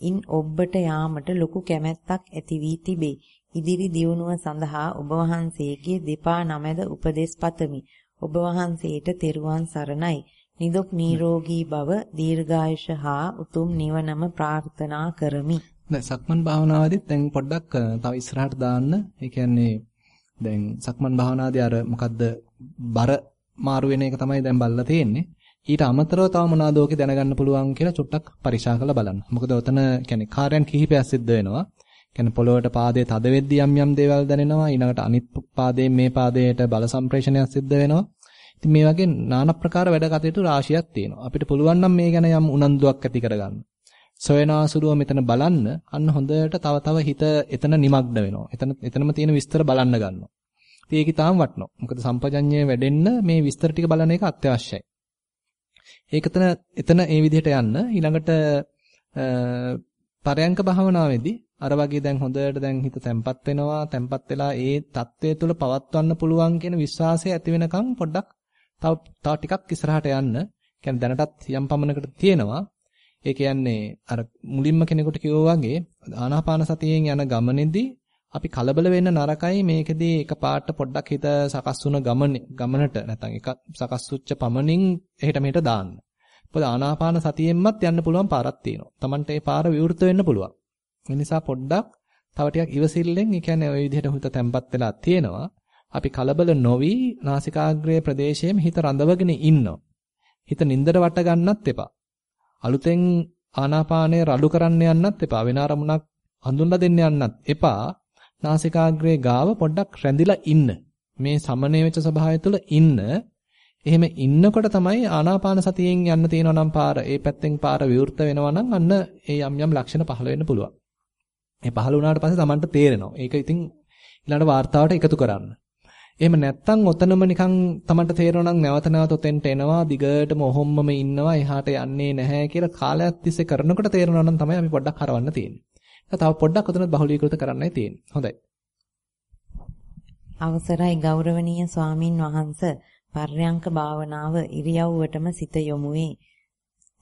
ඉන් ඔබට යාමට ලොකු කැමැත්තක් ඇති වී තිබේ. ඉදිරි දියුණුව සඳහා ඔබ වහන්සේගේ දෙපා නමැද උපදෙස් පතමි. ඔබ වහන්සේට තෙරුවන් සරණයි. නිදුක් නිරෝගී භව දීර්ඝායුෂ හා උතුම් නිවනම ප්‍රාර්ථනා කරමි. දැන් සක්මන් භාවනාවේදීත් දැන් පොඩ්ඩක් තව ඉස්සරහට දාන්න. ඒ කියන්නේ දැන් සක්මන් භාවනාදී අර මොකද්ද බර මාරු වෙන එක තමයි දැන් බල්ලා තියෙන්නේ. ඊට අමතරව තව මොනවාද ඕකේ දැනගන්න පුළුවන් කියලා චුට්ටක් පරිශා කරලා බලන්න. මොකද ඔතන කියන්නේ කාර්යයන් කිහිපයක් සිද්ධ වෙනවා. කියන්නේ පොළොවට පාදයේ තද වෙද්දී යම් යම් දේවල් දැනෙනවා. ඊළඟට අනිත් පාදයෙන් මේ පාදයට බල සම්ප්‍රේෂණයක් සිද්ධ වෙනවා. ඉතින් මේ වගේ নানা ප්‍රකාර වැඩ කටයුතු රාශියක් තියෙනවා. අපිට පුළුවන් නම් මේ ගැන යම් උනන්දුවක් ඇති කරගන්න. සොයනාසුරුව මෙතන බලන්න අන්න හොඳට තව තව හිත එතන নিমগ্ন වෙනවා. එතන එතනම තියෙන විස්තර බලන්න ගන්නවා. ඉතින් ඒක ඊටාම් වටනවා. මොකද සම්පජඤ්ඤය වැඩෙන්න මේ විස්තර ටික බලන එක අත්‍යවශ්‍යයි. ඒක එතන එතන මේ විදිහට යන්න ඊළඟට පරයන්ක භාවනාවේදී අර වගේ දැන් හොඳට දැන් හිත තැම්පත් වෙනවා තැම්පත් වෙලා ඒ தත්ත්වය තුළ පවත්වන්න පුළුවන් කියන විශ්වාසය ඇති වෙනකන් පොඩ්ඩක් තව තව ටිකක් ඉස්සරහට යන්න. කියන්නේ දැනටත් යම් පමණකට තියෙනවා. ඒ කියන්නේ අර මුලින්ම කෙනෙකුට කිව්වා වගේ ආනාපාන සතියෙන් යන ගමනේදී අපි කලබල වෙන්න නරකයි මේකෙදී එකපාරට පොඩ්ඩක් හිත සකස් වුණ ගමන ගමනට නැත්නම් එක සකස් වෙච්ච පමණින් එහෙට මෙහෙට දාන්න. මොකද ආනාපාන සතියෙන්මත් යන්න පුළුවන් පාරක් තියෙනවා. Tamante ඒ පාර විවෘත වෙන්න පුළුවන්. ඒ නිසා පොඩ්ඩක් තව ටිකක් ඉවසිල්ලෙන් ඒ කියන්නේ ওই විදිහට හිත තැම්පත් වෙලා තියෙනවා. අපි කලබල නොවි නාසිකාග්‍රයේ ප්‍රදේශයේම හිත රඳවගෙන ඉන්නවා. හිත නින්දට වට ගන්නත් එපා. අලුතෙන් ආනාපානය රළු කරන්න යන්නත් එපා. වෙන අරමුණක් හඳුන්ලා දෙන්න යන්නත් එපා. නාසිකාග්‍රේ ගාව පොඩ්ඩක් රැඳිලා ඉන්න. මේ සමනය වෙච්ච ස්වභාවය තුළ ඉන්න. එහෙම ඉන්නකොට තමයි ආනාපාන සතියෙන් යන්න තියෙනවා නම් පාර ඒ පැත්තෙන් පාර විවෘත වෙනවා නම් අන්න ඒ යම් යම් ලක්ෂණ පහළ වෙන්න පුළුවන්. ඒ පහළ වුණාට පස්සේ Tamanට තේරෙනවා. ඒක ඉතින් ඊළඟ වார்த்தාවට එකතු කරන්න. එහෙම නැත්තම් ඔතනම නිකන් තමන්ට තේරෙනවා නම් නැවත නැවත ඔතෙන්ට එනවා දිගටම ඔහොම්මම ඉන්නවා එහාට යන්නේ නැහැ කියලා කාලයක් තිස්සේ කරනකොට තේරෙනවා නම් තමයි අපි පොඩ්ඩක් හරවන්න තියෙන්නේ. තව පොඩ්ඩක් ඔතන බහුලීකృత කරන්නයි තියෙන්නේ. හොඳයි. අවසරයි ගෞරවනීය ස්වාමින් වහන්සේ පර්යංක භාවනාව ඉරියව්වටම සිත යොමු වේ.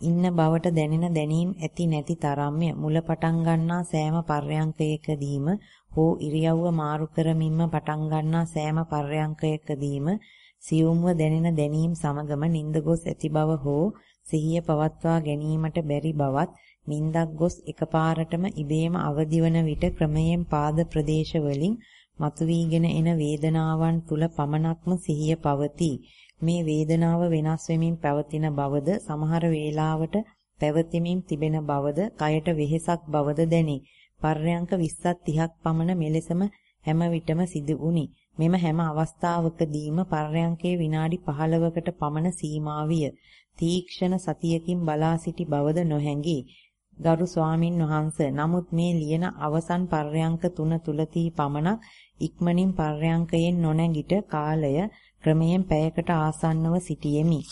ඉන්න බවට දැනෙන දැනීම් ඇති නැති තරම්ය මුල පටන් ගන්නා සෑම පර්යංකයකදීම හෝ ඉරියව්ව මාරු කරමින්ම පටන් ගන්නා සෑම පර්යංකයකදීම සියුම්ව දැනෙන දැනීම් සමගම නිින්ද ගොස් ඇති බව හෝ සිහිය පවත්වා ගැනීමට බැරි බවත් නිින්දක් ගොස් එකපාරටම ඉබේම අවදිවන විට ක්‍රමයෙන් පාද ප්‍රදේශ වලින් මතුවීගෙන එන වේදනාවන් තුල පමණක්ම සිහිය පවතී. මේ වේදනාව වෙනස් වෙමින් පැවතින බවද සමහර වේලාවට පැවතෙමින් තිබෙන බවද කයට වෙහෙසක් බවද දැනේ. පර්යංක 20ක් 30ක් පමණ මෙලෙසම හැම විටම සිදු වුනි. මෙම හැම අවස්ථාවකදීම පර්යංකයේ විනාඩි 15කට පමණ සීමා විය. තීක්ෂණ සතියකින් බලා සිටි බවද නොහැඟේ. ගරු ස්වාමින් වහන්සේ නමුත් මේ ලියන අවසන් පර්යංක තුන තුලදී පමණක් ඉක්මනින් පර්යංකයෙන් නොනැගිට කාලය ක්‍රමයෙන් පැයකට ආසන්නව සිටියෙමි.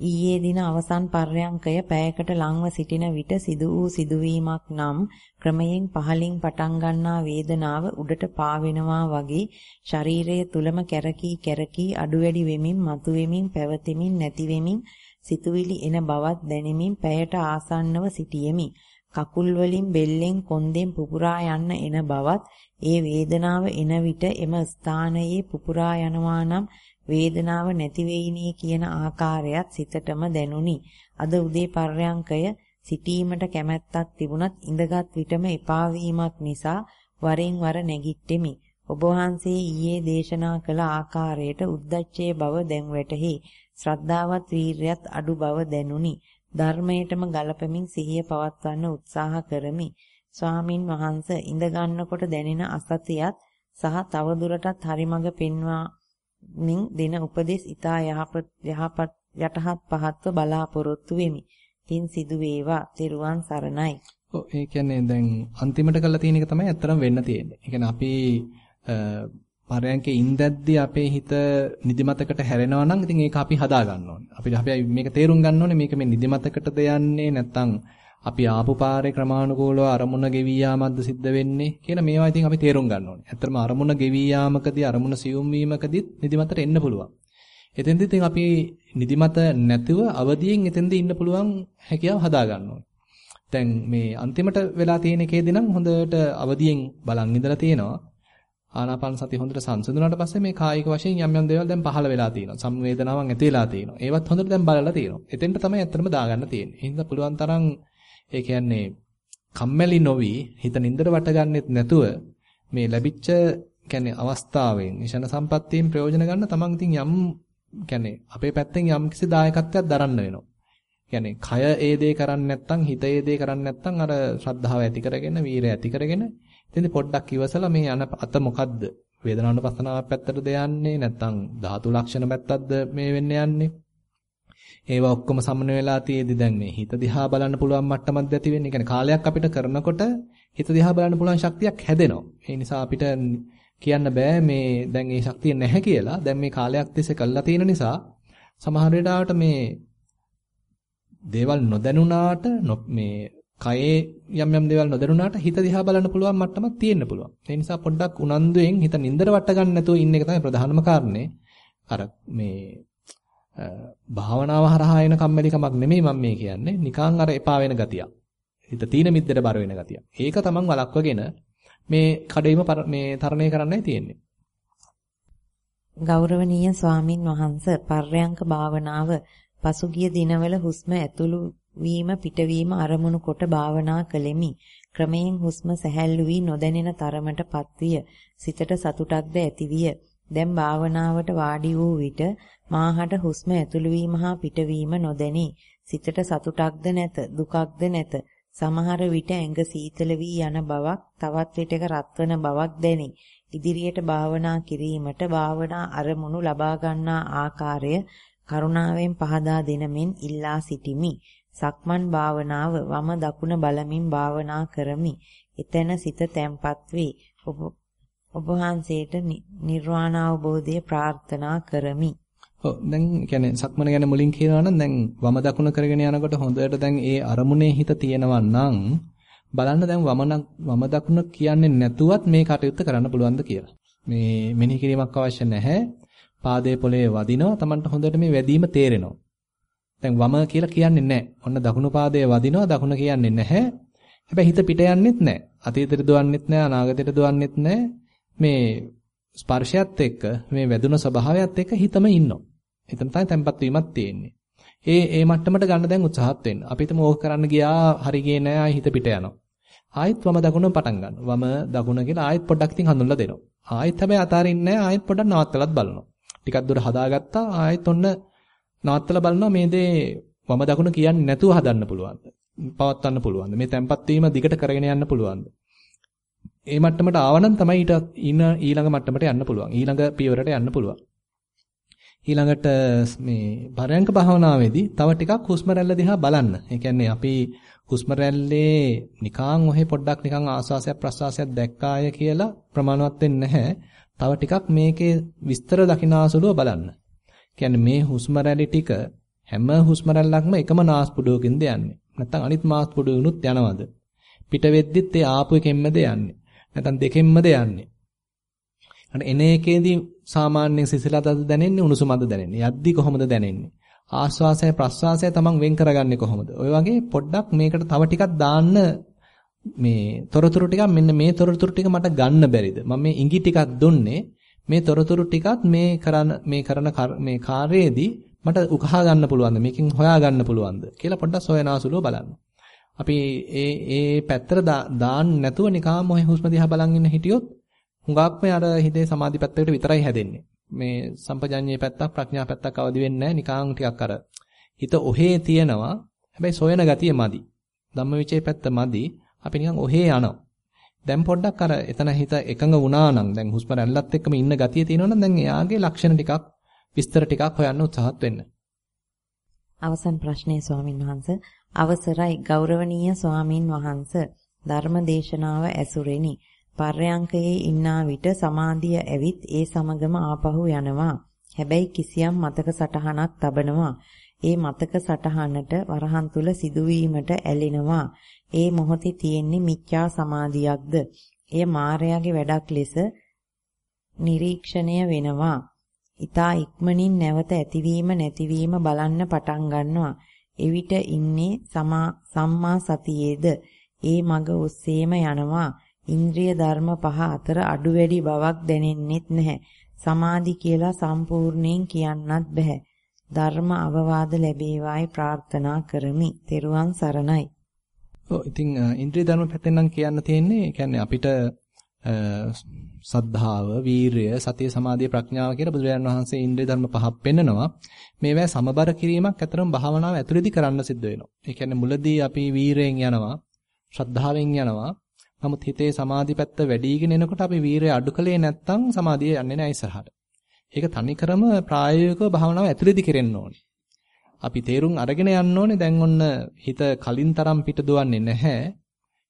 ඊයේ දින අවසන් පර්යංකය පැයකට ලංව සිටින විට සිදු වූ සිදුවීමක් නම් ක්‍රමයෙන් පහලින් පටන් ගන්නා වේදනාව උඩට පාවෙනවා වගේ ශරීරය තුලම කැරකී කැරකී අඩු වැඩි වෙමින් මතු වෙමින් පැවතෙමින් නැති වෙමින් සිතුවිලි එන බවත් දැනෙමින් පැයට ආසන්නව සිටියෙමි. කකුල් වලින් බෙල්ලෙන් කොන්දෙන් පුපුරා යන්න එන බවත් ඒ වේදනාව එන විට එම ස්ථානයේ පුපුරා යනවා නම් වේදනාව නැති වෙයිනේ කියන ආකාරයත් සිතටම දැනුනි. අද උදේ පර්යංකය සිටීමට කැමැත්තක් තිබුණත් ඉඳගත් විටම එපා නිසා වරින් වර නැගිට්ටෙමි. ඔබ වහන්සේ ඊයේ දේශනා කළ ආකාරයට උද්දච්චයේ බව දැන් වැටහි. ශ්‍රද්ධාවත් වීරියත් අඩු බව දැනුනි. ධර්මයටම ගලපමින් සිහිය පවත්වන්න උත්සාහ කරමි. ස්වාමින් වහන්සේ ඉඳ ගන්නකොට දැනෙන අසතියත් සහ තවදුරටත් හරි මඟ පෙන්වා මින් දෙන උපදෙස් ඊතා යහපත් යහපත් යටහත් පහත්ව බලාපොරොත්තු වෙමි. තින් සිදු වේවා. තෙරුවන් සරණයි. ඔව් ඒ කියන්නේ දැන් අන්තිමට කරලා තියෙන එක තමයි ඇත්තටම වෙන්න තියෙන්නේ. ඒ කියන්නේ අපි පරයන්කේ ඉඳද්දී අපේ හිත නිදිමතකට හැරෙනවා නම් ඉතින් ඒක අපි හදා ගන්න ඕනේ. අපි අපි මේක තේරුම් ගන්න ඕනේ මේක මේ නිදිමතකටද යන්නේ නැත්නම් අපි ආපු පාරේ ක්‍රමානුකූලව අරමුණ ගෙවී යාමක්ද සිද්ධ වෙන්නේ කියලා මේවා ඉතින් අපි තේරුම් ගන්න ඕනේ. ඇත්තටම අරමුණ ගෙවී යාමකදී අරමුණ සියුම් වීමකදීත් නිදිමතට එන්න පුළුවන්. එතෙන්දී ඉතින් අපි නිදිමත නැතිව අවදියෙන් එතෙන්දී ඉන්න පුළුවන් හැකියාව හදා ගන්න ඕනේ. දැන් මේ අන්තිමට වෙලා තියෙන එකේදී නම් හොඳට අවදියෙන් බලන් ඉඳලා තියෙනවා. ආනාපාන සතිය හොඳට සංසිඳුණාට පස්සේ මේ කායික වශයෙන් යම් යම් දේවල් දැන් පහළ වෙලා තියෙනවා. සංවේදනාවන් ඇති වෙලා තියෙනවා. ඒවත් හොඳට දැන් බලලා තියෙනවා. එතෙන්ට තමයි ඇත්තටම දාගන්න තියෙන්නේ. එහෙනම් පුළුවන් තරම් ඒ කියන්නේ කම්මැලි නොවි හිත නින්දට වටගන්නෙත් නැතුව මේ ලැබිච්ච කියන්නේ අවස්ථාවෙන් ඊශන සම්පත්තියෙන් ප්‍රයෝජන ගන්න තමන් ඉතින් යම් කියන්නේ අපේ පැත්තෙන් යම් කිසි දායකත්වයක් දරන්න වෙනවා. කියන්නේ කය ඒ දේ කරන්නේ නැත්නම් හිත ඒ දේ කරන්නේ නැත්නම් අර ශ්‍රද්ධාව ඇති කරගෙන වීරය ඇති කරගෙන ඉතින් පොඩ්ඩක් ඉවසලා මේ යන අත මොකද්ද වේදනානුපස්සනාවක් පැත්තටද යන්නේ නැත්නම් ධාතු ලක්ෂණ පැත්තටද මේ වෙන්න යන්නේ ඒවා ඔක්කොම සමන වෙලා තියේදී දැන් මේ හිත දිහා බලන්න පුළුවන් මට්ටමක්ද ඇති වෙන්නේ. කියන්නේ කාලයක් අපිට කරනකොට හිත දිහා බලන්න පුළුවන් ශක්තියක් හැදෙනවා. ඒ නිසා අපිට කියන්න බෑ මේ දැන් මේ ශක්තිය නැහැ කියලා. දැන් මේ කාලයක් තිස්සේ කළා තියෙන නිසා සමහර වෙලාවට මේ දේවල් නොදැනුණාට මේ කයේ යම් යම් දේවල් නොදැනුණාට හිත දිහා බලන්න පුළුවන් මට්ටමක් තියෙන්න පුළුවන්. ඒ නිසා පොඩ්ඩක් උනන්දුවෙන් හිත නින්දර වට ගන්න නැතුව ඉන්න එක තමයි ප්‍රධානම කාරණේ. අර මේ භාවනාව හරහා එන කම්මැලිකමක් නෙමෙයි මම මේ කියන්නේ. නිකං අර එපා වෙන ගතියක්. හිත තීන මිද්දට බර වෙන ගතියක්. ඒක තමන් වළක්වගෙන මේ කඩේම මේ තරණය කරන්නයි තියෙන්නේ. ගෞරවනීය ස්වාමින් වහන්සේ පර්යංක භාවනාව පසුගිය දිනවල හුස්ම ඇතුළු වීම පිටවීම අරමුණු කොට භාවනා කළෙමි. ක්‍රමයෙන් හුස්ම සැහැල්ලු වී නොදැනෙන තරමටපත් විය. සිතට සතුටක්ද ඇතිවිය. දැන් භාවනාවට වාඩි වූ විට මාහට හුස්ම ඇතුළු වීම හා පිටවීම නොදැනී සිතට සතුටක්ද නැත දුකක්ද නැත සමහර විට ඇඟ සීතල වී යන බවක් තවත් විටක රත්වන බවක් දැනේ ඉදිරියට භාවනා කිරීමට භාවනා අරමුණු ලබා ගන්නා ආකාරය කරුණාවෙන් පහදා දෙනමින් ඉල්ලා සිටිමි සක්මන් භාවනාව වම දකුණ බලමින් භාවනා කරමි එතන සිත තැම්පත් වේ ඔබ වහන්සේට නිර්වාණ අවබෝධය ප්‍රාර්ථනා කරමි. ඔව් දැන් කියන්නේ සක්මන ගැන මුලින් කියනවා නම් දැන් වම දකුණ කරගෙන යනකොට හොඳට දැන් ඒ අරමුණේ හිත තියෙනවා නම් බලන්න දැන් වම වම දකුණ කියන්නේ නැතුවත් මේ කටයුත්ත කරන්න පුළුවන්ද කියලා. මේ මෙනෙහි කිරීමක් අවශ්‍ය නැහැ. පාදයේ පොළවේ වදිනවා. Tamanට හොඳට මේ වැදීම තේරෙනවා. දැන් වම කියලා කියන්නේ නැහැ. ඔන්න දකුණු පාදයේ වදිනවා. දකුණ කියන්නේ නැහැ. හැබැයි හිත පිට යන්නෙත් නැහැ. අතීතයට දුවන්නෙත් නැහැ. අනාගතයට දුවන්නෙත් නැහැ. මේ ස්පර්ශයත් එක්ක මේ වැදුන ස්වභාවයත් එක්ක හිතම ඉන්නවා. එතන තමයි tempat වීමක් තියෙන්නේ. ඒ ඒ මට්ටමට ගන්න දැන් උත්සාහත් වෙන්න. අපි හිතමු ඕක කරන්න ගියා හරි ගියේ නෑ ආයි හිත පිට යනවා. ආයෙත් වම දකුණ පටන් ගන්නවා. වම දකුණ කියලා ආයෙත් පොඩ්ඩක් ඉතින් හඳුන්ලා දෙනවා. ආයෙත් හැබැයි අතාරින්නේ නෑ ආයෙත් පොඩ්ඩක් නවත්තලත් බලනවා. ටිකක් දුර හදාගත්තා ආයෙත් ඔන්න නවත්තලා බලනවා මේ දේ වම දකුණ කියන්නේ නැතුව හදන්න පුළුවන්ද? පවත්වන්න පුළුවන්ද? මේ tempat වීම දිගට කරගෙන යන්න පුළුවන්ද? ඒ මට්ටමට ආවනම් තමයි ඊට ඊළඟ මට්ටමට යන්න පුළුවන්. ඊළඟ පියවරට යන්න පුළුවන්. ඊළඟට මේ පරයන්ක භාවනාවේදී තව ටිකක් හුස්ම රැල්ල දිහා බලන්න. ඒ කියන්නේ අපි හුස්ම රැල්ලේ නිකං ඔහෙ පොඩ්ඩක් නිකං ආස්වාසයක් ප්‍රස්වාසයක් දැක්කාය කියලා ප්‍රමාණවත් වෙන්නේ නැහැ. තව ටිකක් මේකේ විස්තර දකිනාසුලුව බලන්න. කියන්නේ මේ හුස්ම රැලි ටික හැම හුස්ම රැල්ලක්ම එකම නාස්පුඩුවකින්ද යන්නේ. නැත්නම් අනිත් නාස්පුඩුවනුත් යනවද? පිට වෙද්දිත් ඒ ආපු එකෙන්මද යන්නේ? නැත්නම් දෙකෙන්මද යන්නේ? අන්න එන එකේදී සාමාන්‍යයෙන් සිසිලතද දැනෙන්නේ උණුසුමද දැනෙන්නේ? යද්දි කොහොමද දැනෙන්නේ? ආස්වාසය ප්‍රස්වාසය තමන් වෙන් කරගන්නේ කොහොමද? ඔය වගේ පොඩ්ඩක් මේකට තව ටිකක් දාන්න මේ තොරතුරු ටිකක් මෙන්න මේ තොරතුරු ටික මට ගන්න බැරිද? මම මේ ඉඟි ටිකක් දුන්නේ මේ තොරතුරු ටිකත් මේ කරන මේ කරන මේ කාර්යයේදී මට උකහා ගන්න පුළුවන්ද? මේකෙන් හොයා ගන්න පුළුවන්ද කියලා පොඩ්ඩක් සොයනාසුලුව බලන්න. අපි ඒ ඒ පැත්තට දාන්න නැතුව නිකාම ඔය හුස්ම දිහා බලන් ඉන්න හිටියොත් හුඟක්ම අර හිතේ සමාධි පැත්තකට විතරයි හැදෙන්නේ. මේ සම්පජඤ්ඤේ පැත්තක් ප්‍රඥා පැත්තක් අවදි වෙන්නේ නිකාං ටිකක් අර හිත ඔහේ තියෙනවා. හැබැයි සොයන ගතිය මදි. ධම්මවිචේ පැත්ත මදි. අපි නිකන් ඔහේ යනවා. දැන් පොඩ්ඩක් අර එතන හිත එකඟ වුණා නම් දැන් හුස්ම රැල්ලත් එක්කම ඉන්න ගතිය තියෙනවා නම් දැන් එයාගේ ලක්ෂණ ටිකක් විස්තර ටිකක් හොයන්න උත්සාහත් වෙන්න. අවසන් ප්‍රශ්නයේ ස්වාමින් වහන්සේ අවසරයි ගෞරවනීය ස්වාමින් වහන්සේ ධර්ම දේශනාව ඇසුරෙනි පර්යංකයේ ඉන්නා විට සමාධිය ඇවිත් ඒ සමගම ආපහු යනවා. හැබැයි කිසියම් මතක සටහනක් තබනවා. ඒ මතක සටහනට වරහන් තුල සිදුවීමට ඇලෙනවා. ඒ මොහොතේ තියෙන්නේ මිච්ඡා සමාධියක්ද? එය මායාවේ වැඩක් ලෙස නිරීක්ෂණය වෙනවා. ඊතා ඉක්මනින් නැවත ඇතිවීම නැතිවීම බලන්න පටන් ගන්නවා. එවිට ඉන්නේ සම්මා සතියේද ඒ මග ඔස්සේම යනවා. ඉන්ද්‍රිය ධර්ම පහ අතර අඩු වැඩි බවක් දැනෙන්නෙත් නැහැ. සමාධි කියලා සම්පූර්ණයෙන් කියන්නත් බෑ. ධර්ම අවවාද ලැබේවායි ප්‍රාර්ථනා කරමි. තෙරුවන් සරණයි. ඔව් ඉතින් ඉන්ද්‍රිය ධර්ම පැත්තෙන් නම් කියන්න තියෙන්නේ කියන්නේ අපිට සද්ධාව, වීරය, සතිය, සමාධිය, ප්‍රඥාව කියලා බුදුරජාණන් වහන්සේ ඉන්ද්‍රිය ධර්ම පහක් පෙන්නනවා. මේවා සමබර කිරීමක් ඇතරම භාවනාව ඇතුළේදී කරන්න සිද්ධ වෙනවා. ඒ කියන්නේ මුලදී අපි වීරයෙන් යනවා, ශ්‍රද්ධාවෙන් යනවා. නමුත් හිතේ සමාධි පැත්ත වැඩිගෙන එනකොට අපි වීරය අඩු කලේ නැත්නම් සමාධිය යන්නේ නැහැ ඉස්සරහට. ඒක තනිකරම ප්‍රායෝගිකව භාවනාව ඇතුළේදී කෙරෙන්න ඕනේ. අපි තේරුම් අරගෙන යන්න ඕනේ දැන් ඔන්න හිත කලින් තරම් පිට දුවන්නේ නැහැ.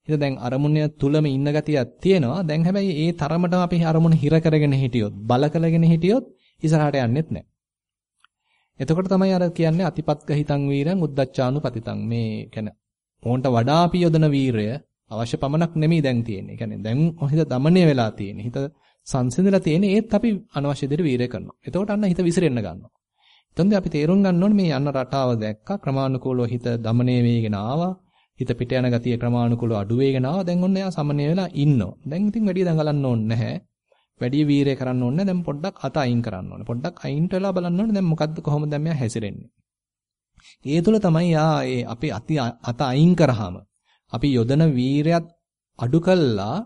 හිත දැන් අරමුණ තුලම ඉන්න ගතියක් තියෙනවා. දැන් හැබැයි ඒ තරමටම අපි අරමුණ හිර කරගෙන හිටියොත්, බල කරගෙන හිටියොත් ඉස්සරහට යන්නෙත් නැහැ. එතකොට තමයි අර කියන්නේ අතිපත්ක හිතං වීරං උද්දච්චානුපතිතං මේ කියන්නේ ඕන්ට වඩා අපි යොදන වීරය අවශ්‍ය පමණක් නෙමෙයි දැන් තියෙන්නේ. කියන්නේ දැන් හිත দমনය වෙලා තියෙන්නේ. හිත සංසිඳලා තියෙන්නේ ඒත් අපි අනවශ්‍ය දෙයට වීරය කරනවා. එතකොට අන්න හිත විසිරෙන්න ගන්නවා. එතනදී අපි තේරුම් ගන්න ඕනේ මේ යන්න රටාව දැක්කා ක්‍රමානුකූලව හිත দমনය වෙගෙන ආවා. හිත පිට යන ගතිය ක්‍රමානුකූලව අඩු වෙගෙන ආවා. දැන් ඔන්න එයා සමනය වෙලා ඉන්නවා. දැන් ඉතින් වැඩි දඟලන්න ඕනේ නැහැ. වැඩි වීරය කරන්න ඕනේ දැන් පොඩ්ඩක් අත අයින් කරන්න ඕනේ. පොඩ්ඩක් අයින්ට වෙලා බලන්න ඕනේ දැන් මොකද්ද කොහොමද දැන් මෙයා හැසිරෙන්නේ. ඒ තුල තමයි යා ඒ අපේ අති අත අයින් කරාම අපි යොදන වීරයත් අඩු කළා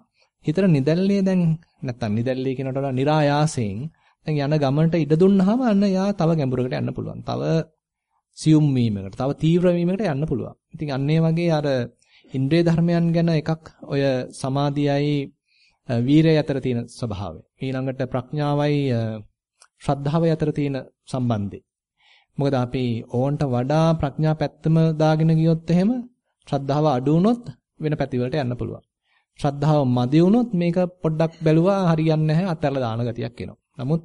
හිතට නිදැල්ලේ දැන් නැත්තම් නිදැල්ලේ කියනට වඩා નિરાයාසයෙන් දැන් යන ගමනට ඉඩ දුන්නාම අන්න යා තව ගැඹුරකට යන්න පුළුවන්. තව සියුම් වීමකට, තව තීව්‍ර වීමකට යන්න පුළුවන්. ඉතින් අන්න වගේ අර ඉන්ද්‍රිය ධර්මයන් ගැන එකක් ඔය සමාධියයි වීරය අතර තියෙන ස්වභාවය. ඊළඟට ප්‍රඥාවයි ශ්‍රද්ධාවයි අතර තියෙන සම්බන්ධය. මොකද අපි ඕන්ට වඩා ප්‍රඥා පැත්තම දාගෙන ගියොත් එහෙම ශ්‍රද්ධාව අඩු වුණොත් වෙන පැතිවලට යන්න පුළුවන්. ශ්‍රද්ධාව මදි වුණොත් මේක පොඩ්ඩක් බැලුවා හරියන්නේ නැහැ අත්හැරලා දාන ගතියක් එනවා. නමුත්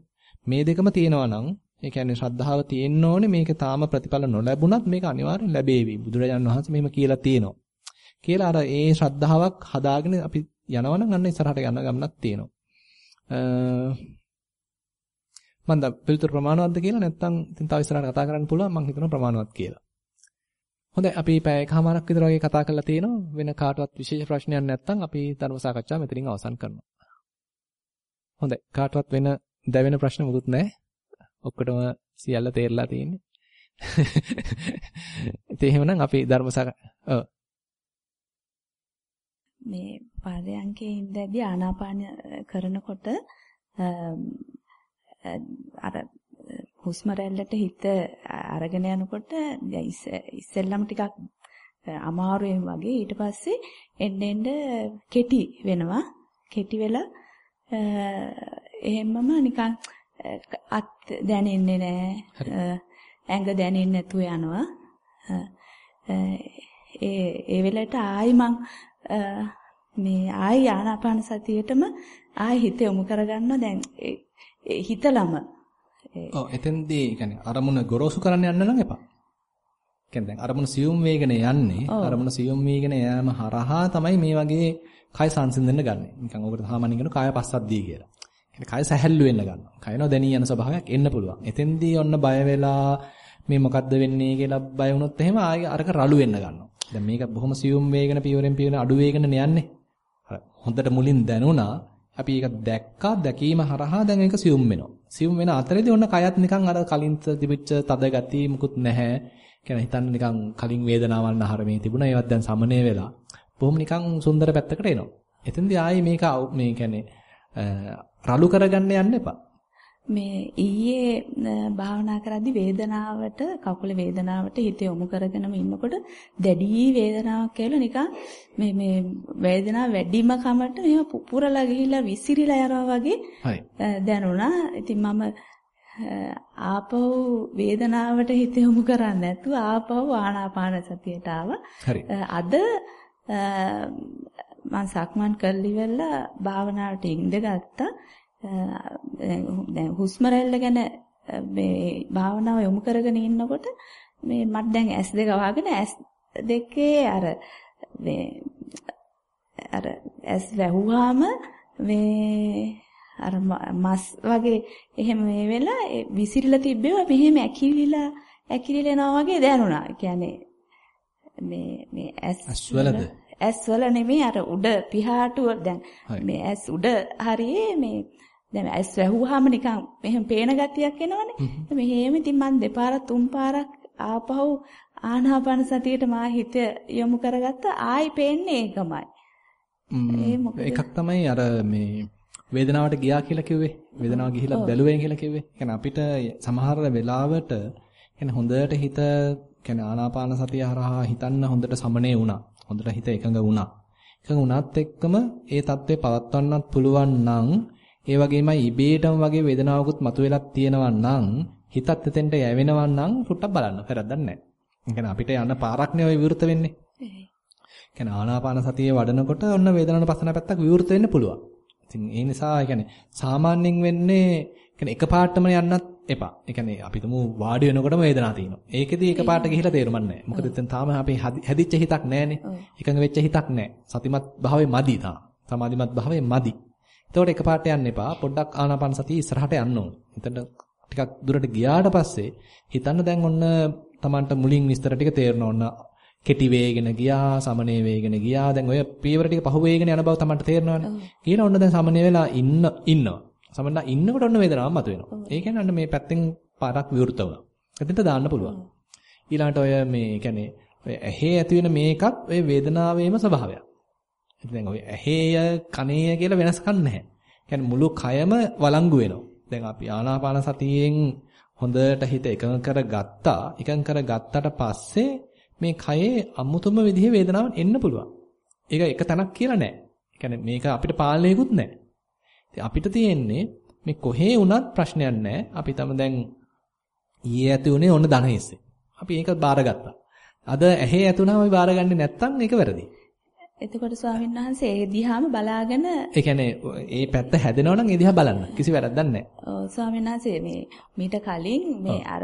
මේ දෙකම තියෙනවා නම් ඒ කියන්නේ ශ්‍රද්ධාව තියෙන්න ඕනේ මේක තාම ප්‍රතිඵල නොලැබුණත් මේක අනිවාර්යෙන් ලැබේවි. බුදුරජාණන් වහන්සේ මෙහෙම කියලා තියෙනවා. කියලා අර ඒ ශ්‍රද්ධාවක් හදාගෙන අපි යනවනම් අන්න ඉස්සරහට යන ගමනක් තියෙනවා. මන්ද පිළිතුරු ප්‍රමාණවත්ද කියලා නැත්නම් ඉතින් තව ඉස්සරහට කතා කරන්න පුළුවන් මම හිතනවා ප්‍රමාණවත් කියලා. හොඳයි අපි පැය එකමාරක් විතර වගේ කතා කරලා තියෙනවා. වෙන කාටවත් විශේෂ ප්‍රශ්නයක් නැත්නම් අපි ධර්ම සාකච්ඡාව මෙතනින් අවසන් කරනවා. හොඳයි කාටවත් වෙන දැවෙන ප්‍රශ්න මොකුත් නැහැ. ඔක්කොටම සියල්ල තේරලා තියෙන්නේ. ඉතින් එහෙමනම් අපි ධර්ම සාකච්ඡා මේ පරයන්කේ ඉඳදී ආනාපාන කරනකොට අර හුස්ම රැල්ලට හිත අරගෙන යනකොට ඉස්සෙල්ලම ටිකක් අමාරුවෙන් වගේ ඊට පස්සේ එන්න එන්න කෙටි වෙනවා කෙටි වෙලා එහෙමම නිකන් අත් දැනෙන්නේ නැහැ. ඇඟ දැනෙන්නේ නැතුව යනවා. ඒ ඒ වෙලට ආයි මං මේ ආයි ආනාපාන සතියේටම ආයි හිත යොමු කරගන්නවා දැන් හිතලම ඔව් එතෙන්දී කියන්නේ අරමුණ ගොරෝසු කරන්න යන්න නම් එපා. කියන්නේ දැන් අරමුණ සියුම් වේගනේ යන්නේ අරමුණ සියුම් වේගනේ යෑම හරහා තමයි මේ වගේ කය සංසිඳෙන්න ගන්න. නිකන් ඔකට සාමාන්‍යයෙන් කියන කාය පස්සද්ධිය කියලා. කියන්නේ කය සැහැල්ලු වෙන්න ගන්නවා. කයනෝ දැනී යන ස්වභාවයක් එන්න පුළුවන්. එතෙන්දී ඔන්න බය වෙලා මේ මොකද්ද වෙන්නේ කියලා බය වුණොත් එහෙම ආයෙ අරක රළු වෙන්න ගන්නවා. දැන් මේක බොහොම සියුම් වේගන පියවරෙන් පියවර අඩු වේගන යන්නේ. හොඳට මුලින් දැනුණා අපි ඒක දැක්කා දැකීම හරහා දැන් ඒක සියුම් වෙනවා. සියුම් වෙන අතරේදී ඔන්න කයත් නිකන් අර කලින් තිබිච්ච තද ගතිය මුකුත් නැහැ. කියන හිතන්න නිකන් කලින් වේදනාවන් ආහාරමේ තිබුණා. ඒවත් දැන් සමනය වෙලා. බොහොම නිකන් සුන්දර පැත්තකට එනවා. එතෙන්දී ආයේ මේක මේ කියන්නේ රළු කරගන්න යන්න එපා. මේ ඊයේ භාවනා කරද්දි වේදනාවට කකුල වේදනාවට හිත යොමු කරගෙනම ඉන්නකොට දැඩි වේදනාවක් කියලා නිකන් මේ මේ වේදනාව වැඩිම කමට මේව පුපුරලා ගිහිල්ලා විසිරිලා යනවා වගේ දැනුණා. ඉතින් මම ආපහු වේදනාවට හිත යොමු කරන්නේ නැතුව ආපහු ආනාපාන සතියට ආවා. අද මම සක්මන් කරලි වෙලා භාවනාවට ඉඳගත්තා. දැන් හුස්ම රැල්ල ගැන මේ භාවනාව යොමු කරගෙන ඉන්නකොට මේ මට දැන් S2 වහගෙන S2 අර මේ අර S වැහුවාම මේ අර මස් වගේ එහෙම මේ වෙලා විසිරිලා තිබ්බේවා මෙහෙම ඇකිලිලා ඇකිලිලා යනවා වගේ දැනුණා. කියන්නේ මේ මේ S වලද S වල නෙමෙයි අර උඩ පිහාටුව දැන් මේ S උඩ හරියේ මේ දැන් ඇස් වැහුවාම නිකන් මෙහෙම පේන ගතියක් එනවනේ. මෙහෙම ඉතින් මං දෙපාරක් තුන් පාරක් ආපහු ආනාපාන සතියට මා හිත යොමු කරගත්ත ආයි පේන්නේ ඒකමයි. එකක් තමයි අර මේ වේදනාවට ගියා කියලා කිව්වේ. වේදනාව ගිහිලා බැලුවේ කියලා කිව්වේ. يعني අපිට සමහර වෙලාවට يعني හොඳට හිත කියන්නේ ආනාපාන සතිය හරහා හිතන්න හොඳට සමනේ වුණා. හොඳට හිත එකඟ වුණා. එකඟ වුණත් එක්කම ඒ தત્ත්වේ පවත්වන්නත් පුළුවන් නම් ඒ වගේමයි ඉබේටම වගේ වේදනාවකුත් මතුවෙලා තියෙනවා නම් හිතත් එතෙන්ට යැවෙනවා නම් පොට්ටක් බලන්න වැරද්දක් නැහැ. ඒ අපිට යන පාරක් නේ විවෘත වෙන්නේ. ඒ ආනාපාන සතියේ වඩනකොට ඔන්න වේදනාවන පස්සන පැත්තක් විවෘත වෙන්න පුළුවන්. ඉතින් ඒ නිසා ඒ කියන්නේ සාමාන්‍යයෙන් වෙන්නේ ඒ කියන්නේ එක පාටම යන්නත් එපා. ඒ කියන්නේ අපි තුමු වාඩි වෙනකොටම වේදනාවක් තියෙනවා. ඒකෙදි එකපාරට ගිහිලා තේරුම්න්නේ නැහැ. මොකද එතන තාම අපේ හැදිච්ච හිතක් නැහැනේ. එකඟ වෙච්ච හිතක් නැහැ. සතිමත් භාවයේ මදි තාම. සමාධිමත් භාවයේ මදි. එතකොට එකපාරට යන්න එපා. පොඩ්ඩක් ආනාපාන සතිය ඉස්සරහට යන්න ඕන. එතන ටිකක් දුරට ගියාට පස්සේ හිතන්න දැන් ඔන්න Tamanට මුලින් විස්තර ටික තේරෙන්න ඕන. කෙටි වේගෙන ගියා, සමනේ වේගෙන ගියා. දැන් ඔය පීවර ටික පහු වේගෙන යන බව Tamanට තේරෙනවනේ. කියන ඔන්න දැන් සමනේ වෙලා ඉන්න ඉන්නවා. සමනලා ඉන්නකොට ඔන්න වේදනාවක් මතුවෙනවා. ඒ කියන්නේ ඔන්න මේ පැත්තෙන් පාරක් විවෘත වුණා. එතනට දාන්න පුළුවන්. ඊළඟට ඔය මේ කියන්නේ ඔය ඇහි ඇති වෙන මේකත් ඔය වේදනාවේම ස්වභාවයක්. ඉතින් දැන් ඔය ඇහේය කනේය කියලා වෙනස්කම් නැහැ. කියන්නේ මුළු කයම වළංගු වෙනවා. දැන් අපි ආනාපාන සතියෙන් හොඳට හිත එකඟ කරගත්තා. එකඟ කරගත්තට පස්සේ මේ කයේ අමුතුම විදිහේ වේදනාවක් එන්න පුළුවන්. ඒක එක තැනක් කියලා නැහැ. කියන්නේ මේක අපිට පාලනයකුත් නැහැ. අපිට තියෙන්නේ මේ කොහේ වුණත් ප්‍රශ්නයක් නැහැ. අපි තම දැන් ඊයේ ඇති උනේ ඔන්න ධනෙස්සේ. අපි ඒක බාරගත්තා. අද ඇහි ඇතුණාම අපි බාරගන්නේ නැත්නම් ඒක වැරදි. එතකොට ස්වාමීන් වහන්සේ ඒ දිහාම බලාගෙන ඒ කියන්නේ ඒ පැත්ත හැදෙනවා නම් ඒ දිහා බලන්න. කිසි වැරද්දක් නැහැ. ඔව් ස්වාමීන් වහන්සේ මේ මීට කලින් මේ අර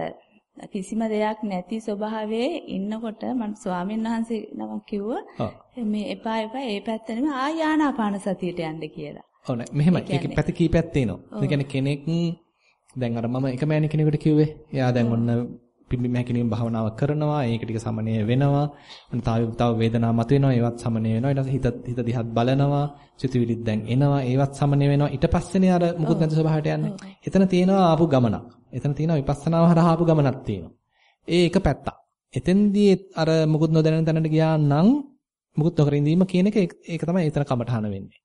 කිසිම දෙයක් නැති ස්වභාවයේ ඉන්නකොට මම ස්වාමීන් වහන්සේ නමක් කිව්වා මේ එපා එපා ඒ පැත්ත නෙමෙයි ආයානාපාන සතියට යන්න කියලා. ඔව් නෑ මෙහෙමයි. ඒක පැති කීපයක් තියෙනවා. ඒ කියන්නේ කෙනෙක් දැන් අර මම එක මෑණි කෙනෙකුට කිව්වේ. එයා දැන් ඔන්න පිම්බි මහැකිනීම භාවනාව කරනවා. ඒක ටික සමනය වෙනවා. තව තව වේදනාව මතුවෙනවා. ඒවත් සමනය වෙනවා. ඊට පස්සේ හිත හිත දිහත් බලනවා. සිතුවිලිත් දැන් එනවා. ඒවත් සමනය වෙනවා. ඊට පස්සේනේ අර මුකුත් නැති ස්වභාවයට යන්නේ. එතන තියෙනවා ආපු ගමනක්. එතන තියෙනවා විපස්සනාව හරහා ආපු ගමනක් තියෙනවා. ඒ එක පැත්තක්. එතෙන්දී අර මුකුත් නොදැනෙන තැනට ගියා නම් මුකුත් නොකර ඉඳීම කියන එක ඒක තමයි එතන කමටහන වෙන්නේ.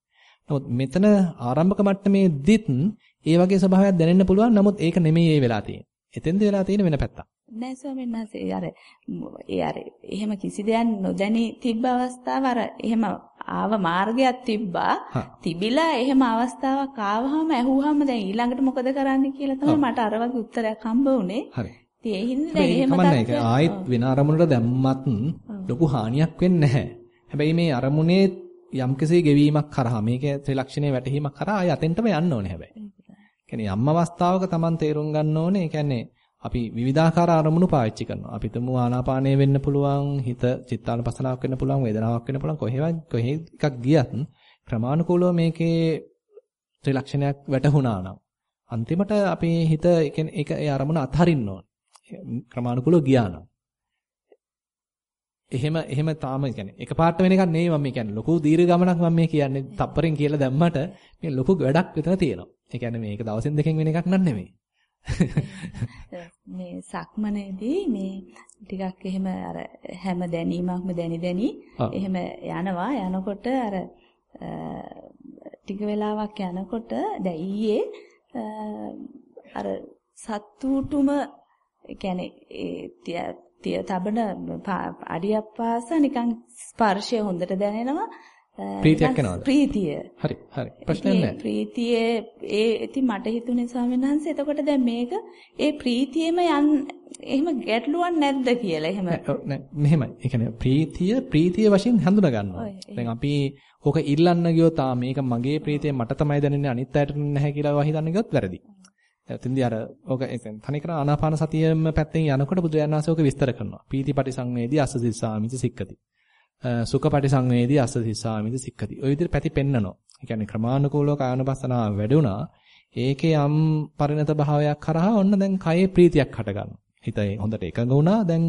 නමුත් මෙතන ආරම්භක මට්ටමේ දිත් ඒ වගේ ස්වභාවයක් දැනෙන්න පුළුවන්. නමුත් ඒක නෙමෙයි ඒ වෙලා තියෙන්නේ. එතෙන්ද වෙලා තියෙන වෙන පැත්තක්. නෑ ස්වාමීන් වහන්සේ. අර ඒ අර එහෙම කිසි දෙයක් නොදැනී තිබ්බ අවස්ථාව අර එහෙම ආව මාර්ගයක් තිබ්බා. තිබිලා එහෙම අවස්ථාවක් ආවහම ඇහුවාම දැන් ඊළඟට මොකද කරන්න කියලා තමයි මට අර වගේ උත්තරයක් හම්බ වුනේ හරි. ඉතින් ඒ හින්දා දැන් එහෙම තමයි ආයෙත් වෙන අරමුණට දැම්මත් ලොකු හානියක් වෙන්නේ නැහැ. හැබැයි මේ අරමුණේ යම්කිසි ගෙවීමක් කරා මේකේ ත්‍රිලක්ෂණයේ වැටහීමක් කරා ආයෙ අතෙන්ටම යන්න ඕනේ හැබැයි. කියන්නේ යම් අවස්ථාවක Taman තේරුම් ගන්න ඕනේ. ඒ කියන්නේ අපි විවිධාකාර අරමුණු පාවිච්චි කරනවා. අපි තුමු ආනාපානය වෙන්න පුළුවන්, හිත චිත්තානුපසනාවක් වෙන්න පුළුවන්, වේදනාවක් වෙන්න පුළුවන්. කොහේවත් කොහේ එකක් ගියත් ක්‍රමානුකූලව මේකේ ත්‍රිලක්ෂණයක් වැටහුණා නම් අන්තිමට අපේ හිත ඒ අරමුණ අත්හරින්න ඕන. ක්‍රමානුකූලව ගියා නම්. එහෙම එහෙම තාම කියන්නේ එකපාරට වෙන එකක් නෙවෙයි මම කියන්නේ ලොකු දීර්ඝ ගමනක් මම මේ කියන්නේ තප්පරෙන් කියලා දැම්මට මේ ලොකු වැඩක් විතර තියෙනවා. ඒ කියන්නේ මේක දවසෙන් දෙකෙන් වෙන එකක් නන් නෙමෙයි. මේ සක්මනේදී මේ ටිකක් එහෙම අර හැම දැනීමක්ම දැනි දැනි එහෙම යනවා යනකොට අර ටික වෙලාවක් යනකොට දැන් ඊයේ අර සත්තුටුම කියන්නේ තිය තබන අඩියක් පාස නිකන් ස්පර්ශය හොඳට දැනෙනවා ප්‍රීතියක් එනවද? ප්‍රීතිය. හරි හරි. ප්‍රශ්නයක් නැහැ. ප්‍රීතියේ ඒ ඉතින් මට හිතුනේ ස්වාමීන් වහන්සේ එතකොට දැන් මේක ඒ ප්‍රීතියෙම යන් එහෙම ගැටලුවක් නැද්ද කියලා එහෙම. නෑ මෙහෙමයි. ඒ කියන්නේ ප්‍රීතිය ප්‍රීතිය වශයෙන් හඳුනා ගන්නවා. දැන් අපි ඕක ඉල්ලන්න ගියොත් ආ මේක මගේ ප්‍රීතිය මට තමයි දැනෙන්නේ අනිත් අයට නැහැ කියලා හිතන්න ගියොත් වැරදි. එතෙන්දී අර ඕක තනිකර ආනාපාන සතියෙම පැත්තෙන් යනකොට බුදුරජාණන් වහන්සේ ඕක විස්තර කරනවා. පීතිපටි සංවේදී අස්සසිස්සාමිති සික්කති. සුඛපටි සංවේදී අස්සසිස්සාමිති සික්කති. ওই විදිහට පැති පෙන්නනවා. ඒ කියන්නේ ක්‍රමානුකූලව කායනපස්සනාව වැඩුණා. ඒකේ යම් පරිණත භාවයක් කරහා ඔන්න දැන් කයේ ප්‍රීතියක් හටගන්නවා. හිතේ හොඳට එකඟ වුණා දැන්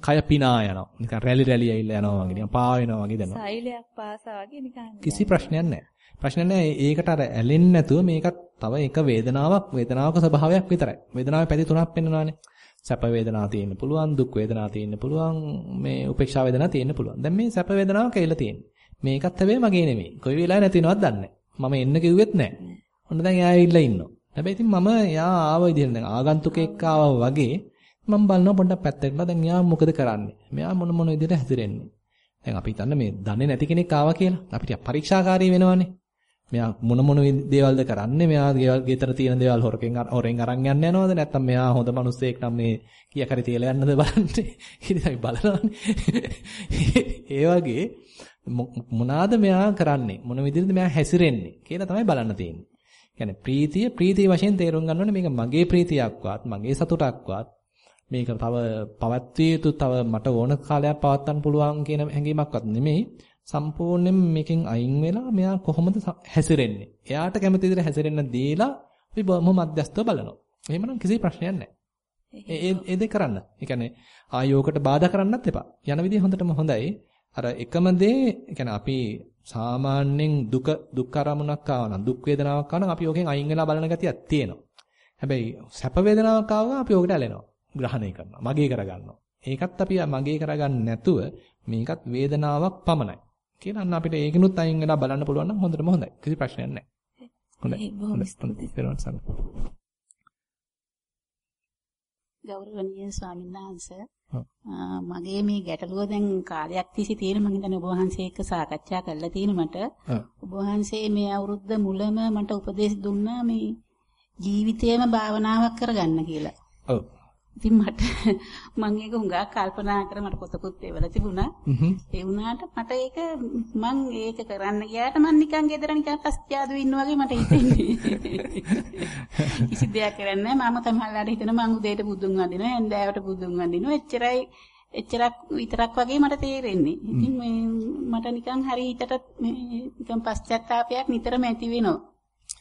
කය පිනා යනවා. නිකන් රැලි රැලි ඇවිල්ලා යනවා වගේ නිකන් පා වෙනවා වගේ දැනෙනවා. සෛලයක් පාසා වගේ නිකන්. කිසි ප්‍රශ්නයක් නැහැ. ප්‍රශ්න නැහැ. ඒකට අර ඇලෙන්නේ නැතුව මේකත් තව එක වේදනාවක් වේදනාවක ස්වභාවයක් විතරයි. වේදනාවේ පැති තුනක් පෙන්වනවානේ. සැප වේදනා තියෙන්න පුළුවන්, දුක් වේදනා තියෙන්න පුළුවන්, මේ උපේක්ෂා වේදනා තියෙන්න පුළුවන්. දැන් මේ සැප වේදනාව කියලා තියෙන්නේ. මේකත් හැබැයි මගේ නෙමෙයි. කොයි වෙලාවෙ නැති වෙනවද දන්නේ මම එන්න කිව්වෙත් නැහැ. ඔන්න දැන් එයා ඇවිල්ලා ඉන්නවා. හැබැයි ඉතින් මම එයා ආව විදිහට දැන් ආගන්තුකෙක් ආවා වගේ මම බලනවා පොඩ්ඩක් පැත්තකට දැන් එයා මොකද කරන්නේ? මෙයා මොන මොන විදිහට හැසිරෙන්නේ? දැන් අපි හිතන්න මේ දන්නේ නැති කෙනෙක් ආවා කියලා. අපිට පරීක්ෂාකාරී වෙනවනේ. මෙයා මොන මොන දේවල්ද කරන්නේ? මෙයා ගෙවල් ගෙතර තියෙන දේවල් හොරකෙන් හොරෙන් අරන් යන්න යනවද? නැත්නම් මෙයා හොඳ මිනිස්සෙක් නම් මේ කීයක් හරි තියලා යන්නද බලන්නේ? ඉතින් අපි බලනවානේ. ඒ වගේ මොනවාද මෙයා කරන්නේ? මොන විදිහටද මෙයා හැසිරෙන්නේ කියලා තමයි බලන්න තියෙන්නේ. කියන්නේ ප්‍රීතිය ප්‍රීතිය වශයෙන් තේරුම් ගන්න ඕනේ මේක මගේ ප්‍රීතියක්වත් මගේ සතුටක්වත් මේක තව පවත්විය යුතු තව මට ඕන කාලයක් පවත්වන්න පුළුවන් කියන හැඟීමක්වත් නෙමෙයි සම්පූර්ණයෙන් මේකෙන් අයින් වෙලා මෙයා කොහොමද හැසිරෙන්නේ? එයාට කැමති විදිහට හැසිරෙන්න දීලා අපි බොහොම මධ්‍යස්තව බලනවා. එහෙමනම් කිසි ප්‍රශ්නයක් නැහැ. ඒ ඒ දෙක කරන්න. ඒ කියන්නේ ආයෝකට බාධා කරන්නත් එපා. යන විදිහ හොඳටම හොඳයි. අර එකම දේ කියන්නේ අපි සාමාන්‍යයෙන් දුක දුක් අරමුණක් ආව නම් දුක් වේදනාවක් ආව නම් අපි ඕකෙන් අයින් වෙලා බලන ගතියක් තියෙනවා. හැබැයි සැප වේදනාවක් ආවම අපි ඕකට ඇලෙනවා. ග්‍රහණය කරනවා. මගේ කරගන්නවා. ඒකත් අපි මගේ කරගන්න නැතුව මේකත් වේදනාවක් පමණයි. කියලා අන්න අපිට ඒකිනුත් අයින් වෙලා බලන්න පුළුවන් නම් හොඳටම හොඳයි. කිසි ප්‍රශ්නයක් නැහැ. හොඳයි. බොහොම ස්තුතියි. ගෞරවනීය ස්වාමීන් වහන්සේ මගේ මේ ගැටලුව දැන් කාලයක් තිස්සේ තියෙන මම හිතන්නේ ඔබ වහන්සේ එක්ක සාකච්ඡා කරලා තියෙන මට ඔබ වහන්සේ මේ අවුරුද්ද මුලම මට උපදෙස් දුන්නා මේ ජීවිතේම භාවනාවක් කරගන්න කියලා. ඔව්. ඉතින් මට මම ඒක හුඟක් කල්පනා කර මට පොතකුත් එවලා තිබුණා. ඒ වුණාට මට ඒක මම ඒක කරන්න ගියාට මම නිකන් ගෙදර නිකන් පස්චාදු ඉන්න වගේ මට හිතෙන්නේ. කිසි දෙයක් කරන්නේ නැහැ. මම තමයිලාට හිතන මං උදේට බුදුන් වඳිනවා, එන්දෑවට බුදුන් වඳිනවා. එච්චරයි එච්චරක් විතරක් වගේ මට තේරෙන්නේ. ඉතින් මේ මට නිකන් හරි හිතට නිකන් පශ්චාත්තාවපයක් නිතරම ඇති වෙනවා.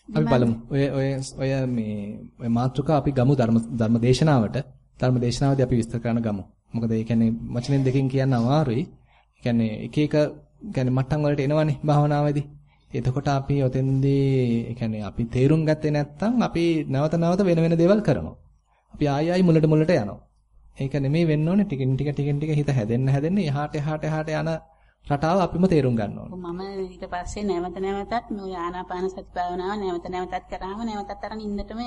අපි බලමු. ඔය ඔය ඔය මේ ඔය මාතෘකා අපි ගමු ධර්ම ධර්ම දේශනාවට. ධර්ම දේශනාවදී අපි විස්තර කරන්න ගමු. මොකද ඒ කියන්නේ වචනෙන් දෙකකින් කියන්න අමාරුයි. ඒ කියන්නේ එක එක කියන්නේ මට්ටම් වලට එනවනේ භාවනාවේදී. එතකොට අපි ඔතෙන්දී ඒ කියන්නේ අපි තේරුම් ගත්තේ නැත්නම් අපි නැවත නැවත වෙන වෙන දේවල් කරනවා. අපි ආයි ආයි මුලට මුලට යනවා. ඒක නෙමෙයි වෙන්න ඕනේ ටිකින් ටික ටිකින් ටික හිත හැදෙන්න හැදෙන්න එහාට එහාට එහාට යන රටාව අපිම තේරුම් ගන්න ඕනේ. මම ඊට පස්සේ නැවත නැවතත් මේ ආනාපාන සති භාවනාව නැවත නැවතත් කරාම නැවතත් අර නින්දටම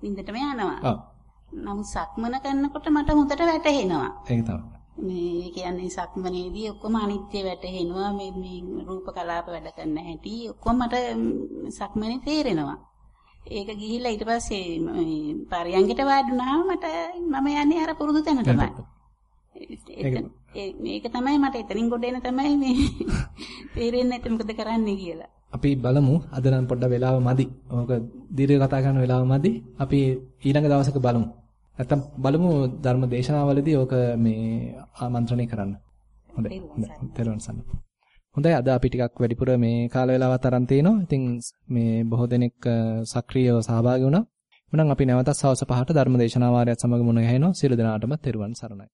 නින්දටම යනවා. නමුත් සක්මන කරනකොට මට හොඳට වැටහෙනවා. ඒක තමයි. මේ කියන්නේ සක්මනේදී ඔක්කොම අනිත්‍ය වැටහෙනවා මේ මේ රූප කලාප වැඩ කරන හැටි ඔක්කොම මට සක්මනේ තේරෙනවා. ඒක ගිහිල්ලා ඊට පස්සේ මේ පරියංගිට වාඩුණාම මට මම යන්නේ අර පුරුදු තැන තමයි. මේක තමයි මට එතනින් ගොඩ එන තමයි මේ තේරෙන්නේ නැත්te මොකද කරන්නේ කියලා. අපි බලමු අද නම් පොඩ්ඩ වෙලාව මදි. ඕක දීර්ඝ කතා කරන වෙලාව මදි. අපි ඊළඟ දවසක බලමු. නැත්තම් බලමු ධර්ම දේශනාවලදී ඕක මේ ආමන්ත්‍රණය කරන්න. හොඳයි. හොඳයි. හොඳයි අද අපි ටිකක් වැඩිපුර මේ කාල වේලාවත් අරන් තිනවා. ඉතින් මේ බොහෝ දෙනෙක් සක්‍රීයව සහභාගී වුණා. එහෙනම් අපි නැවතත් සවස් 5ට ධර්ම දේශනා වාරයත් සමග මුණ ගැහෙනවා. සියලු දෙනාටම තෙරුවන් සරණයි.